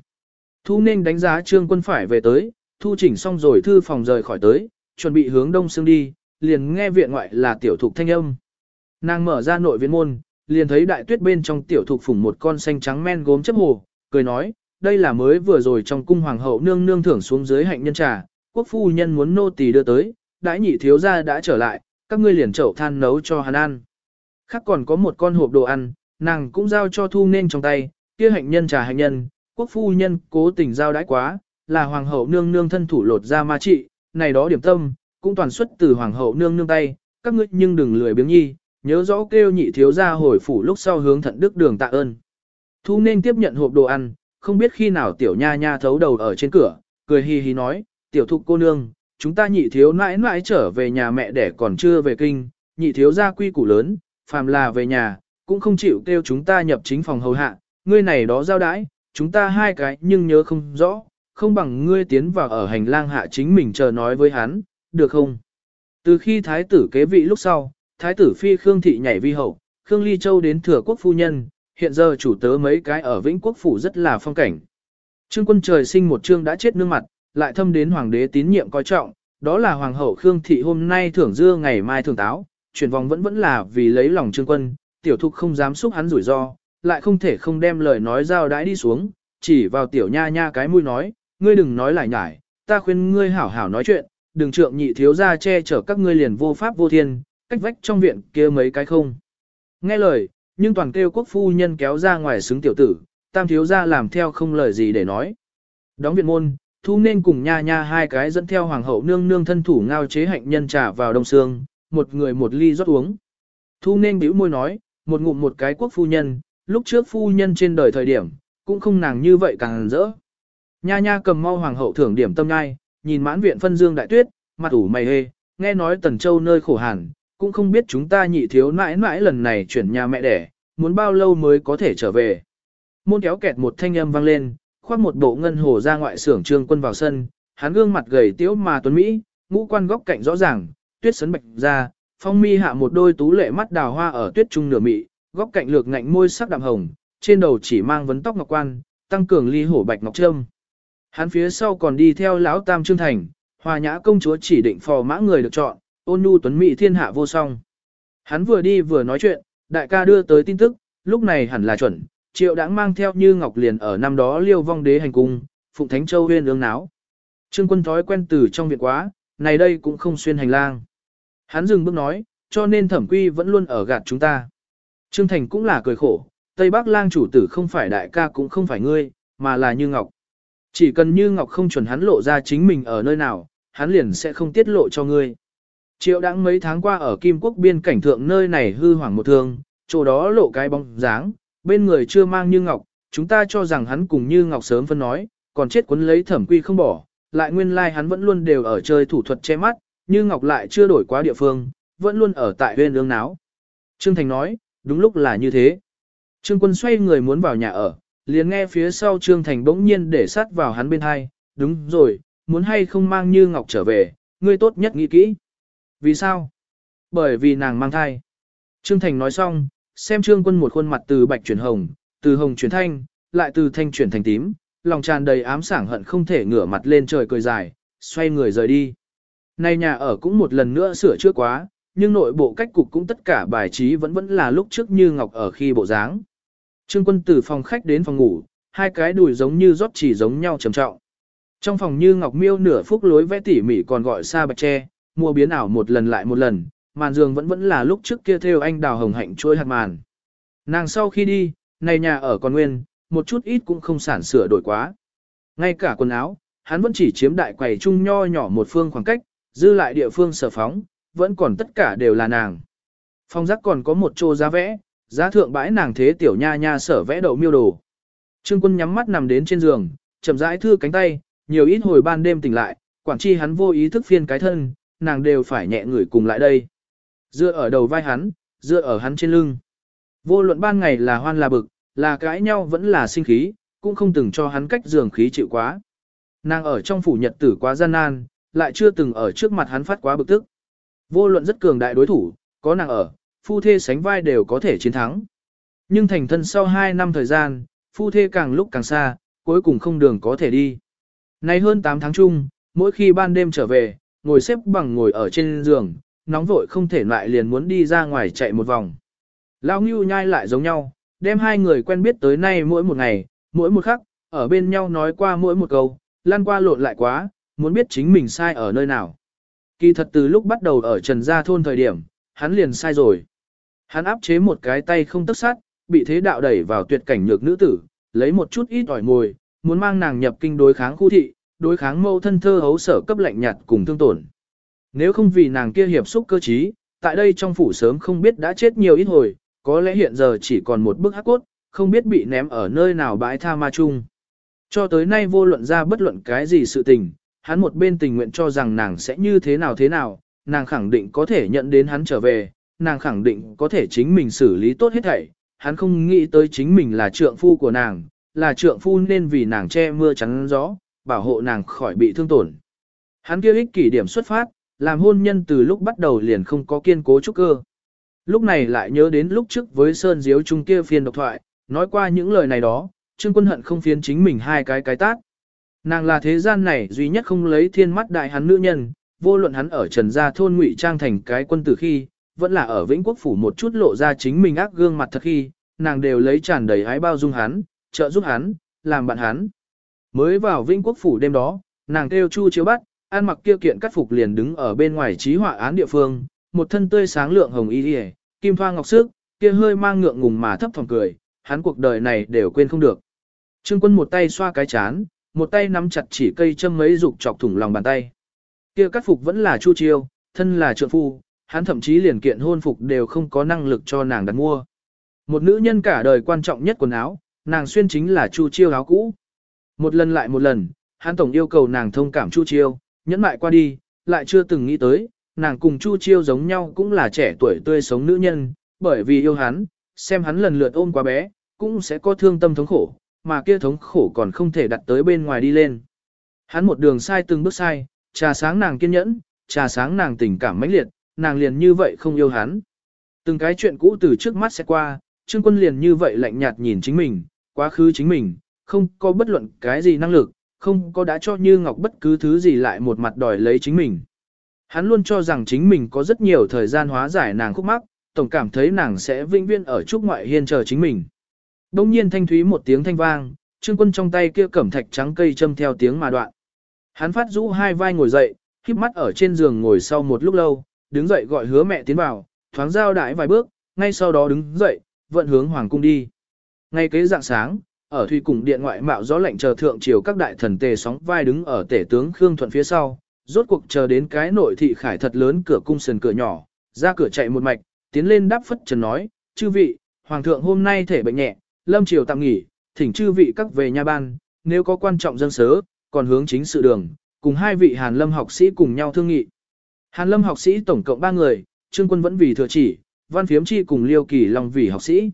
Thu nên đánh giá trương quân phải về tới, thu chỉnh xong rồi thư phòng rời khỏi tới, chuẩn bị hướng đông xương đi, liền nghe viện ngoại là tiểu thục thanh âm. Nàng mở ra nội viện môn, liền thấy đại tuyết bên trong tiểu thục phủng một con xanh trắng men gốm chấp hồ, cười nói, đây là mới vừa rồi trong cung hoàng hậu nương nương thưởng xuống dưới hạnh nhân trà, quốc phu nhân muốn nô tỳ đưa tới, đãi nhị thiếu gia đã trở lại, các ngươi liền chậu than nấu cho hắn ăn. Khác còn có một con hộp đồ ăn, nàng cũng giao cho thu nên trong tay, kia hạnh nhân trà hạnh nhân, quốc phu nhân cố tình giao đãi quá, là hoàng hậu nương nương thân thủ lột ra ma trị, này đó điểm tâm, cũng toàn xuất từ hoàng hậu nương nương tay, các ngươi nhưng đừng lười biếng nhi, nhớ rõ kêu nhị thiếu gia hồi phủ lúc sau hướng thận đức đường tạ ơn. Thu nên tiếp nhận hộp đồ ăn, không biết khi nào tiểu nha nha thấu đầu ở trên cửa, cười hi hi nói, tiểu thục cô nương, chúng ta nhị thiếu nãi nãi trở về nhà mẹ để còn chưa về kinh, nhị thiếu gia quy củ lớn, phàm là về nhà, cũng không chịu kêu chúng ta nhập chính phòng hầu hạ, ngươi này đó giao đãi, chúng ta hai cái nhưng nhớ không rõ, không bằng ngươi tiến vào ở hành lang hạ chính mình chờ nói với hắn, được không? Từ khi thái tử kế vị lúc sau, thái tử phi Khương Thị nhảy vi hậu, Khương Ly Châu đến thừa quốc phu nhân, hiện giờ chủ tớ mấy cái ở Vĩnh Quốc Phủ rất là phong cảnh. Trương quân trời sinh một trương đã chết nương mặt, lại thâm đến hoàng đế tín nhiệm coi trọng, đó là hoàng hậu Khương Thị hôm nay thưởng dưa ngày mai thưởng táo, chuyển vòng vẫn vẫn là vì lấy lòng trương quân, tiểu thục không dám xúc hắn rủi ro, lại không thể không đem lời nói giao đãi đi xuống, chỉ vào tiểu nha nha cái mũi nói, ngươi đừng nói lại nhải, ta khuyên ngươi hảo hảo nói chuyện, đừng trượng nhị thiếu ra che chở các ngươi liền vô pháp vô thiên, cách vách trong viện kia mấy cái không. Nghe lời, nhưng toàn kêu quốc phu nhân kéo ra ngoài xứng tiểu tử, tam thiếu ra làm theo không lời gì để nói. Đóng viện môn, thu nên cùng nha nha hai cái dẫn theo hoàng hậu nương nương thân thủ ngao chế hạnh nhân trà vào đông xương, một người một ly rót uống. Thu nên bĩu môi nói, một ngụm một cái quốc phu nhân, lúc trước phu nhân trên đời thời điểm, cũng không nàng như vậy càng rỡ. Nha nha cầm mau hoàng hậu thưởng điểm tâm nhai, nhìn mãn viện phân dương đại tuyết, mặt ủ mày hê, nghe nói tần châu nơi khổ hàn, cũng không biết chúng ta nhị thiếu mãi mãi lần này chuyển nhà mẹ đẻ, muốn bao lâu mới có thể trở về. Môn kéo kẹt một thanh âm vang lên, khoác một bộ ngân hồ ra ngoại xưởng trương quân vào sân, hắn gương mặt gầy tiếu mà tuấn Mỹ, ngũ quan góc cạnh rõ ràng, tuyết sấn bạch ra, phong mi hạ một đôi tú lệ mắt đào hoa ở tuyết trung nửa mị, góc cạnh lược ngạnh môi sắc đạm hồng, trên đầu chỉ mang vấn tóc ngọc quan, tăng cường ly hổ bạch ngọc trâm. Hắn phía sau còn đi theo lão tam trương thành, hòa nhã công chúa chỉ định phò mã người được chọn, ôn nhu tuấn mỹ thiên hạ vô song. Hắn vừa đi vừa nói chuyện, đại ca đưa tới tin tức, lúc này hẳn là chuẩn, triệu đã mang theo như ngọc liền ở năm đó liêu vong đế hành cung, phụng thánh châu huyên ương náo. Trương quân thói quen từ trong viện quá, này đây cũng không xuyên hành lang. Hắn dừng bước nói, cho nên thẩm quy vẫn luôn ở gạt chúng ta. Trương Thành cũng là cười khổ, Tây Bắc lang chủ tử không phải đại ca cũng không phải ngươi, mà là Như Ngọc. Chỉ cần Như Ngọc không chuẩn hắn lộ ra chính mình ở nơi nào, hắn liền sẽ không tiết lộ cho ngươi. Triệu đãng mấy tháng qua ở Kim Quốc biên cảnh thượng nơi này hư hoảng một thương, chỗ đó lộ cái bóng dáng, bên người chưa mang Như Ngọc, chúng ta cho rằng hắn cùng Như Ngọc sớm phân nói, còn chết quấn lấy thẩm quy không bỏ, lại nguyên lai like hắn vẫn luôn đều ở chơi thủ thuật che mắt, Như Ngọc lại chưa đổi quá địa phương, vẫn luôn ở tại huyên ương náo. Trương Thành nói, đúng lúc là như thế. Trương Quân xoay người muốn vào nhà ở, liền nghe phía sau Trương Thành bỗng nhiên để sát vào hắn bên hai, đúng rồi, muốn hay không mang Như Ngọc trở về, ngươi tốt nhất nghĩ kỹ. Vì sao? Bởi vì nàng mang thai. Trương Thành nói xong, xem Trương Quân một khuôn mặt từ bạch chuyển hồng, từ hồng chuyển thanh, lại từ thanh chuyển thành tím, lòng tràn đầy ám sảng hận không thể ngửa mặt lên trời cười dài, xoay người rời đi. Nay nhà ở cũng một lần nữa sửa chữa quá, nhưng nội bộ cách cục cũng tất cả bài trí vẫn vẫn là lúc trước như ngọc ở khi bộ dáng. Trương quân từ phòng khách đến phòng ngủ, hai cái đùi giống như rót chỉ giống nhau trầm trọng. Trong phòng như ngọc miêu nửa phút lối vẽ tỉ mỉ còn gọi xa bạch tre, mua biến ảo một lần lại một lần, màn giường vẫn vẫn là lúc trước kia theo anh đào hồng hạnh trôi hạt màn. Nàng sau khi đi, này nhà ở còn nguyên, một chút ít cũng không sản sửa đổi quá. Ngay cả quần áo, hắn vẫn chỉ chiếm đại quầy trung nho nhỏ một phương khoảng cách, dư lại địa phương sở phóng, vẫn còn tất cả đều là nàng. Phong giác còn có một chỗ giá vẽ, giá thượng bãi nàng thế tiểu nha nha sở vẽ đậu miêu đồ. Trương quân nhắm mắt nằm đến trên giường, chậm rãi thư cánh tay, nhiều ít hồi ban đêm tỉnh lại, quản chi hắn vô ý thức phiên cái thân, nàng đều phải nhẹ người cùng lại đây. Dựa ở đầu vai hắn, dựa ở hắn trên lưng. Vô luận ban ngày là hoan là bực, là cãi nhau vẫn là sinh khí, cũng không từng cho hắn cách giường khí chịu quá. Nàng ở trong phủ nhật tử quá gian nan, lại chưa từng ở trước mặt hắn phát quá bực tức. Vô luận rất cường đại đối thủ, có nàng ở, phu thê sánh vai đều có thể chiến thắng. Nhưng thành thân sau 2 năm thời gian, phu thê càng lúc càng xa, cuối cùng không đường có thể đi. Nay hơn 8 tháng chung, mỗi khi ban đêm trở về, ngồi xếp bằng ngồi ở trên giường, nóng vội không thể lại liền muốn đi ra ngoài chạy một vòng. Lao Ngưu nhai lại giống nhau, đem hai người quen biết tới nay mỗi một ngày, mỗi một khắc, ở bên nhau nói qua mỗi một câu, lan qua lộn lại quá, muốn biết chính mình sai ở nơi nào. Kỳ thật từ lúc bắt đầu ở Trần Gia Thôn thời điểm, hắn liền sai rồi. Hắn áp chế một cái tay không tức sát, bị thế đạo đẩy vào tuyệt cảnh nhược nữ tử, lấy một chút ít ỏi mồi, muốn mang nàng nhập kinh đối kháng khu thị, đối kháng mâu thân thơ hấu sở cấp lạnh nhạt cùng thương tổn. Nếu không vì nàng kia hiệp xúc cơ trí, tại đây trong phủ sớm không biết đã chết nhiều ít hồi, có lẽ hiện giờ chỉ còn một bức hắc cốt, không biết bị ném ở nơi nào bãi tha ma chung. Cho tới nay vô luận ra bất luận cái gì sự tình, hắn một bên tình nguyện cho rằng nàng sẽ như thế nào thế nào, nàng khẳng định có thể nhận đến hắn trở về, nàng khẳng định có thể chính mình xử lý tốt hết thảy, hắn không nghĩ tới chính mình là trượng phu của nàng, là trượng phu nên vì nàng che mưa chắn gió, bảo hộ nàng khỏi bị thương tổn. Hắn kia ích kỷ điểm xuất phát, làm hôn nhân từ lúc bắt đầu liền không có kiên cố trúc cơ. Lúc này lại nhớ đến lúc trước với Sơn Diếu Trung kia phiên độc thoại, nói qua những lời này đó, Trương Quân hận không phiến chính mình hai cái cái tát. Nàng là thế gian này duy nhất không lấy thiên mắt đại hắn nữ nhân, vô luận hắn ở Trần Gia thôn ngụy trang thành cái quân tử khi, vẫn là ở Vĩnh Quốc phủ một chút lộ ra chính mình ác gương mặt thật khi, nàng đều lấy tràn đầy ái bao dung hắn, trợ giúp hắn, làm bạn hắn. Mới vào Vĩnh Quốc phủ đêm đó, nàng kêu Chu chiếu bắt, ăn mặc kia kiện cắt phục liền đứng ở bên ngoài trí họa án địa phương, một thân tươi sáng lượng hồng y liễu, kim thoa ngọc sức, kia hơi mang ngượng ngùng mà thấp thỏm cười, hắn cuộc đời này đều quên không được. Trương Quân một tay xoa cái chán, một tay nắm chặt chỉ cây châm mấy dục chọc thủng lòng bàn tay. Kia cắt phục vẫn là Chu Chiêu, thân là trượng phu, hắn thậm chí liền kiện hôn phục đều không có năng lực cho nàng đặt mua. Một nữ nhân cả đời quan trọng nhất quần áo, nàng xuyên chính là Chu Chiêu áo cũ. Một lần lại một lần, hắn tổng yêu cầu nàng thông cảm Chu Chiêu, nhẫn mại qua đi, lại chưa từng nghĩ tới, nàng cùng Chu Chiêu giống nhau cũng là trẻ tuổi tươi sống nữ nhân, bởi vì yêu hắn, xem hắn lần lượt ôm quá bé, cũng sẽ có thương tâm thống khổ, mà kia thống khổ còn không thể đặt tới bên ngoài đi lên. Hắn một đường sai từng bước sai, trà sáng nàng kiên nhẫn, trà sáng nàng tình cảm mãnh liệt, nàng liền như vậy không yêu hắn. Từng cái chuyện cũ từ trước mắt sẽ qua, Trương Quân liền như vậy lạnh nhạt nhìn chính mình, quá khứ chính mình, không có bất luận cái gì năng lực, không có đã cho Như Ngọc bất cứ thứ gì lại một mặt đòi lấy chính mình. Hắn luôn cho rằng chính mình có rất nhiều thời gian hóa giải nàng khúc mắc, tổng cảm thấy nàng sẽ vĩnh viên ở trúc ngoại hiên chờ chính mình. Đông nhiên thanh thúy một tiếng thanh vang, trương quân trong tay kia cẩm thạch trắng cây châm theo tiếng mà đoạn. Hắn phát rũ hai vai ngồi dậy, khiếp mắt ở trên giường ngồi sau một lúc lâu, đứng dậy gọi hứa mẹ tiến vào, thoáng giao đãi vài bước, ngay sau đó đứng dậy, vận hướng hoàng cung đi. Ngay kế dạng sáng, ở thủy cùng điện ngoại mạo gió lạnh chờ thượng triều các đại thần tề sóng vai đứng ở tể tướng Khương Thuận phía sau, rốt cuộc chờ đến cái nội thị khải thật lớn cửa cung sườn cửa nhỏ, ra cửa chạy một mạch, tiến lên đáp phất trần nói, chư vị, hoàng thượng hôm nay thể bệnh nhẹ, lâm triều tạm nghỉ, thỉnh chư vị các về nhà ban, nếu có quan trọng dân sớ, còn hướng chính sự đường, cùng hai vị hàn lâm học sĩ cùng nhau thương nghị. Hàn lâm học sĩ tổng cộng ba người, trương quân vẫn vì thừa chỉ, văn phiếm chi cùng liêu kỳ long vì học sĩ.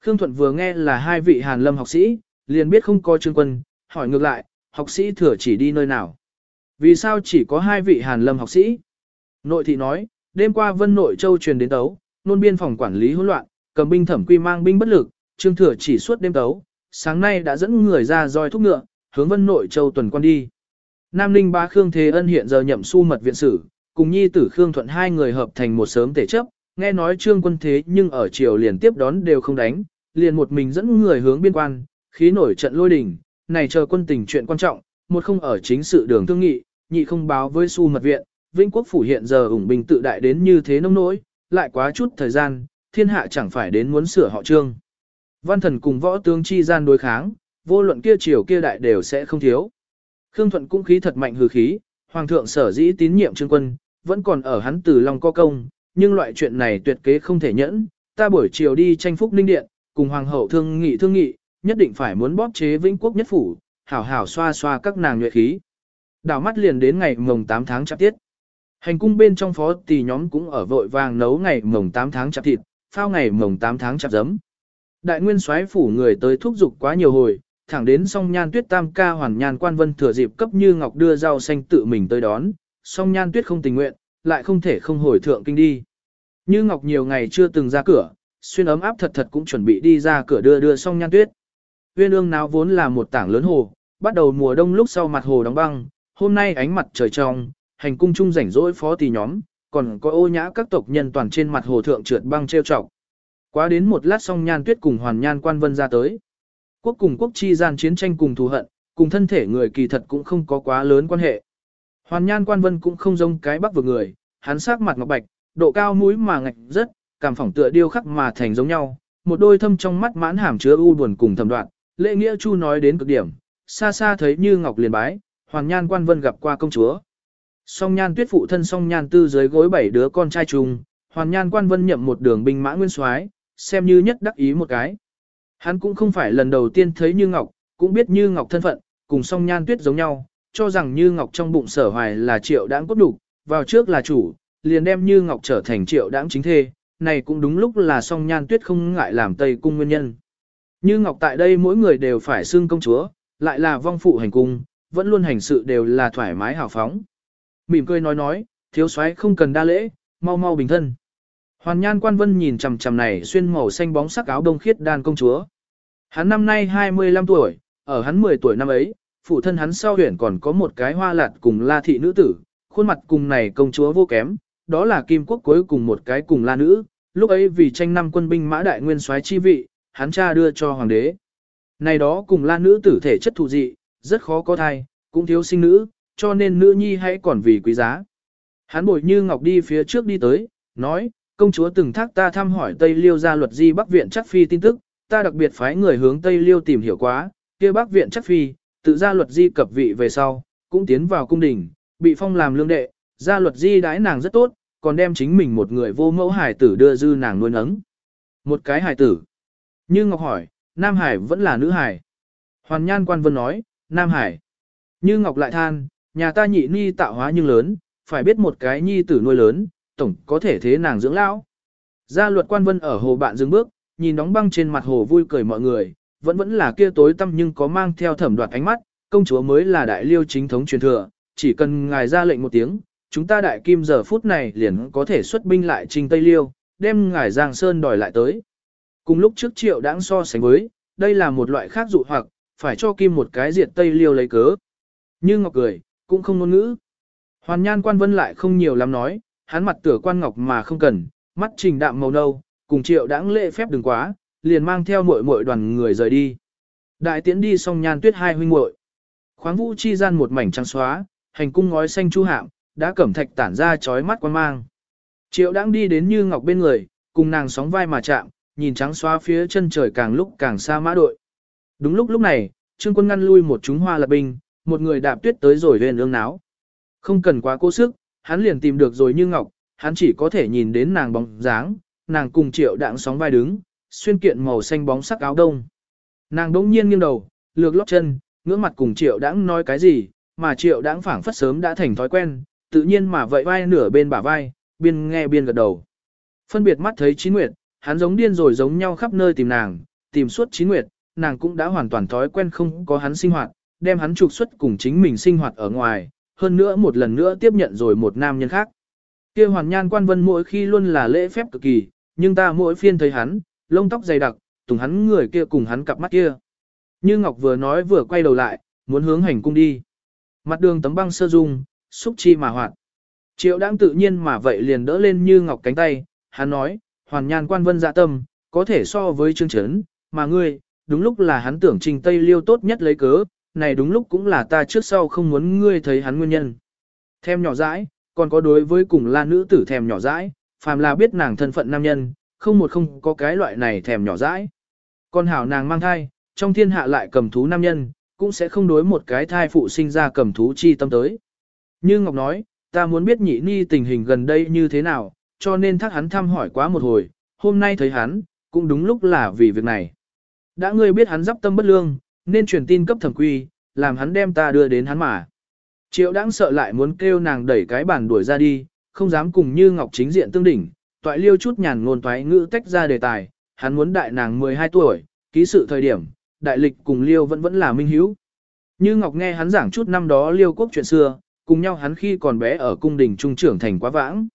Khương Thuận vừa nghe là hai vị hàn lâm học sĩ, liền biết không có trương quân, hỏi ngược lại, học sĩ thừa chỉ đi nơi nào. Vì sao chỉ có hai vị hàn lâm học sĩ? Nội thị nói, đêm qua vân nội châu truyền đến tấu, nôn biên phòng quản lý hỗn loạn, cầm binh thẩm quy mang binh bất lực, trương thừa chỉ suốt đêm tấu, sáng nay đã dẫn người ra roi thúc ngựa, hướng vân nội châu tuần quan đi. Nam Ninh Bá Khương Thế Ân hiện giờ nhậm su mật viện sử, cùng nhi tử Khương Thuận hai người hợp thành một sớm tể chấp, nghe nói trương quân thế nhưng ở triều liền tiếp đón đều không đánh, liền một mình dẫn người hướng biên quan, khí nổi trận lôi đình, này chờ quân tình chuyện quan trọng, một không ở chính sự đường thương nghị, nhị không báo với su mật viện, Vĩnh Quốc phủ hiện giờ ủng bình tự đại đến như thế nông nỗi, lại quá chút thời gian, thiên hạ chẳng phải đến muốn sửa họ trương. Văn thần cùng võ tướng chi gian đối kháng, vô luận kia triều kia đại đều sẽ không thiếu. Khương Thuận cũng khí thật mạnh hư khí, hoàng thượng sở dĩ tín nhiệm trương quân, vẫn còn ở hắn từ lòng co công, nhưng loại chuyện này tuyệt kế không thể nhẫn, ta buổi chiều đi tranh phúc ninh điện, cùng hoàng hậu thương nghị thương nghị, nhất định phải muốn bóp chế vĩnh quốc nhất phủ, hảo hảo xoa xoa các nàng nhuệ khí. Đảo mắt liền đến ngày mồng 8 tháng chạp tiết. Hành cung bên trong phó tỷ nhóm cũng ở vội vàng nấu ngày mồng 8 tháng chạp thịt, phao ngày mồng 8 tháng chạp giấm. Đại nguyên soái phủ người tới thúc giục quá nhiều hồi, thẳng đến song nhan tuyết tam ca hoàn nhan quan vân thừa dịp cấp như ngọc đưa rau xanh tự mình tới đón, song nhan tuyết không tình nguyện, lại không thể không hồi thượng kinh đi. Như ngọc nhiều ngày chưa từng ra cửa, xuyên ấm áp thật thật cũng chuẩn bị đi ra cửa đưa đưa song nhan tuyết. Huyên ương nào vốn là một tảng lớn hồ, bắt đầu mùa đông lúc sau mặt hồ đóng băng, hôm nay ánh mặt trời trong, hành cung chung rảnh rỗi phó tỷ nhóm, còn có ô nhã các tộc nhân toàn trên mặt hồ thượng trượt băng treo trọc. Quá đến một lát song nhan tuyết cùng hoàn nhan quan vân ra tới. Quốc cùng quốc chi gian chiến tranh cùng thù hận, cùng thân thể người kỳ thật cũng không có quá lớn quan hệ. Hoàn nhan quan vân cũng không giống cái bắc vừa người, hắn sắc mặt ngọc bạch, độ cao mũi mà ngạch rất, cảm phỏng tựa điêu khắc mà thành giống nhau, một đôi thâm trong mắt mãn hàm chứa u buồn cùng thầm đoạn, lễ nghĩa chu nói đến cực điểm, xa xa thấy như ngọc liền bái, hoàn nhan quan vân gặp qua công chúa. Song nhan tuyết phụ thân song nhan tư dưới gối bảy đứa con trai chung, hoàn nhan quan vân nhậm một đường binh mã nguyên soái, xem như nhất đắc ý một cái. Hắn cũng không phải lần đầu tiên thấy Như Ngọc, cũng biết Như Ngọc thân phận, cùng song nhan tuyết giống nhau, cho rằng Như Ngọc trong bụng sở hoài là triệu đáng cốt đủ, vào trước là chủ, liền đem Như Ngọc trở thành triệu đáng chính thê, này cũng đúng lúc là song nhan tuyết không ngại làm Tây Cung nguyên nhân. Như Ngọc tại đây mỗi người đều phải xưng công chúa, lại là vong phụ hành cung, vẫn luôn hành sự đều là thoải mái hào phóng. Mỉm cười nói nói, thiếu soái không cần đa lễ, mau mau bình thân. Hoàn nhan quan vân nhìn chằm chằm này xuyên màu xanh bóng sắc áo đông khiết đan công chúa. Hắn năm nay 25 tuổi, ở hắn 10 tuổi năm ấy, phụ thân hắn sau huyển còn có một cái hoa lạt cùng la thị nữ tử, khuôn mặt cùng này công chúa vô kém, đó là kim quốc cuối cùng một cái cùng la nữ, lúc ấy vì tranh năm quân binh mã đại nguyên soái chi vị, hắn cha đưa cho hoàng đế. Này đó cùng la nữ tử thể chất thụ dị, rất khó có thai, cũng thiếu sinh nữ, cho nên nữ nhi hãy còn vì quý giá. Hắn bồi như ngọc đi phía trước đi tới, nói, công chúa từng thác ta thăm hỏi Tây Liêu gia luật di Bắc Viện chắc phi tin tức, ta đặc biệt phái người hướng Tây Liêu tìm hiểu quá, kia Bắc Viện chắc phi, tự gia luật di cập vị về sau, cũng tiến vào cung đình, bị phong làm lương đệ, gia luật di đãi nàng rất tốt, còn đem chính mình một người vô mẫu hải tử đưa dư nàng nuôi nấng. Một cái hải tử. Như Ngọc hỏi, Nam Hải vẫn là nữ hải. Hoàn Nhan Quan Vân nói, Nam Hải. Như Ngọc lại than, nhà ta nhị ni tạo hóa nhưng lớn, phải biết một cái nhi tử nuôi lớn, tổng có thể thế nàng dưỡng lão. Gia luật quan vân ở hồ bạn dừng bước, nhìn đóng băng trên mặt hồ vui cười mọi người, vẫn vẫn là kia tối tăm nhưng có mang theo thẩm đoạt ánh mắt, công chúa mới là đại liêu chính thống truyền thừa, chỉ cần ngài ra lệnh một tiếng, chúng ta đại kim giờ phút này liền có thể xuất binh lại trình Tây Liêu, đem ngài Giang Sơn đòi lại tới. Cùng lúc trước triệu đáng so sánh với, đây là một loại khác dụ hoặc, phải cho kim một cái diệt Tây Liêu lấy cớ. Như Ngọc cười, cũng không ngôn ngữ. Hoàn nhan quan vân lại không nhiều lắm nói, hắn mặt tửa quan ngọc mà không cần, mắt trình đạm màu nâu, cùng triệu đãng lễ phép đừng quá, liền mang theo muội muội đoàn người rời đi. Đại tiễn đi xong nhan tuyết hai huynh muội. Khoáng vũ chi gian một mảnh trắng xóa, hành cung ngói xanh chu hạm, đã cẩm thạch tản ra chói mắt quan mang. Triệu đang đi đến Như Ngọc bên người, cùng nàng sóng vai mà chạm, nhìn trắng xóa phía chân trời càng lúc càng xa mã đội. Đúng lúc lúc này, Trương Quân ngăn lui một chúng hoa lập binh, một người đạp tuyết tới rồi huyền ương náo. Không cần quá cố sức, hắn liền tìm được rồi Như Ngọc, hắn chỉ có thể nhìn đến nàng bóng dáng, nàng cùng Triệu đạng sóng vai đứng, xuyên kiện màu xanh bóng sắc áo đông. Nàng đống nhiên nghiêng đầu, lược lót chân, ngưỡng mặt cùng Triệu Đãng nói cái gì, mà Triệu Đãng phảng phất sớm đã thành thói quen, tự nhiên mà vậy vai nửa bên bả vai, biên nghe biên gật đầu. Phân biệt mắt thấy Chín Nguyệt, hắn giống điên rồi giống nhau khắp nơi tìm nàng, tìm suốt Chín Nguyệt, nàng cũng đã hoàn toàn thói quen không có hắn sinh hoạt, đem hắn trục xuất cùng chính mình sinh hoạt ở ngoài, hơn nữa một lần nữa tiếp nhận rồi một nam nhân khác. Kia hoàn nhan quan vân mỗi khi luôn là lễ phép cực kỳ, nhưng ta mỗi phiên thấy hắn, lông tóc dày đặc, tùng hắn người kia cùng hắn cặp mắt kia. Như Ngọc vừa nói vừa quay đầu lại, muốn hướng hành cung đi. Mặt đường tấm băng sơ dung, xúc chi mà hoạt. Triệu đang tự nhiên mà vậy liền đỡ lên Như Ngọc cánh tay, hắn nói, hoàn nhan quan vân dạ tâm, có thể so với chương chấn, mà ngươi, đúng lúc là hắn tưởng trình Tây Liêu tốt nhất lấy cớ, này đúng lúc cũng là ta trước sau không muốn ngươi thấy hắn nguyên nhân. Thêm nhỏ dãi, còn có đối với cùng la nữ tử thèm nhỏ dãi, phàm là biết nàng thân phận nam nhân, không một không có cái loại này thèm nhỏ dãi. Con hảo nàng mang thai, trong thiên hạ lại cầm thú nam nhân, cũng sẽ không đối một cái thai phụ sinh ra cầm thú chi tâm tới. Như Ngọc nói, ta muốn biết nhị ni tình hình gần đây như thế nào, cho nên thắc hắn thăm hỏi quá một hồi, hôm nay thấy hắn, cũng đúng lúc là vì việc này. Đã ngươi biết hắn dắp tâm bất lương, nên truyền tin cấp thẩm quy, làm hắn đem ta đưa đến hắn mà. Triệu đáng sợ lại muốn kêu nàng đẩy cái bàn đuổi ra đi, không dám cùng như Ngọc chính diện tương đỉnh, toại liêu chút nhàn ngôn toái ngữ tách ra đề tài, hắn muốn đại nàng 12 tuổi, ký sự thời điểm, đại lịch cùng liêu vẫn vẫn là minh hiếu. Như Ngọc nghe hắn giảng chút năm đó liêu quốc chuyện xưa, cùng nhau hắn khi còn bé ở cung đình trung trưởng thành quá vãng.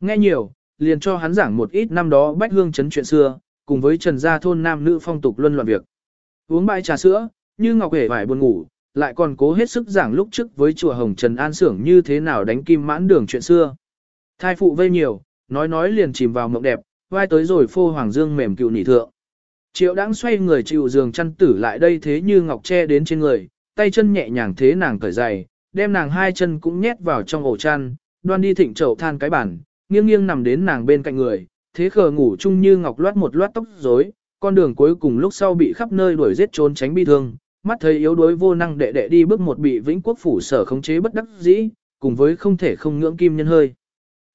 Nghe nhiều, liền cho hắn giảng một ít năm đó bách hương chấn chuyện xưa, cùng với trần gia thôn nam nữ phong tục luân loạn việc. Uống bãi trà sữa, như Ngọc hề vải buồn ngủ, lại còn cố hết sức giảng lúc trước với chùa Hồng Trần An Sưởng như thế nào đánh kim mãn đường chuyện xưa. Thai phụ vây nhiều, nói nói liền chìm vào mộng đẹp, vai tới rồi phô hoàng dương mềm cựu nỉ thượng. Triệu đang xoay người chịu giường chăn tử lại đây thế như ngọc che đến trên người, tay chân nhẹ nhàng thế nàng cởi giày, đem nàng hai chân cũng nhét vào trong ổ chăn, đoan đi thịnh chậu than cái bản, nghiêng nghiêng nằm đến nàng bên cạnh người, thế khờ ngủ chung như ngọc loát một loát tóc rối, con đường cuối cùng lúc sau bị khắp nơi đuổi giết trốn tránh bi thương, mắt thấy yếu đuối vô năng đệ đệ đi bước một bị vĩnh quốc phủ sở khống chế bất đắc dĩ, cùng với không thể không ngưỡng kim nhân hơi.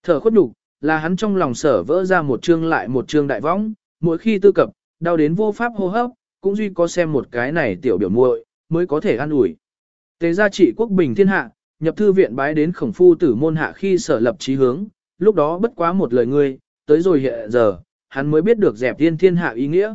Thở khuất nhục, là hắn trong lòng sở vỡ ra một chương lại một chương đại võng, mỗi khi tư cập, đau đến vô pháp hô hấp, cũng duy có xem một cái này tiểu biểu muội mới có thể an ủi. Tế gia trị quốc bình thiên hạ, nhập thư viện bái đến khổng phu tử môn hạ khi sở lập chí hướng, lúc đó bất quá một lời ngươi, tới rồi hiện giờ, hắn mới biết được dẹp thiên thiên hạ ý nghĩa.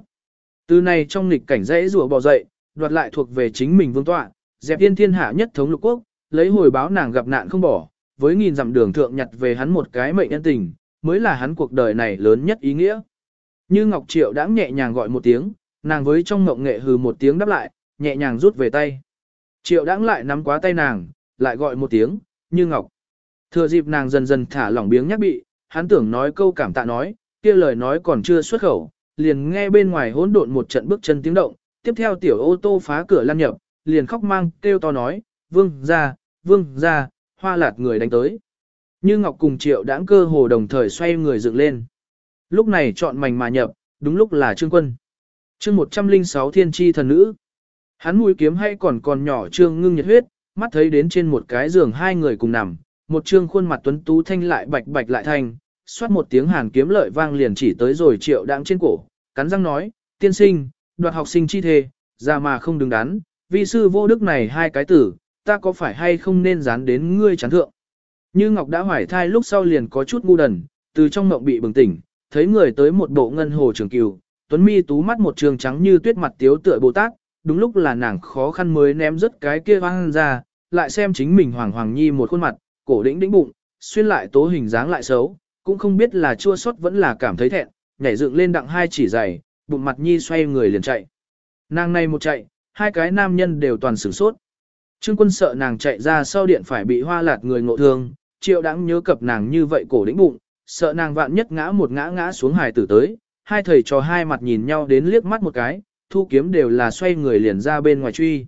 Từ này trong nghịch cảnh dãy rùa bò dậy, đoạt lại thuộc về chính mình vương tọa, dẹp thiên thiên hạ nhất thống lục quốc, lấy hồi báo nàng gặp nạn không bỏ, với nghìn dặm đường thượng nhặt về hắn một cái mệnh nhân tình, mới là hắn cuộc đời này lớn nhất ý nghĩa. Như Ngọc Triệu đã nhẹ nhàng gọi một tiếng, nàng với trong ngộng nghệ hừ một tiếng đáp lại, nhẹ nhàng rút về tay. Triệu đãng lại nắm quá tay nàng, lại gọi một tiếng, như Ngọc. Thừa dịp nàng dần dần thả lỏng biếng nhắc bị, hắn tưởng nói câu cảm tạ nói, kia lời nói còn chưa xuất khẩu, liền nghe bên ngoài hỗn độn một trận bước chân tiếng động, tiếp theo tiểu ô tô phá cửa lăn nhập, liền khóc mang, kêu to nói, vương ra, vương ra, hoa lạt người đánh tới. Như Ngọc cùng Triệu đãng cơ hồ đồng thời xoay người dựng lên. Lúc này chọn mảnh mà nhập, đúng lúc là Trương Quân. Chương 106 Thiên Chi thần nữ. Hắn mũi kiếm hay còn còn nhỏ Trương ngưng nhiệt huyết, mắt thấy đến trên một cái giường hai người cùng nằm, một trương khuôn mặt tuấn tú thanh lại bạch bạch lại thanh, xoát một tiếng hàn kiếm lợi vang liền chỉ tới rồi Triệu đãng trên cổ, cắn răng nói, tiên sinh, đoạt học sinh chi thề, ra mà không đứng đắn, vi sư vô đức này hai cái tử, ta có phải hay không nên dán đến ngươi chán thượng. Như Ngọc đã hoài thai lúc sau liền có chút ngu đần, từ trong mộng bị bừng tỉnh, thấy người tới một bộ ngân hồ trường kiều, tuấn mi tú mắt một trường trắng như tuyết mặt tiếu tựa Bồ Tát, đúng lúc là nàng khó khăn mới ném rất cái kia hoang ra, lại xem chính mình hoàng hoàng nhi một khuôn mặt, cổ đĩnh đĩnh bụng, xuyên lại tố hình dáng lại xấu, cũng không biết là chua xót vẫn là cảm thấy thẹn, nhảy dựng lên đặng hai chỉ giày, bụng mặt nhi xoay người liền chạy. Nàng này một chạy, hai cái nam nhân đều toàn sửng sốt. Trương quân sợ nàng chạy ra sau điện phải bị hoa lạt người ngộ thương, triệu đãng nhớ cập nàng như vậy cổ đĩnh bụng, sợ nàng vạn nhất ngã một ngã ngã xuống hài tử tới, hai thầy trò hai mặt nhìn nhau đến liếc mắt một cái, thu kiếm đều là xoay người liền ra bên ngoài truy.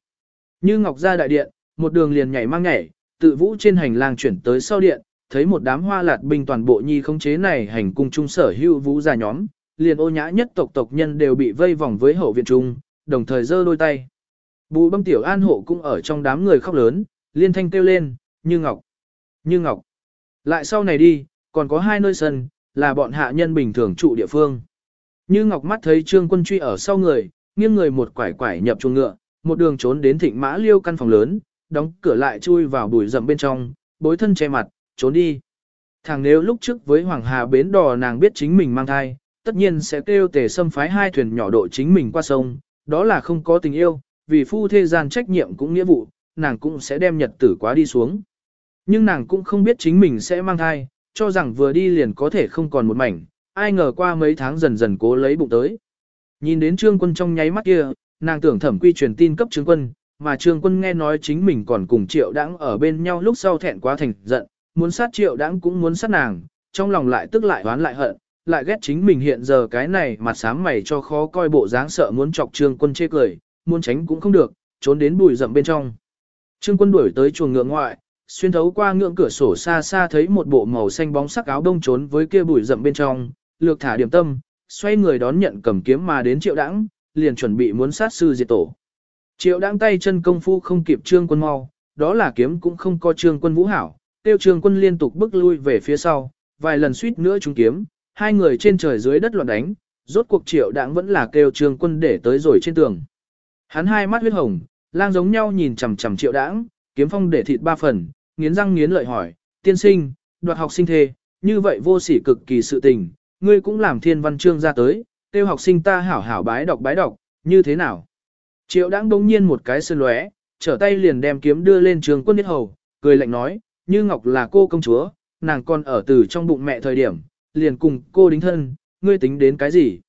Như ngọc ra đại điện, một đường liền nhảy mang nhảy, tự vũ trên hành lang chuyển tới sau điện, thấy một đám hoa lạt binh toàn bộ nhi không chế này hành cung trung sở hưu vũ gia nhóm, liền ô nhã nhất tộc tộc nhân đều bị vây vòng với hậu viện trung, đồng thời giơ đôi tay. Bù bâm tiểu an hộ cũng ở trong đám người khóc lớn, liên thanh kêu lên, như ngọc, như ngọc. Lại sau này đi, còn có hai nơi sân, là bọn hạ nhân bình thường trụ địa phương. Như ngọc mắt thấy trương quân truy ở sau người, nghiêng người một quải quải nhập chuồng ngựa, một đường trốn đến thịnh mã liêu căn phòng lớn, đóng cửa lại chui vào bụi rậm bên trong, bối thân che mặt, trốn đi. Thằng nếu lúc trước với Hoàng Hà bến đò nàng biết chính mình mang thai, tất nhiên sẽ kêu tề xâm phái hai thuyền nhỏ độ chính mình qua sông, đó là không có tình yêu, vì phu thế gian trách nhiệm cũng nghĩa vụ, nàng cũng sẽ đem nhật tử quá đi xuống. Nhưng nàng cũng không biết chính mình sẽ mang thai, cho rằng vừa đi liền có thể không còn một mảnh, ai ngờ qua mấy tháng dần dần cố lấy bụng tới. Nhìn đến trương quân trong nháy mắt kia, nàng tưởng thẩm quy truyền tin cấp trương quân, mà trương quân nghe nói chính mình còn cùng triệu đãng ở bên nhau lúc sau thẹn quá thành giận, muốn sát triệu đãng cũng muốn sát nàng, trong lòng lại tức lại oán lại hận, lại ghét chính mình hiện giờ cái này mặt sám mày cho khó coi bộ dáng sợ muốn chọc trương quân chê cười, muốn tránh cũng không được, trốn đến bụi rậm bên trong. Trương quân đuổi tới chuồng ngựa ngoại, xuyên thấu qua ngưỡng cửa sổ xa xa thấy một bộ màu xanh bóng sắc áo đông trốn với kia bụi rậm bên trong, lược thả điểm tâm, xoay người đón nhận cầm kiếm mà đến triệu đãng, liền chuẩn bị muốn sát sư diệt tổ. Triệu đãng tay chân công phu không kịp trương quân mau, đó là kiếm cũng không có trương quân vũ hảo, tiêu trương quân liên tục bước lui về phía sau, vài lần suýt nữa trúng kiếm, hai người trên trời dưới đất loạn đánh, rốt cuộc triệu đãng vẫn là kêu trương quân để tới rồi trên tường. Hắn hai mắt huyết hồng, lang giống nhau nhìn chằm chằm triệu đãng, kiếm phong để thịt ba phần, nghiến răng nghiến lợi hỏi, tiên sinh, đoạt học sinh thê, như vậy vô sỉ cực kỳ sự tình, ngươi cũng làm thiên văn chương ra tới, tiêu học sinh ta hảo hảo bái đọc bái đọc, như thế nào? Triệu đãng đống nhiên một cái sơn lóe, trở tay liền đem kiếm đưa lên trường quân niết hầu, cười lạnh nói, như ngọc là cô công chúa, nàng còn ở từ trong bụng mẹ thời điểm, liền cùng cô đính thân, ngươi tính đến cái gì?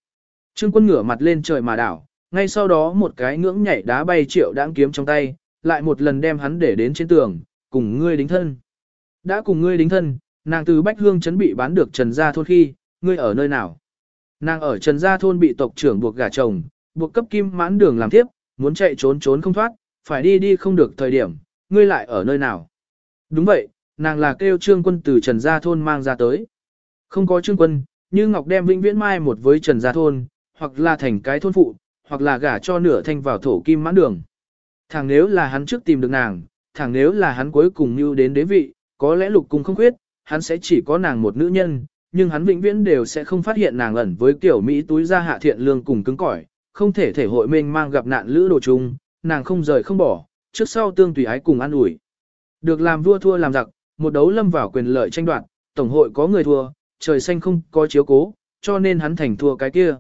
Trương quân ngửa mặt lên trời mà đảo, ngay sau đó một cái ngưỡng nhảy đá bay triệu đáng kiếm trong tay, lại một lần đem hắn để đến trên tường, cùng ngươi đính thân. Đã cùng ngươi đính thân, nàng từ Bách Hương chấn bị bán được Trần Gia Thôn khi, ngươi ở nơi nào? Nàng ở Trần Gia Thôn bị tộc trưởng buộc gả chồng, buộc cấp kim mãn đường làm tiếp, muốn chạy trốn trốn không thoát, phải đi đi không được thời điểm, ngươi lại ở nơi nào? Đúng vậy, nàng là kêu trương quân từ Trần Gia Thôn mang ra tới. Không có trương quân, như Ngọc đem vĩnh viễn mai một với Trần Gia Thôn, hoặc là thành cái thôn phụ, hoặc là gả cho nửa thanh vào thổ kim mãn đường. Thằng nếu là hắn trước tìm được nàng, thằng nếu là hắn cuối cùng như đến đế vị, có lẽ lục cung không khuyết, hắn sẽ chỉ có nàng một nữ nhân, nhưng hắn vĩnh viễn đều sẽ không phát hiện nàng ẩn với kiểu Mỹ túi ra hạ thiện lương cùng cứng cỏi, không thể thể hội mênh mang gặp nạn lữ đồ chung, nàng không rời không bỏ, trước sau tương tùy ái cùng ăn ủi. Được làm vua thua làm giặc, một đấu lâm vào quyền lợi tranh đoạt, tổng hội có người thua, trời xanh không có chiếu cố, cho nên hắn thành thua cái kia.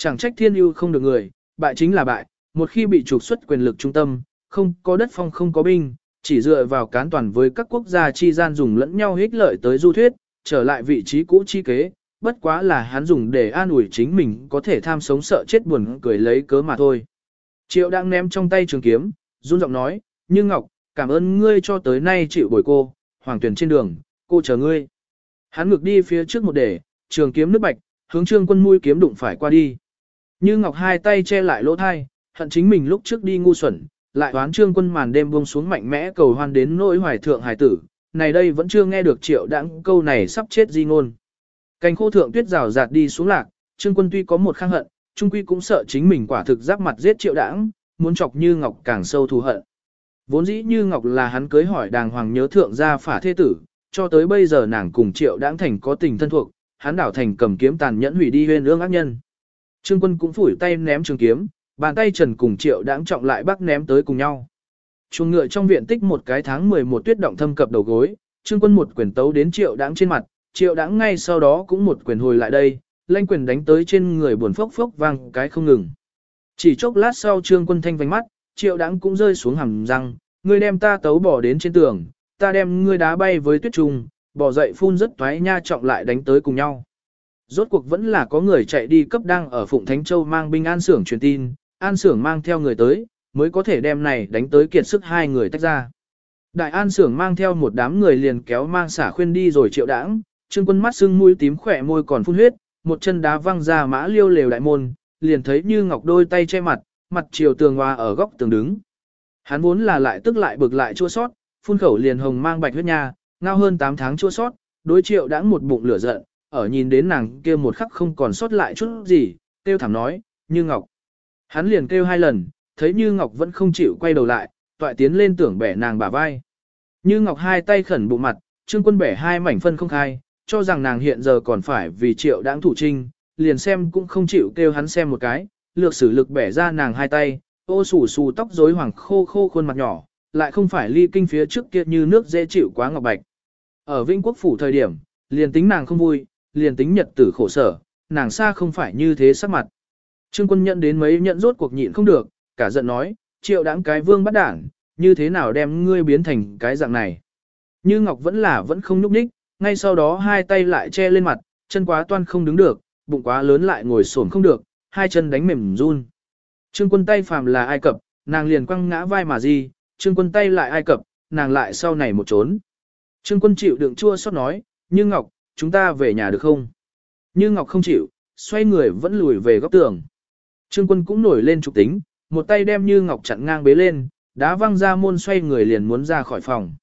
Chẳng trách thiên ưu không được người, bại chính là bại, một khi bị trục xuất quyền lực trung tâm, không có đất phong không có binh, chỉ dựa vào cán toàn với các quốc gia chi gian dùng lẫn nhau hích lợi tới du thuyết, trở lại vị trí cũ chi kế, bất quá là hắn dùng để an ủi chính mình có thể tham sống sợ chết buồn cười lấy cớ mà thôi. Triệu đang ném trong tay trường kiếm, run giọng nói, như Ngọc, cảm ơn ngươi cho tới nay chịu bồi cô, hoàng tuyển trên đường, cô chờ ngươi. Hắn ngược đi phía trước một đề, trường kiếm nước bạch, hướng trương quân mũi kiếm đụng phải qua đi. Như Ngọc hai tay che lại lỗ thai, hận chính mình lúc trước đi ngu xuẩn, lại đoán trương quân màn đêm buông xuống mạnh mẽ cầu hoan đến nỗi hoài thượng hải tử, này đây vẫn chưa nghe được triệu đãng câu này sắp chết di ngôn. Cành khô thượng tuyết rào rạt đi xuống lạc, trương quân tuy có một khang hận, trung quy cũng sợ chính mình quả thực giáp mặt giết triệu đãng, muốn chọc như ngọc càng sâu thù hận. Vốn dĩ như ngọc là hắn cưới hỏi đàng hoàng nhớ thượng gia phả thế tử, cho tới bây giờ nàng cùng triệu đãng thành có tình thân thuộc, hắn đảo thành cầm kiếm tàn nhẫn hủy đi huyên ương ác nhân. Trương quân cũng phủi tay ném trường kiếm, bàn tay trần cùng triệu đáng trọng lại bắc ném tới cùng nhau. Chuồng ngựa trong viện tích một cái tháng 11 tuyết động thâm cập đầu gối, trương quân một quyền tấu đến triệu đãng trên mặt, triệu đãng ngay sau đó cũng một quyền hồi lại đây, lanh quyền đánh tới trên người buồn phốc phốc vang cái không ngừng. Chỉ chốc lát sau trương quân thanh vánh mắt, triệu đãng cũng rơi xuống hầm răng, ngươi đem ta tấu bỏ đến trên tường, ta đem ngươi đá bay với tuyết trùng, bỏ dậy phun rất toái nha trọng lại đánh tới cùng nhau. Rốt cuộc vẫn là có người chạy đi cấp đang ở Phụng Thánh Châu mang binh an xưởng truyền tin, an xưởng mang theo người tới, mới có thể đem này đánh tới kiệt sức hai người tách ra. Đại an xưởng mang theo một đám người liền kéo mang xả khuyên đi rồi triệu đãng, trương quân mắt sưng mũi tím khỏe môi còn phun huyết, một chân đá văng ra mã liêu lều đại môn, liền thấy như ngọc đôi tay che mặt, mặt chiều tường hoa ở góc tường đứng. Hắn vốn là lại tức lại bực lại chua sót, phun khẩu liền hồng mang bạch huyết nha, ngao hơn 8 tháng chua sót, đối triệu đãng một bụng lửa giận, ở nhìn đến nàng kia một khắc không còn sót lại chút gì, kêu thảm nói, như ngọc. Hắn liền kêu hai lần, thấy như ngọc vẫn không chịu quay đầu lại, toại tiến lên tưởng bẻ nàng bả vai. Như ngọc hai tay khẩn bụng mặt, trương quân bẻ hai mảnh phân không khai, cho rằng nàng hiện giờ còn phải vì triệu đáng thủ trinh, liền xem cũng không chịu kêu hắn xem một cái, lược sử lực bẻ ra nàng hai tay, ô sù sù tóc rối hoàng khô khô khuôn mặt nhỏ, lại không phải ly kinh phía trước kia như nước dễ chịu quá ngọc bạch. Ở Vinh Quốc Phủ thời điểm, liền tính nàng không vui, liền tính nhật tử khổ sở, nàng xa không phải như thế sắc mặt. Trương quân nhận đến mấy nhận rốt cuộc nhịn không được, cả giận nói, triệu đáng cái vương bắt đảng, như thế nào đem ngươi biến thành cái dạng này. Như Ngọc vẫn là vẫn không nhúc nhích, ngay sau đó hai tay lại che lên mặt, chân quá toan không đứng được, bụng quá lớn lại ngồi xổm không được, hai chân đánh mềm run. Trương quân tay phàm là ai cập, nàng liền quăng ngã vai mà gì, trương quân tay lại ai cập, nàng lại sau này một trốn. Trương quân chịu đựng chua xót nói, như Ngọc, chúng ta về nhà được không? Như Ngọc không chịu, xoay người vẫn lùi về góc tường. Trương quân cũng nổi lên trục tính, một tay đem Như Ngọc chặn ngang bế lên, đá văng ra môn xoay người liền muốn ra khỏi phòng.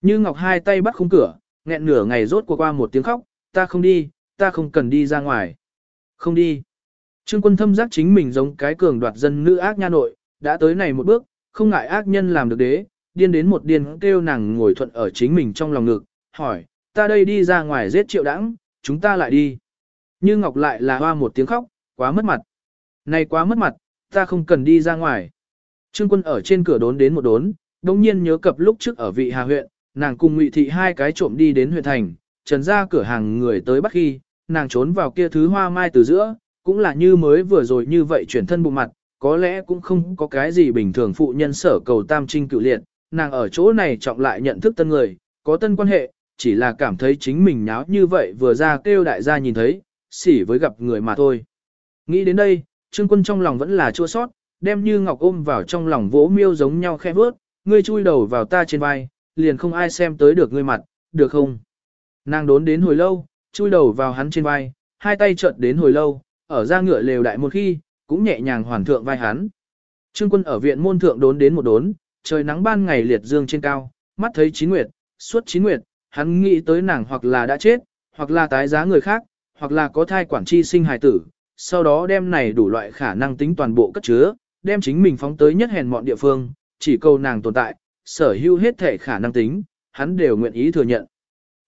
Như Ngọc hai tay bắt khung cửa, nghẹn nửa ngày rốt cuộc qua một tiếng khóc, ta không đi, ta không cần đi ra ngoài. Không đi. Trương quân thâm giác chính mình giống cái cường đoạt dân nữ ác nha nội, đã tới này một bước, không ngại ác nhân làm được đế, điên đến một điên kêu nàng ngồi thuận ở chính mình trong lòng ngực, hỏi, ta đây đi ra ngoài giết triệu đãng, chúng ta lại đi. Như Ngọc lại là hoa một tiếng khóc, quá mất mặt. Này quá mất mặt, ta không cần đi ra ngoài. Trương quân ở trên cửa đốn đến một đốn, đồng nhiên nhớ cập lúc trước ở vị Hà huyện, nàng cùng Ngụy Thị hai cái trộm đi đến huyện thành, trần ra cửa hàng người tới bắt khi, nàng trốn vào kia thứ hoa mai từ giữa, cũng là như mới vừa rồi như vậy chuyển thân bụng mặt, có lẽ cũng không có cái gì bình thường phụ nhân sở cầu tam trinh cựu liệt, nàng ở chỗ này trọng lại nhận thức tân người, có tân quan hệ, chỉ là cảm thấy chính mình nháo như vậy vừa ra kêu đại gia nhìn thấy, xỉ với gặp người mà thôi. Nghĩ đến đây, Trương Quân trong lòng vẫn là chua sót, đem như ngọc ôm vào trong lòng vỗ miêu giống nhau khẽ vớt, ngươi chui đầu vào ta trên vai, liền không ai xem tới được ngươi mặt, được không? Nàng đốn đến hồi lâu, chui đầu vào hắn trên vai, hai tay trợn đến hồi lâu, ở ra ngựa lều đại một khi, cũng nhẹ nhàng hoàn thượng vai hắn. Trương quân ở viện môn thượng đốn đến một đốn, trời nắng ban ngày liệt dương trên cao, mắt thấy chín nguyệt, suốt chín nguyệt, hắn nghĩ tới nàng hoặc là đã chết, hoặc là tái giá người khác, hoặc là có thai quản chi sinh hài tử, sau đó đem này đủ loại khả năng tính toàn bộ cất chứa, đem chính mình phóng tới nhất hèn mọn địa phương, chỉ cầu nàng tồn tại, sở hữu hết thể khả năng tính, hắn đều nguyện ý thừa nhận.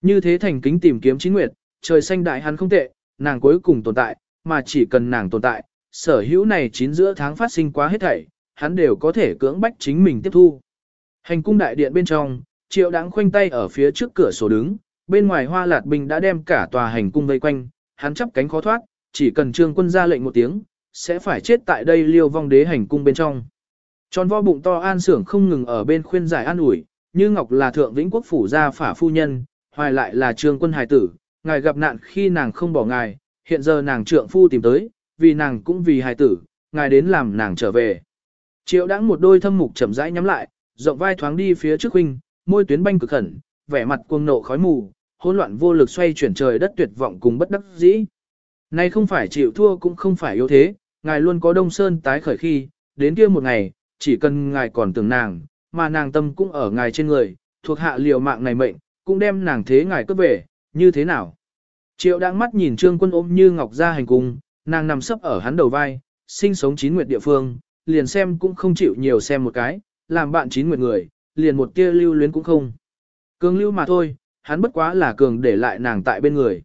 Như thế thành kính tìm kiếm chính nguyệt, trời xanh đại hắn không tệ, nàng cuối cùng tồn tại, mà chỉ cần nàng tồn tại, sở hữu này chín giữa tháng phát sinh quá hết thảy, hắn đều có thể cưỡng bách chính mình tiếp thu. Hành cung đại điện bên trong, triệu đáng khoanh tay ở phía trước cửa sổ đứng, bên ngoài hoa lạt bình đã đem cả tòa hành cung vây quanh, hắn chắp cánh khó thoát, chỉ cần trương quân ra lệnh một tiếng, sẽ phải chết tại đây liêu vong đế hành cung bên trong. Tròn vo bụng to an sưởng không ngừng ở bên khuyên giải an ủi, như Ngọc là thượng vĩnh quốc phủ gia phả phu nhân, hoài lại là trương quân hài tử, ngài gặp nạn khi nàng không bỏ ngài, hiện giờ nàng trượng phu tìm tới, vì nàng cũng vì hài tử, ngài đến làm nàng trở về. Triệu đãng một đôi thâm mục chậm rãi nhắm lại, rộng vai thoáng đi phía trước huynh, môi tuyến banh cực khẩn, vẻ mặt cuồng nộ khói mù, hỗn loạn vô lực xoay chuyển trời đất tuyệt vọng cùng bất đắc dĩ. Này không phải chịu thua cũng không phải yếu thế, ngài luôn có đông sơn tái khởi khi, đến kia một ngày, chỉ cần ngài còn tưởng nàng, mà nàng tâm cũng ở ngài trên người, thuộc hạ liều mạng này mệnh, cũng đem nàng thế ngài cướp về, như thế nào? Triệu đang mắt nhìn trương quân ôm như ngọc ra hành cung, nàng nằm sấp ở hắn đầu vai, sinh sống chín nguyệt địa phương, liền xem cũng không chịu nhiều xem một cái, làm bạn chín nguyệt người, liền một tia lưu luyến cũng không. Cường lưu mà thôi, hắn bất quá là cường để lại nàng tại bên người.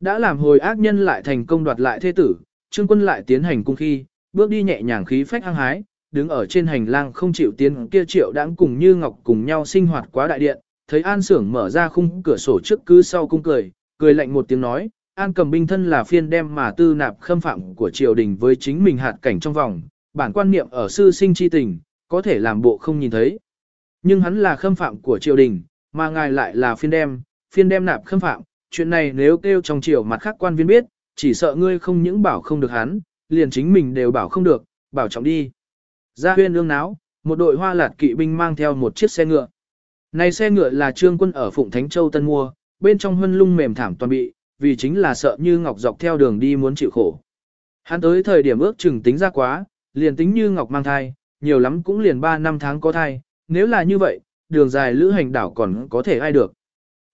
Đã làm hồi ác nhân lại thành công đoạt lại thế tử, trương quân lại tiến hành cung khi, bước đi nhẹ nhàng khí phách hăng hái, đứng ở trên hành lang không chịu tiến kia triệu đãng cùng như ngọc cùng nhau sinh hoạt quá đại điện, thấy an sưởng mở ra khung cửa sổ trước cứ sau cung cười, cười lạnh một tiếng nói, an cầm binh thân là phiên đem mà tư nạp khâm phạm của triều đình với chính mình hạt cảnh trong vòng, bản quan niệm ở sư sinh chi tình, có thể làm bộ không nhìn thấy. Nhưng hắn là khâm phạm của triều đình, mà ngài lại là phiên đem, phiên đem nạp khâm phạm, chuyện này nếu kêu trong triều mặt khác quan viên biết, chỉ sợ ngươi không những bảo không được hắn, liền chính mình đều bảo không được, bảo trọng đi. Ra huyên ương náo, một đội hoa lạt kỵ binh mang theo một chiếc xe ngựa. Này xe ngựa là trương quân ở Phụng Thánh Châu Tân mua, bên trong huân lung mềm thảm toàn bị, vì chính là sợ như Ngọc dọc theo đường đi muốn chịu khổ. Hắn tới thời điểm ước chừng tính ra quá, liền tính như Ngọc mang thai, nhiều lắm cũng liền 3 năm tháng có thai, nếu là như vậy, đường dài lữ hành đảo còn có thể ai được.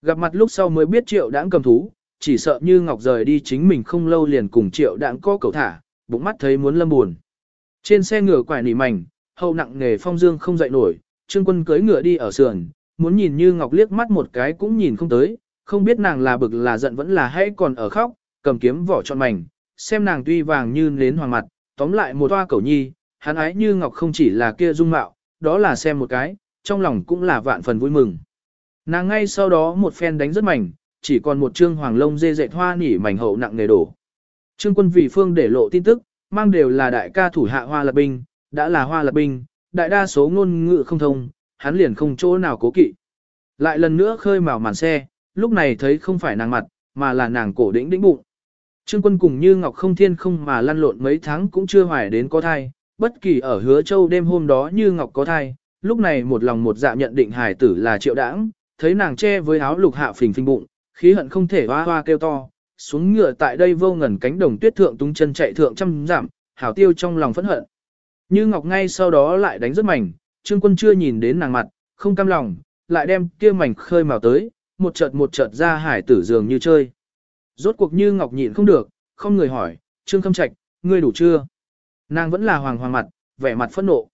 Gặp mặt lúc sau mới biết triệu đãng cầm thú, chỉ sợ như ngọc rời đi chính mình không lâu liền cùng triệu đãng co cầu thả, bụng mắt thấy muốn lâm buồn. Trên xe ngựa quải nỉ mảnh, hậu nặng nghề phong dương không dậy nổi, trương quân cưới ngựa đi ở sườn, muốn nhìn như ngọc liếc mắt một cái cũng nhìn không tới, không biết nàng là bực là giận vẫn là hay còn ở khóc, cầm kiếm vỏ trọn mảnh, xem nàng tuy vàng như nến hoàng mặt, tóm lại một toa cẩu nhi, hắn ái như ngọc không chỉ là kia dung mạo, đó là xem một cái, trong lòng cũng là vạn phần vui mừng. Nàng ngay sau đó một phen đánh rất mảnh, chỉ còn một trương hoàng lông dê dệt hoa nỉ mảnh hậu nặng nề đổ. Trương quân vị phương để lộ tin tức, mang đều là đại ca thủ hạ hoa lập binh, đã là hoa lập binh, đại đa số ngôn ngữ không thông, hắn liền không chỗ nào cố kỵ. Lại lần nữa khơi mào màn xe, lúc này thấy không phải nàng mặt, mà là nàng cổ đĩnh đĩnh bụng. Trương quân cùng như Ngọc không thiên không mà lăn lộn mấy tháng cũng chưa hoài đến có thai, bất kỳ ở hứa châu đêm hôm đó như Ngọc có thai, lúc này một lòng một dạ nhận định hải tử là triệu đãng, thấy nàng che với áo lục hạ phình phình bụng, khí hận không thể hoa hoa kêu to, xuống ngựa tại đây vô ngần cánh đồng tuyết thượng tung chân chạy thượng trăm giảm, hảo tiêu trong lòng phẫn hận. Như Ngọc ngay sau đó lại đánh rất mảnh, Trương Quân chưa nhìn đến nàng mặt, không cam lòng, lại đem kia mảnh khơi mào tới, một chợt một chợt ra hải tử dường như chơi. Rốt cuộc Như Ngọc nhịn không được, không người hỏi, Trương Khâm Trạch, ngươi đủ chưa? Nàng vẫn là hoàng hoàng mặt, vẻ mặt phẫn nộ.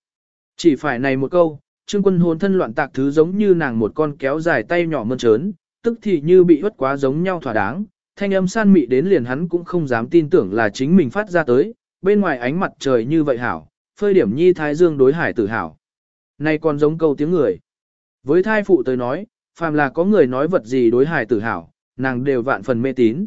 Chỉ phải này một câu, Trương Quân hồn thân loạn tạc thứ giống như nàng một con kéo dài tay nhỏ mơn trớn, tức thì như bị hất quá giống nhau thỏa đáng, thanh âm san mị đến liền hắn cũng không dám tin tưởng là chính mình phát ra tới, bên ngoài ánh mặt trời như vậy hảo, phơi điểm nhi thái dương đối hải tử hảo. Này còn giống câu tiếng người. Với thai phụ tới nói, phàm là có người nói vật gì đối hải tử hảo, nàng đều vạn phần mê tín.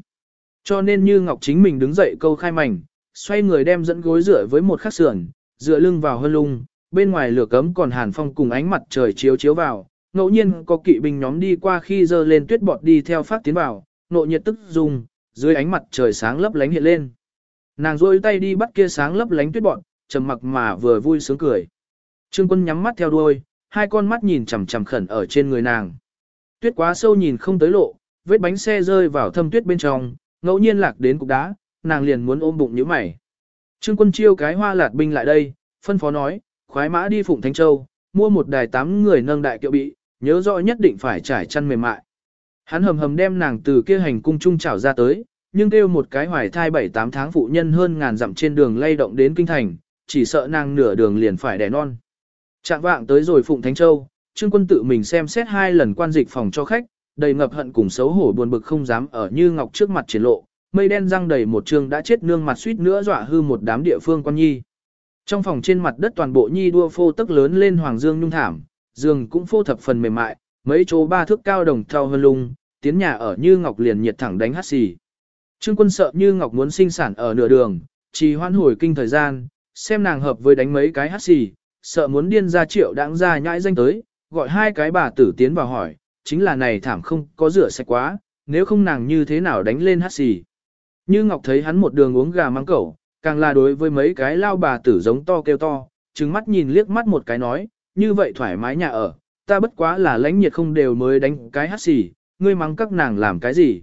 Cho nên như Ngọc chính mình đứng dậy câu khai mảnh, xoay người đem dẫn gối dựa với một khắc sườn, dựa lưng vào hơn lung, bên ngoài lửa cấm còn hàn phong cùng ánh mặt trời chiếu chiếu vào, ngẫu nhiên có kỵ binh nhóm đi qua khi dơ lên tuyết bọt đi theo phát tiến vào, nộ nhiệt tức dùng, dưới ánh mặt trời sáng lấp lánh hiện lên. Nàng rôi tay đi bắt kia sáng lấp lánh tuyết bọt, trầm mặc mà vừa vui sướng cười. Trương quân nhắm mắt theo đuôi, hai con mắt nhìn chằm chằm khẩn ở trên người nàng. Tuyết quá sâu nhìn không tới lộ, vết bánh xe rơi vào thâm tuyết bên trong, ngẫu nhiên lạc đến cục đá, nàng liền muốn ôm bụng như mày. Trương quân chiêu cái hoa lạt binh lại đây, phân phó nói, khoái mã đi Phụng Thánh Châu, mua một đài tám người nâng đại kiệu bị, nhớ rõ nhất định phải trải chăn mềm mại. Hắn hầm hầm đem nàng từ kia hành cung trung trảo ra tới, nhưng kêu một cái hoài thai 7-8 tháng phụ nhân hơn ngàn dặm trên đường lay động đến kinh thành, chỉ sợ nàng nửa đường liền phải đẻ non. Trạng vạng tới rồi Phụng Thánh Châu, Trương Quân tự mình xem xét hai lần quan dịch phòng cho khách, đầy ngập hận cùng xấu hổ buồn bực không dám ở như ngọc trước mặt triển lộ, mây đen răng đầy một trường đã chết nương mặt suýt nữa dọa hư một đám địa phương quan nhi. Trong phòng trên mặt đất toàn bộ nhi đua phô tức lớn lên hoàng dương nhung thảm, giường cũng phô thập phần mềm mại, mấy chỗ ba thước cao đồng theo hơn lung, tiến nhà ở như ngọc liền nhiệt thẳng đánh hát xì. Trương quân sợ như ngọc muốn sinh sản ở nửa đường, chỉ hoan hồi kinh thời gian, xem nàng hợp với đánh mấy cái hát xì, sợ muốn điên ra triệu đáng ra nhãi danh tới, gọi hai cái bà tử tiến vào hỏi, chính là này thảm không có rửa sạch quá, nếu không nàng như thế nào đánh lên hát xì. Như Ngọc thấy hắn một đường uống gà mang cẩu, càng là đối với mấy cái lao bà tử giống to kêu to, trừng mắt nhìn liếc mắt một cái nói, như vậy thoải mái nhà ở, ta bất quá là lãnh nhiệt không đều mới đánh cái hát xì, ngươi mắng các nàng làm cái gì.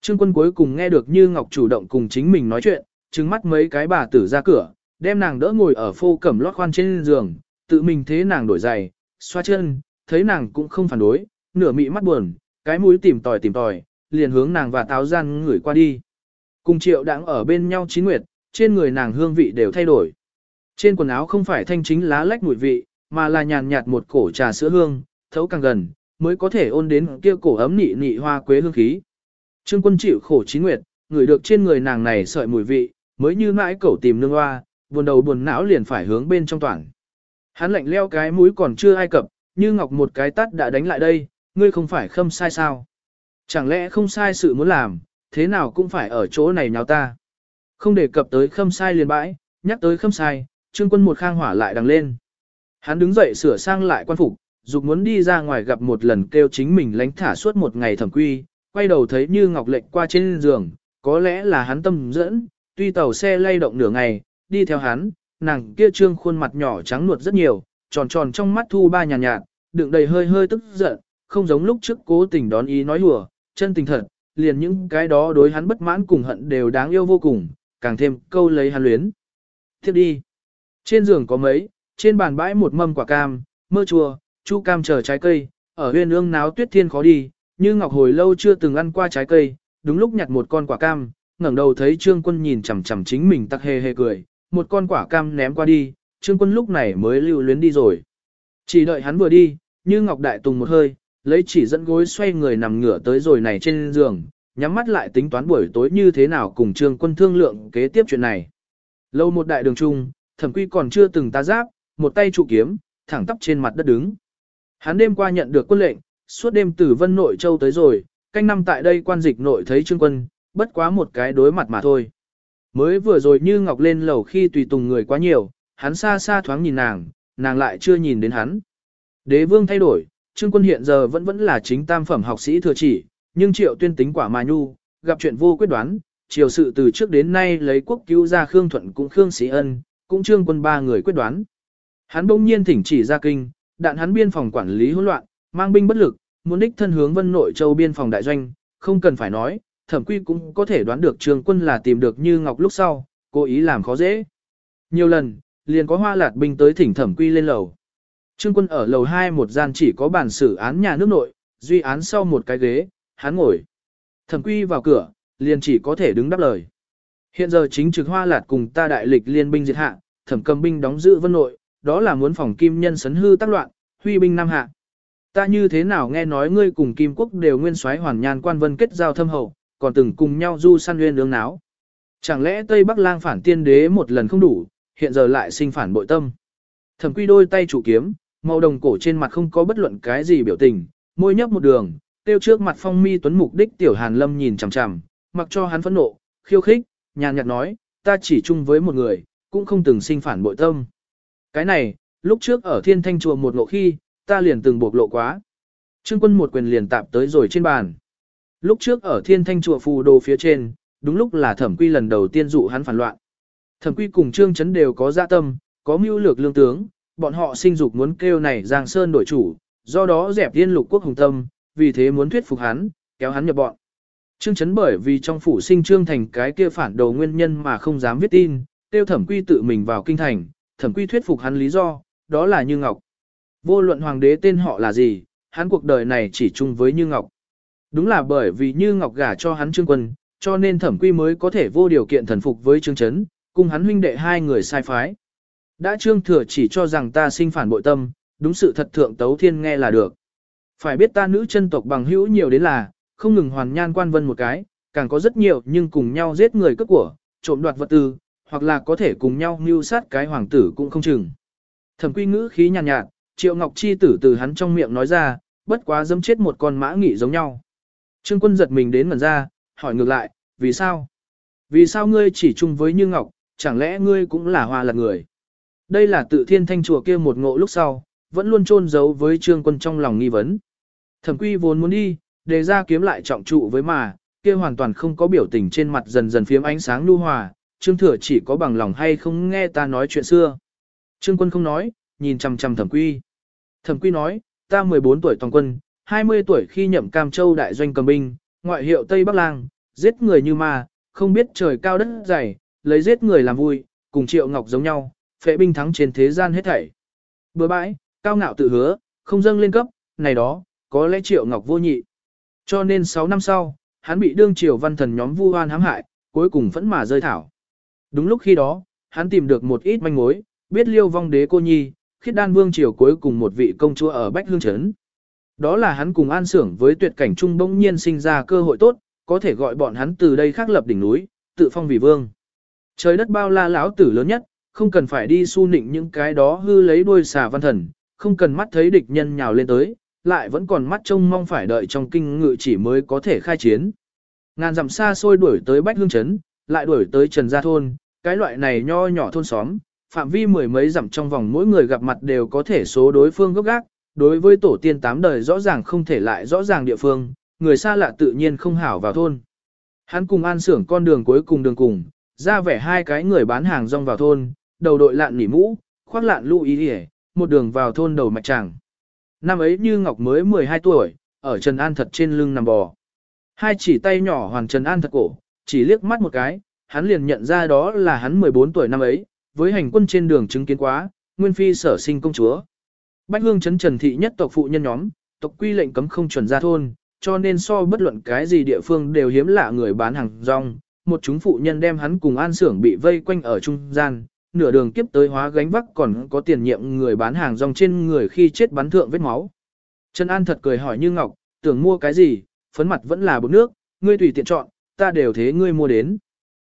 Trương quân cuối cùng nghe được Như Ngọc chủ động cùng chính mình nói chuyện, trừng mắt mấy cái bà tử ra cửa, đem nàng đỡ ngồi ở phô cẩm lót khoan trên giường, tự mình thế nàng đổi giày, xoa chân, thấy nàng cũng không phản đối, nửa mị mắt buồn, cái mũi tìm tòi tìm tòi, liền hướng nàng và táo gian ngửi qua đi. Cùng triệu đang ở bên nhau chín nguyệt, trên người nàng hương vị đều thay đổi. Trên quần áo không phải thanh chính lá lách mùi vị, mà là nhàn nhạt một cổ trà sữa hương, thấu càng gần, mới có thể ôn đến kia cổ ấm nị nị hoa quế hương khí. Trương quân chịu khổ chín nguyệt, ngửi được trên người nàng này sợi mùi vị, mới như mãi cẩu tìm nương hoa, buồn đầu buồn não liền phải hướng bên trong toàn. Hắn lạnh leo cái mũi còn chưa ai cập, như ngọc một cái tắt đã đánh lại đây, ngươi không phải khâm sai sao. Chẳng lẽ không sai sự muốn làm, thế nào cũng phải ở chỗ này nháo ta. Không đề cập tới khâm sai liền bãi, nhắc tới khâm sai, trương quân một khang hỏa lại đằng lên. Hắn đứng dậy sửa sang lại quan phục, dục muốn đi ra ngoài gặp một lần kêu chính mình lánh thả suốt một ngày thẩm quy, quay đầu thấy như ngọc lệnh qua trên giường, có lẽ là hắn tâm dẫn, tuy tàu xe lay động nửa ngày, đi theo hắn, nàng kia trương khuôn mặt nhỏ trắng nuột rất nhiều, tròn tròn trong mắt thu ba nhàn nhạt, nhạt, đựng đầy hơi hơi tức giận, không giống lúc trước cố tình đón ý nói hùa, chân tình thật, liền những cái đó đối hắn bất mãn cùng hận đều đáng yêu vô cùng, càng thêm câu lấy hắn luyến. Tiếp đi. Trên giường có mấy, trên bàn bãi một mâm quả cam, mơ chua, chu cam chờ trái cây, ở huyên ương náo tuyết thiên khó đi, như ngọc hồi lâu chưa từng ăn qua trái cây, đúng lúc nhặt một con quả cam, ngẩng đầu thấy trương quân nhìn chằm chằm chính mình tắc hề hề cười, một con quả cam ném qua đi, trương quân lúc này mới lưu luyến đi rồi. Chỉ đợi hắn vừa đi, như ngọc đại tùng một hơi, lấy chỉ dẫn gối xoay người nằm ngửa tới rồi này trên giường, nhắm mắt lại tính toán buổi tối như thế nào cùng trương quân thương lượng kế tiếp chuyện này. Lâu một đại đường trung, thẩm quy còn chưa từng ta giáp, một tay trụ kiếm, thẳng tắp trên mặt đất đứng. Hắn đêm qua nhận được quân lệnh, suốt đêm từ Vân Nội Châu tới rồi, canh năm tại đây quan dịch nội thấy trương quân, bất quá một cái đối mặt mà thôi. Mới vừa rồi như ngọc lên lầu khi tùy tùng người quá nhiều, hắn xa xa thoáng nhìn nàng, nàng lại chưa nhìn đến hắn. Đế vương thay đổi, trương quân hiện giờ vẫn vẫn là chính tam phẩm học sĩ thừa chỉ, nhưng triệu tuyên tính quả mà nhu, gặp chuyện vô quyết đoán, triều sự từ trước đến nay lấy quốc cứu ra Khương Thuận cũng Khương Sĩ Ân, cũng trương quân ba người quyết đoán. Hắn bỗng nhiên thỉnh chỉ ra kinh, đạn hắn biên phòng quản lý hỗn loạn, mang binh bất lực, muốn đích thân hướng vân nội châu biên phòng đại doanh, không cần phải nói, thẩm quy cũng có thể đoán được Trương quân là tìm được như ngọc lúc sau, cố ý làm khó dễ. Nhiều lần, liền có hoa lạt binh tới thỉnh thẩm quy lên lầu. Trương quân ở lầu 2 một gian chỉ có bản xử án nhà nước nội, duy án sau một cái ghế, hắn ngồi. Thẩm quy vào cửa, liền chỉ có thể đứng đáp lời. Hiện giờ chính trực hoa lạt cùng ta đại lịch liên binh diệt hạ, thẩm cầm binh đóng giữ vân nội, đó là muốn phòng kim nhân sấn hư tác loạn, huy binh nam hạ. Ta như thế nào nghe nói ngươi cùng kim quốc đều nguyên soái hoàn nhan quan vân kết giao thâm hậu, còn từng cùng nhau du săn nguyên lương náo. Chẳng lẽ Tây Bắc lang phản tiên đế một lần không đủ, hiện giờ lại sinh phản bội tâm. Thẩm quy đôi tay chủ kiếm, màu đồng cổ trên mặt không có bất luận cái gì biểu tình, môi nhấp một đường, tiêu trước mặt phong mi tuấn mục đích tiểu hàn lâm nhìn chằm chằm, mặc cho hắn phẫn nộ, khiêu khích, nhàn nhạt nói, ta chỉ chung với một người, cũng không từng sinh phản bội tâm. Cái này, lúc trước ở thiên thanh chùa một ngộ khi, ta liền từng bộc lộ quá. Trương quân một quyền liền tạp tới rồi trên bàn. Lúc trước ở thiên thanh chùa phù đồ phía trên, đúng lúc là thẩm quy lần đầu tiên dụ hắn phản loạn. Thẩm quy cùng trương chấn đều có dạ tâm, có mưu lược lương tướng, bọn họ sinh dục muốn kêu này Giang Sơn đổi chủ, do đó dẹp yên lục quốc hùng tâm, vì thế muốn thuyết phục hắn, kéo hắn nhập bọn. Trương chấn bởi vì trong phủ sinh trương thành cái kia phản đồ nguyên nhân mà không dám viết tin, tiêu thẩm quy tự mình vào kinh thành, thẩm quy thuyết phục hắn lý do, đó là Như Ngọc. Vô luận hoàng đế tên họ là gì, hắn cuộc đời này chỉ chung với Như Ngọc. Đúng là bởi vì Như Ngọc gả cho hắn trương quân, cho nên thẩm quy mới có thể vô điều kiện thần phục với trương chấn, cùng hắn huynh đệ hai người sai phái. Đã trương thừa chỉ cho rằng ta sinh phản bội tâm, đúng sự thật thượng tấu thiên nghe là được. Phải biết ta nữ chân tộc bằng hữu nhiều đến là, không ngừng hoàn nhan quan vân một cái, càng có rất nhiều nhưng cùng nhau giết người cướp của, trộm đoạt vật tư, hoặc là có thể cùng nhau mưu sát cái hoàng tử cũng không chừng. Thẩm quy ngữ khí nhàn nhạt, nhạt, triệu ngọc chi tử từ hắn trong miệng nói ra, bất quá dâm chết một con mã nghị giống nhau. Trương quân giật mình đến mẩn ra, hỏi ngược lại, vì sao? Vì sao ngươi chỉ chung với Như Ngọc, chẳng lẽ ngươi cũng là hoa lật người? Đây là tự thiên thanh chùa kia một ngộ lúc sau, vẫn luôn chôn giấu với trương quân trong lòng nghi vấn. Thẩm quy vốn muốn đi, đề ra kiếm lại trọng trụ với mà, kia hoàn toàn không có biểu tình trên mặt dần dần phiếm ánh sáng lưu hòa, trương thừa chỉ có bằng lòng hay không nghe ta nói chuyện xưa. Trương quân không nói, nhìn chằm chằm thẩm quy. Thẩm quy nói, ta 14 tuổi toàn quân, 20 tuổi khi nhậm Cam Châu đại doanh cầm binh, ngoại hiệu Tây Bắc Lang, giết người như ma, không biết trời cao đất dày, lấy giết người làm vui, cùng Triệu Ngọc giống nhau, phệ binh thắng trên thế gian hết thảy. Bừa bãi, cao ngạo tự hứa, không dâng lên cấp, này đó, có lẽ Triệu Ngọc vô nhị. Cho nên 6 năm sau, hắn bị đương triều văn thần nhóm vu oan hãm hại, cuối cùng vẫn mà rơi thảo. Đúng lúc khi đó, hắn tìm được một ít manh mối, biết liêu vong đế cô nhi, khiết đan vương triều cuối cùng một vị công chúa ở Bách Hương Trấn. Đó là hắn cùng an sưởng với tuyệt cảnh trung bỗng nhiên sinh ra cơ hội tốt, có thể gọi bọn hắn từ đây khắc lập đỉnh núi, tự phong vì vương. Trời đất bao la lão tử lớn nhất, không cần phải đi su nịnh những cái đó hư lấy đuôi xà văn thần, không cần mắt thấy địch nhân nhào lên tới, lại vẫn còn mắt trông mong phải đợi trong kinh ngự chỉ mới có thể khai chiến. Ngàn dặm xa xôi đuổi tới Bách Hương Trấn, lại đuổi tới Trần Gia Thôn, cái loại này nho nhỏ thôn xóm, phạm vi mười mấy dặm trong vòng mỗi người gặp mặt đều có thể số đối phương gốc gác, đối với tổ tiên tám đời rõ ràng không thể lại rõ ràng địa phương, người xa lạ tự nhiên không hảo vào thôn. Hắn cùng an sưởng con đường cuối cùng đường cùng, ra vẻ hai cái người bán hàng rong vào thôn, đầu đội lạn nỉ mũ, khoác lạn lưu ý hề. một đường vào thôn đầu mạch tràng. Năm ấy như Ngọc mới 12 tuổi, ở Trần An thật trên lưng nằm bò. Hai chỉ tay nhỏ hoàn Trần An thật cổ, chỉ liếc mắt một cái, hắn liền nhận ra đó là hắn 14 tuổi năm ấy, với hành quân trên đường chứng kiến quá, nguyên phi sở sinh công chúa. Bách hương chấn trần thị nhất tộc phụ nhân nhóm, tộc quy lệnh cấm không chuẩn ra thôn, cho nên so bất luận cái gì địa phương đều hiếm lạ người bán hàng rong. Một chúng phụ nhân đem hắn cùng an xưởng bị vây quanh ở trung gian, nửa đường kiếp tới hóa gánh vác còn có tiền nhiệm người bán hàng rong trên người khi chết bắn thượng vết máu. Trần An thật cười hỏi như Ngọc, tưởng mua cái gì, phấn mặt vẫn là bột nước, ngươi tùy tiện chọn, ta đều thế ngươi mua đến.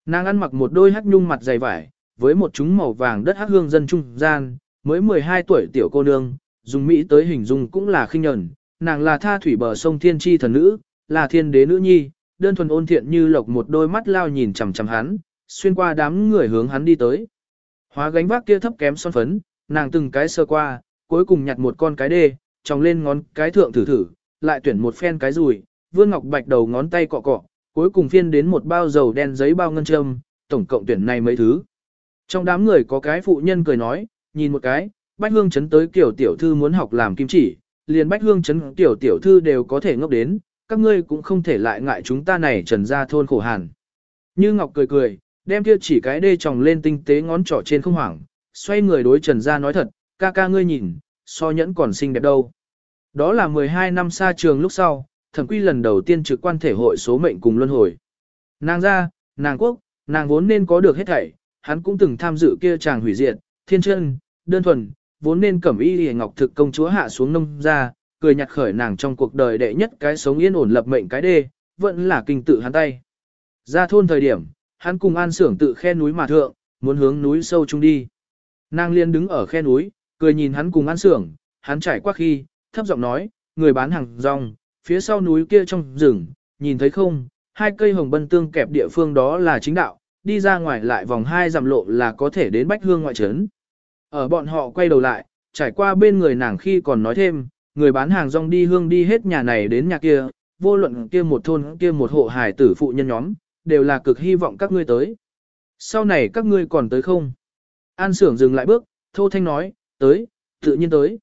Nàng ăn mặc một đôi hắc nhung mặt dày vải, với một chúng màu vàng đất hắc hương dân trung gian, mới 12 tuổi tiểu cô nương, dùng Mỹ tới hình dung cũng là khinh nhẫn, nàng là tha thủy bờ sông thiên tri thần nữ, là thiên đế nữ nhi, đơn thuần ôn thiện như lộc một đôi mắt lao nhìn chằm chằm hắn, xuyên qua đám người hướng hắn đi tới. Hóa gánh vác kia thấp kém son phấn, nàng từng cái sơ qua, cuối cùng nhặt một con cái đê, tròng lên ngón cái thượng thử thử, lại tuyển một phen cái rùi, vương ngọc bạch đầu ngón tay cọ cọ, cuối cùng phiên đến một bao dầu đen giấy bao ngân châm, tổng cộng tuyển này mấy thứ. Trong đám người có cái phụ nhân cười nói, nhìn một cái, Bách Hương chấn tới kiểu tiểu thư muốn học làm kim chỉ, liền Bách Hương chấn tiểu tiểu thư đều có thể ngốc đến, các ngươi cũng không thể lại ngại chúng ta này trần ra thôn khổ hàn. Như Ngọc cười cười, đem kia chỉ cái đê tròng lên tinh tế ngón trỏ trên không hoảng, xoay người đối trần ra nói thật, ca ca ngươi nhìn, so nhẫn còn xinh đẹp đâu. Đó là 12 năm xa trường lúc sau, thẩm quy lần đầu tiên trực quan thể hội số mệnh cùng luân hồi. Nàng ra, nàng quốc, nàng vốn nên có được hết thảy, hắn cũng từng tham dự kia chàng hủy diệt, thiên chân, đơn thuần, vốn nên cẩm y hề ngọc thực công chúa hạ xuống nông ra, cười nhặt khởi nàng trong cuộc đời đệ nhất cái sống yên ổn lập mệnh cái đê, vẫn là kinh tự hắn tay. Ra thôn thời điểm, hắn cùng an sưởng tự khe núi mà thượng, muốn hướng núi sâu chung đi. Nàng liên đứng ở khe núi, cười nhìn hắn cùng an sưởng, hắn trải qua khi, thấp giọng nói, người bán hàng rong, phía sau núi kia trong rừng, nhìn thấy không, hai cây hồng bân tương kẹp địa phương đó là chính đạo, đi ra ngoài lại vòng hai dặm lộ là có thể đến Bách Hương ngoại trấn. Ở bọn họ quay đầu lại, trải qua bên người nàng khi còn nói thêm, người bán hàng rong đi hương đi hết nhà này đến nhà kia, vô luận kia một thôn kia một hộ hài tử phụ nhân nhóm, đều là cực hy vọng các ngươi tới. Sau này các ngươi còn tới không? An sưởng dừng lại bước, thô thanh nói, tới, tự nhiên tới.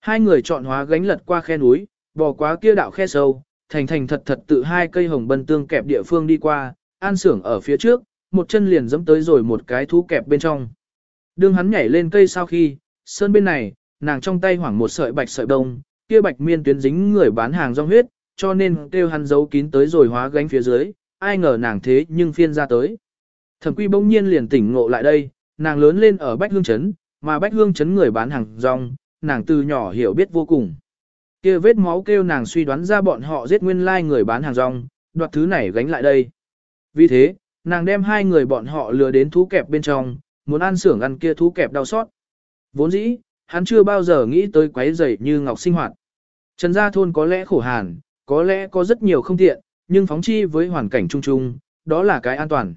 Hai người chọn hóa gánh lật qua khe núi, bò qua kia đạo khe sâu, thành thành thật thật tự hai cây hồng bân tương kẹp địa phương đi qua, an sưởng ở phía trước, một chân liền dẫm tới rồi một cái thú kẹp bên trong. Đương hắn nhảy lên cây sau khi, sơn bên này, nàng trong tay hoảng một sợi bạch sợi đông, kia bạch miên tuyến dính người bán hàng rong huyết, cho nên kêu hắn giấu kín tới rồi hóa gánh phía dưới, ai ngờ nàng thế nhưng phiên ra tới. Thẩm quy bỗng nhiên liền tỉnh ngộ lại đây, nàng lớn lên ở Bách Hương Trấn, mà Bách Hương Trấn người bán hàng rong, nàng từ nhỏ hiểu biết vô cùng. kia vết máu kêu nàng suy đoán ra bọn họ giết nguyên lai người bán hàng rong, đoạt thứ này gánh lại đây. Vì thế, nàng đem hai người bọn họ lừa đến thú kẹp bên trong, muốn ăn xưởng ăn kia thú kẹp đau xót. Vốn dĩ, hắn chưa bao giờ nghĩ tới quấy rầy như ngọc sinh hoạt. Trần gia thôn có lẽ khổ hàn, có lẽ có rất nhiều không tiện, nhưng phóng chi với hoàn cảnh chung chung, đó là cái an toàn.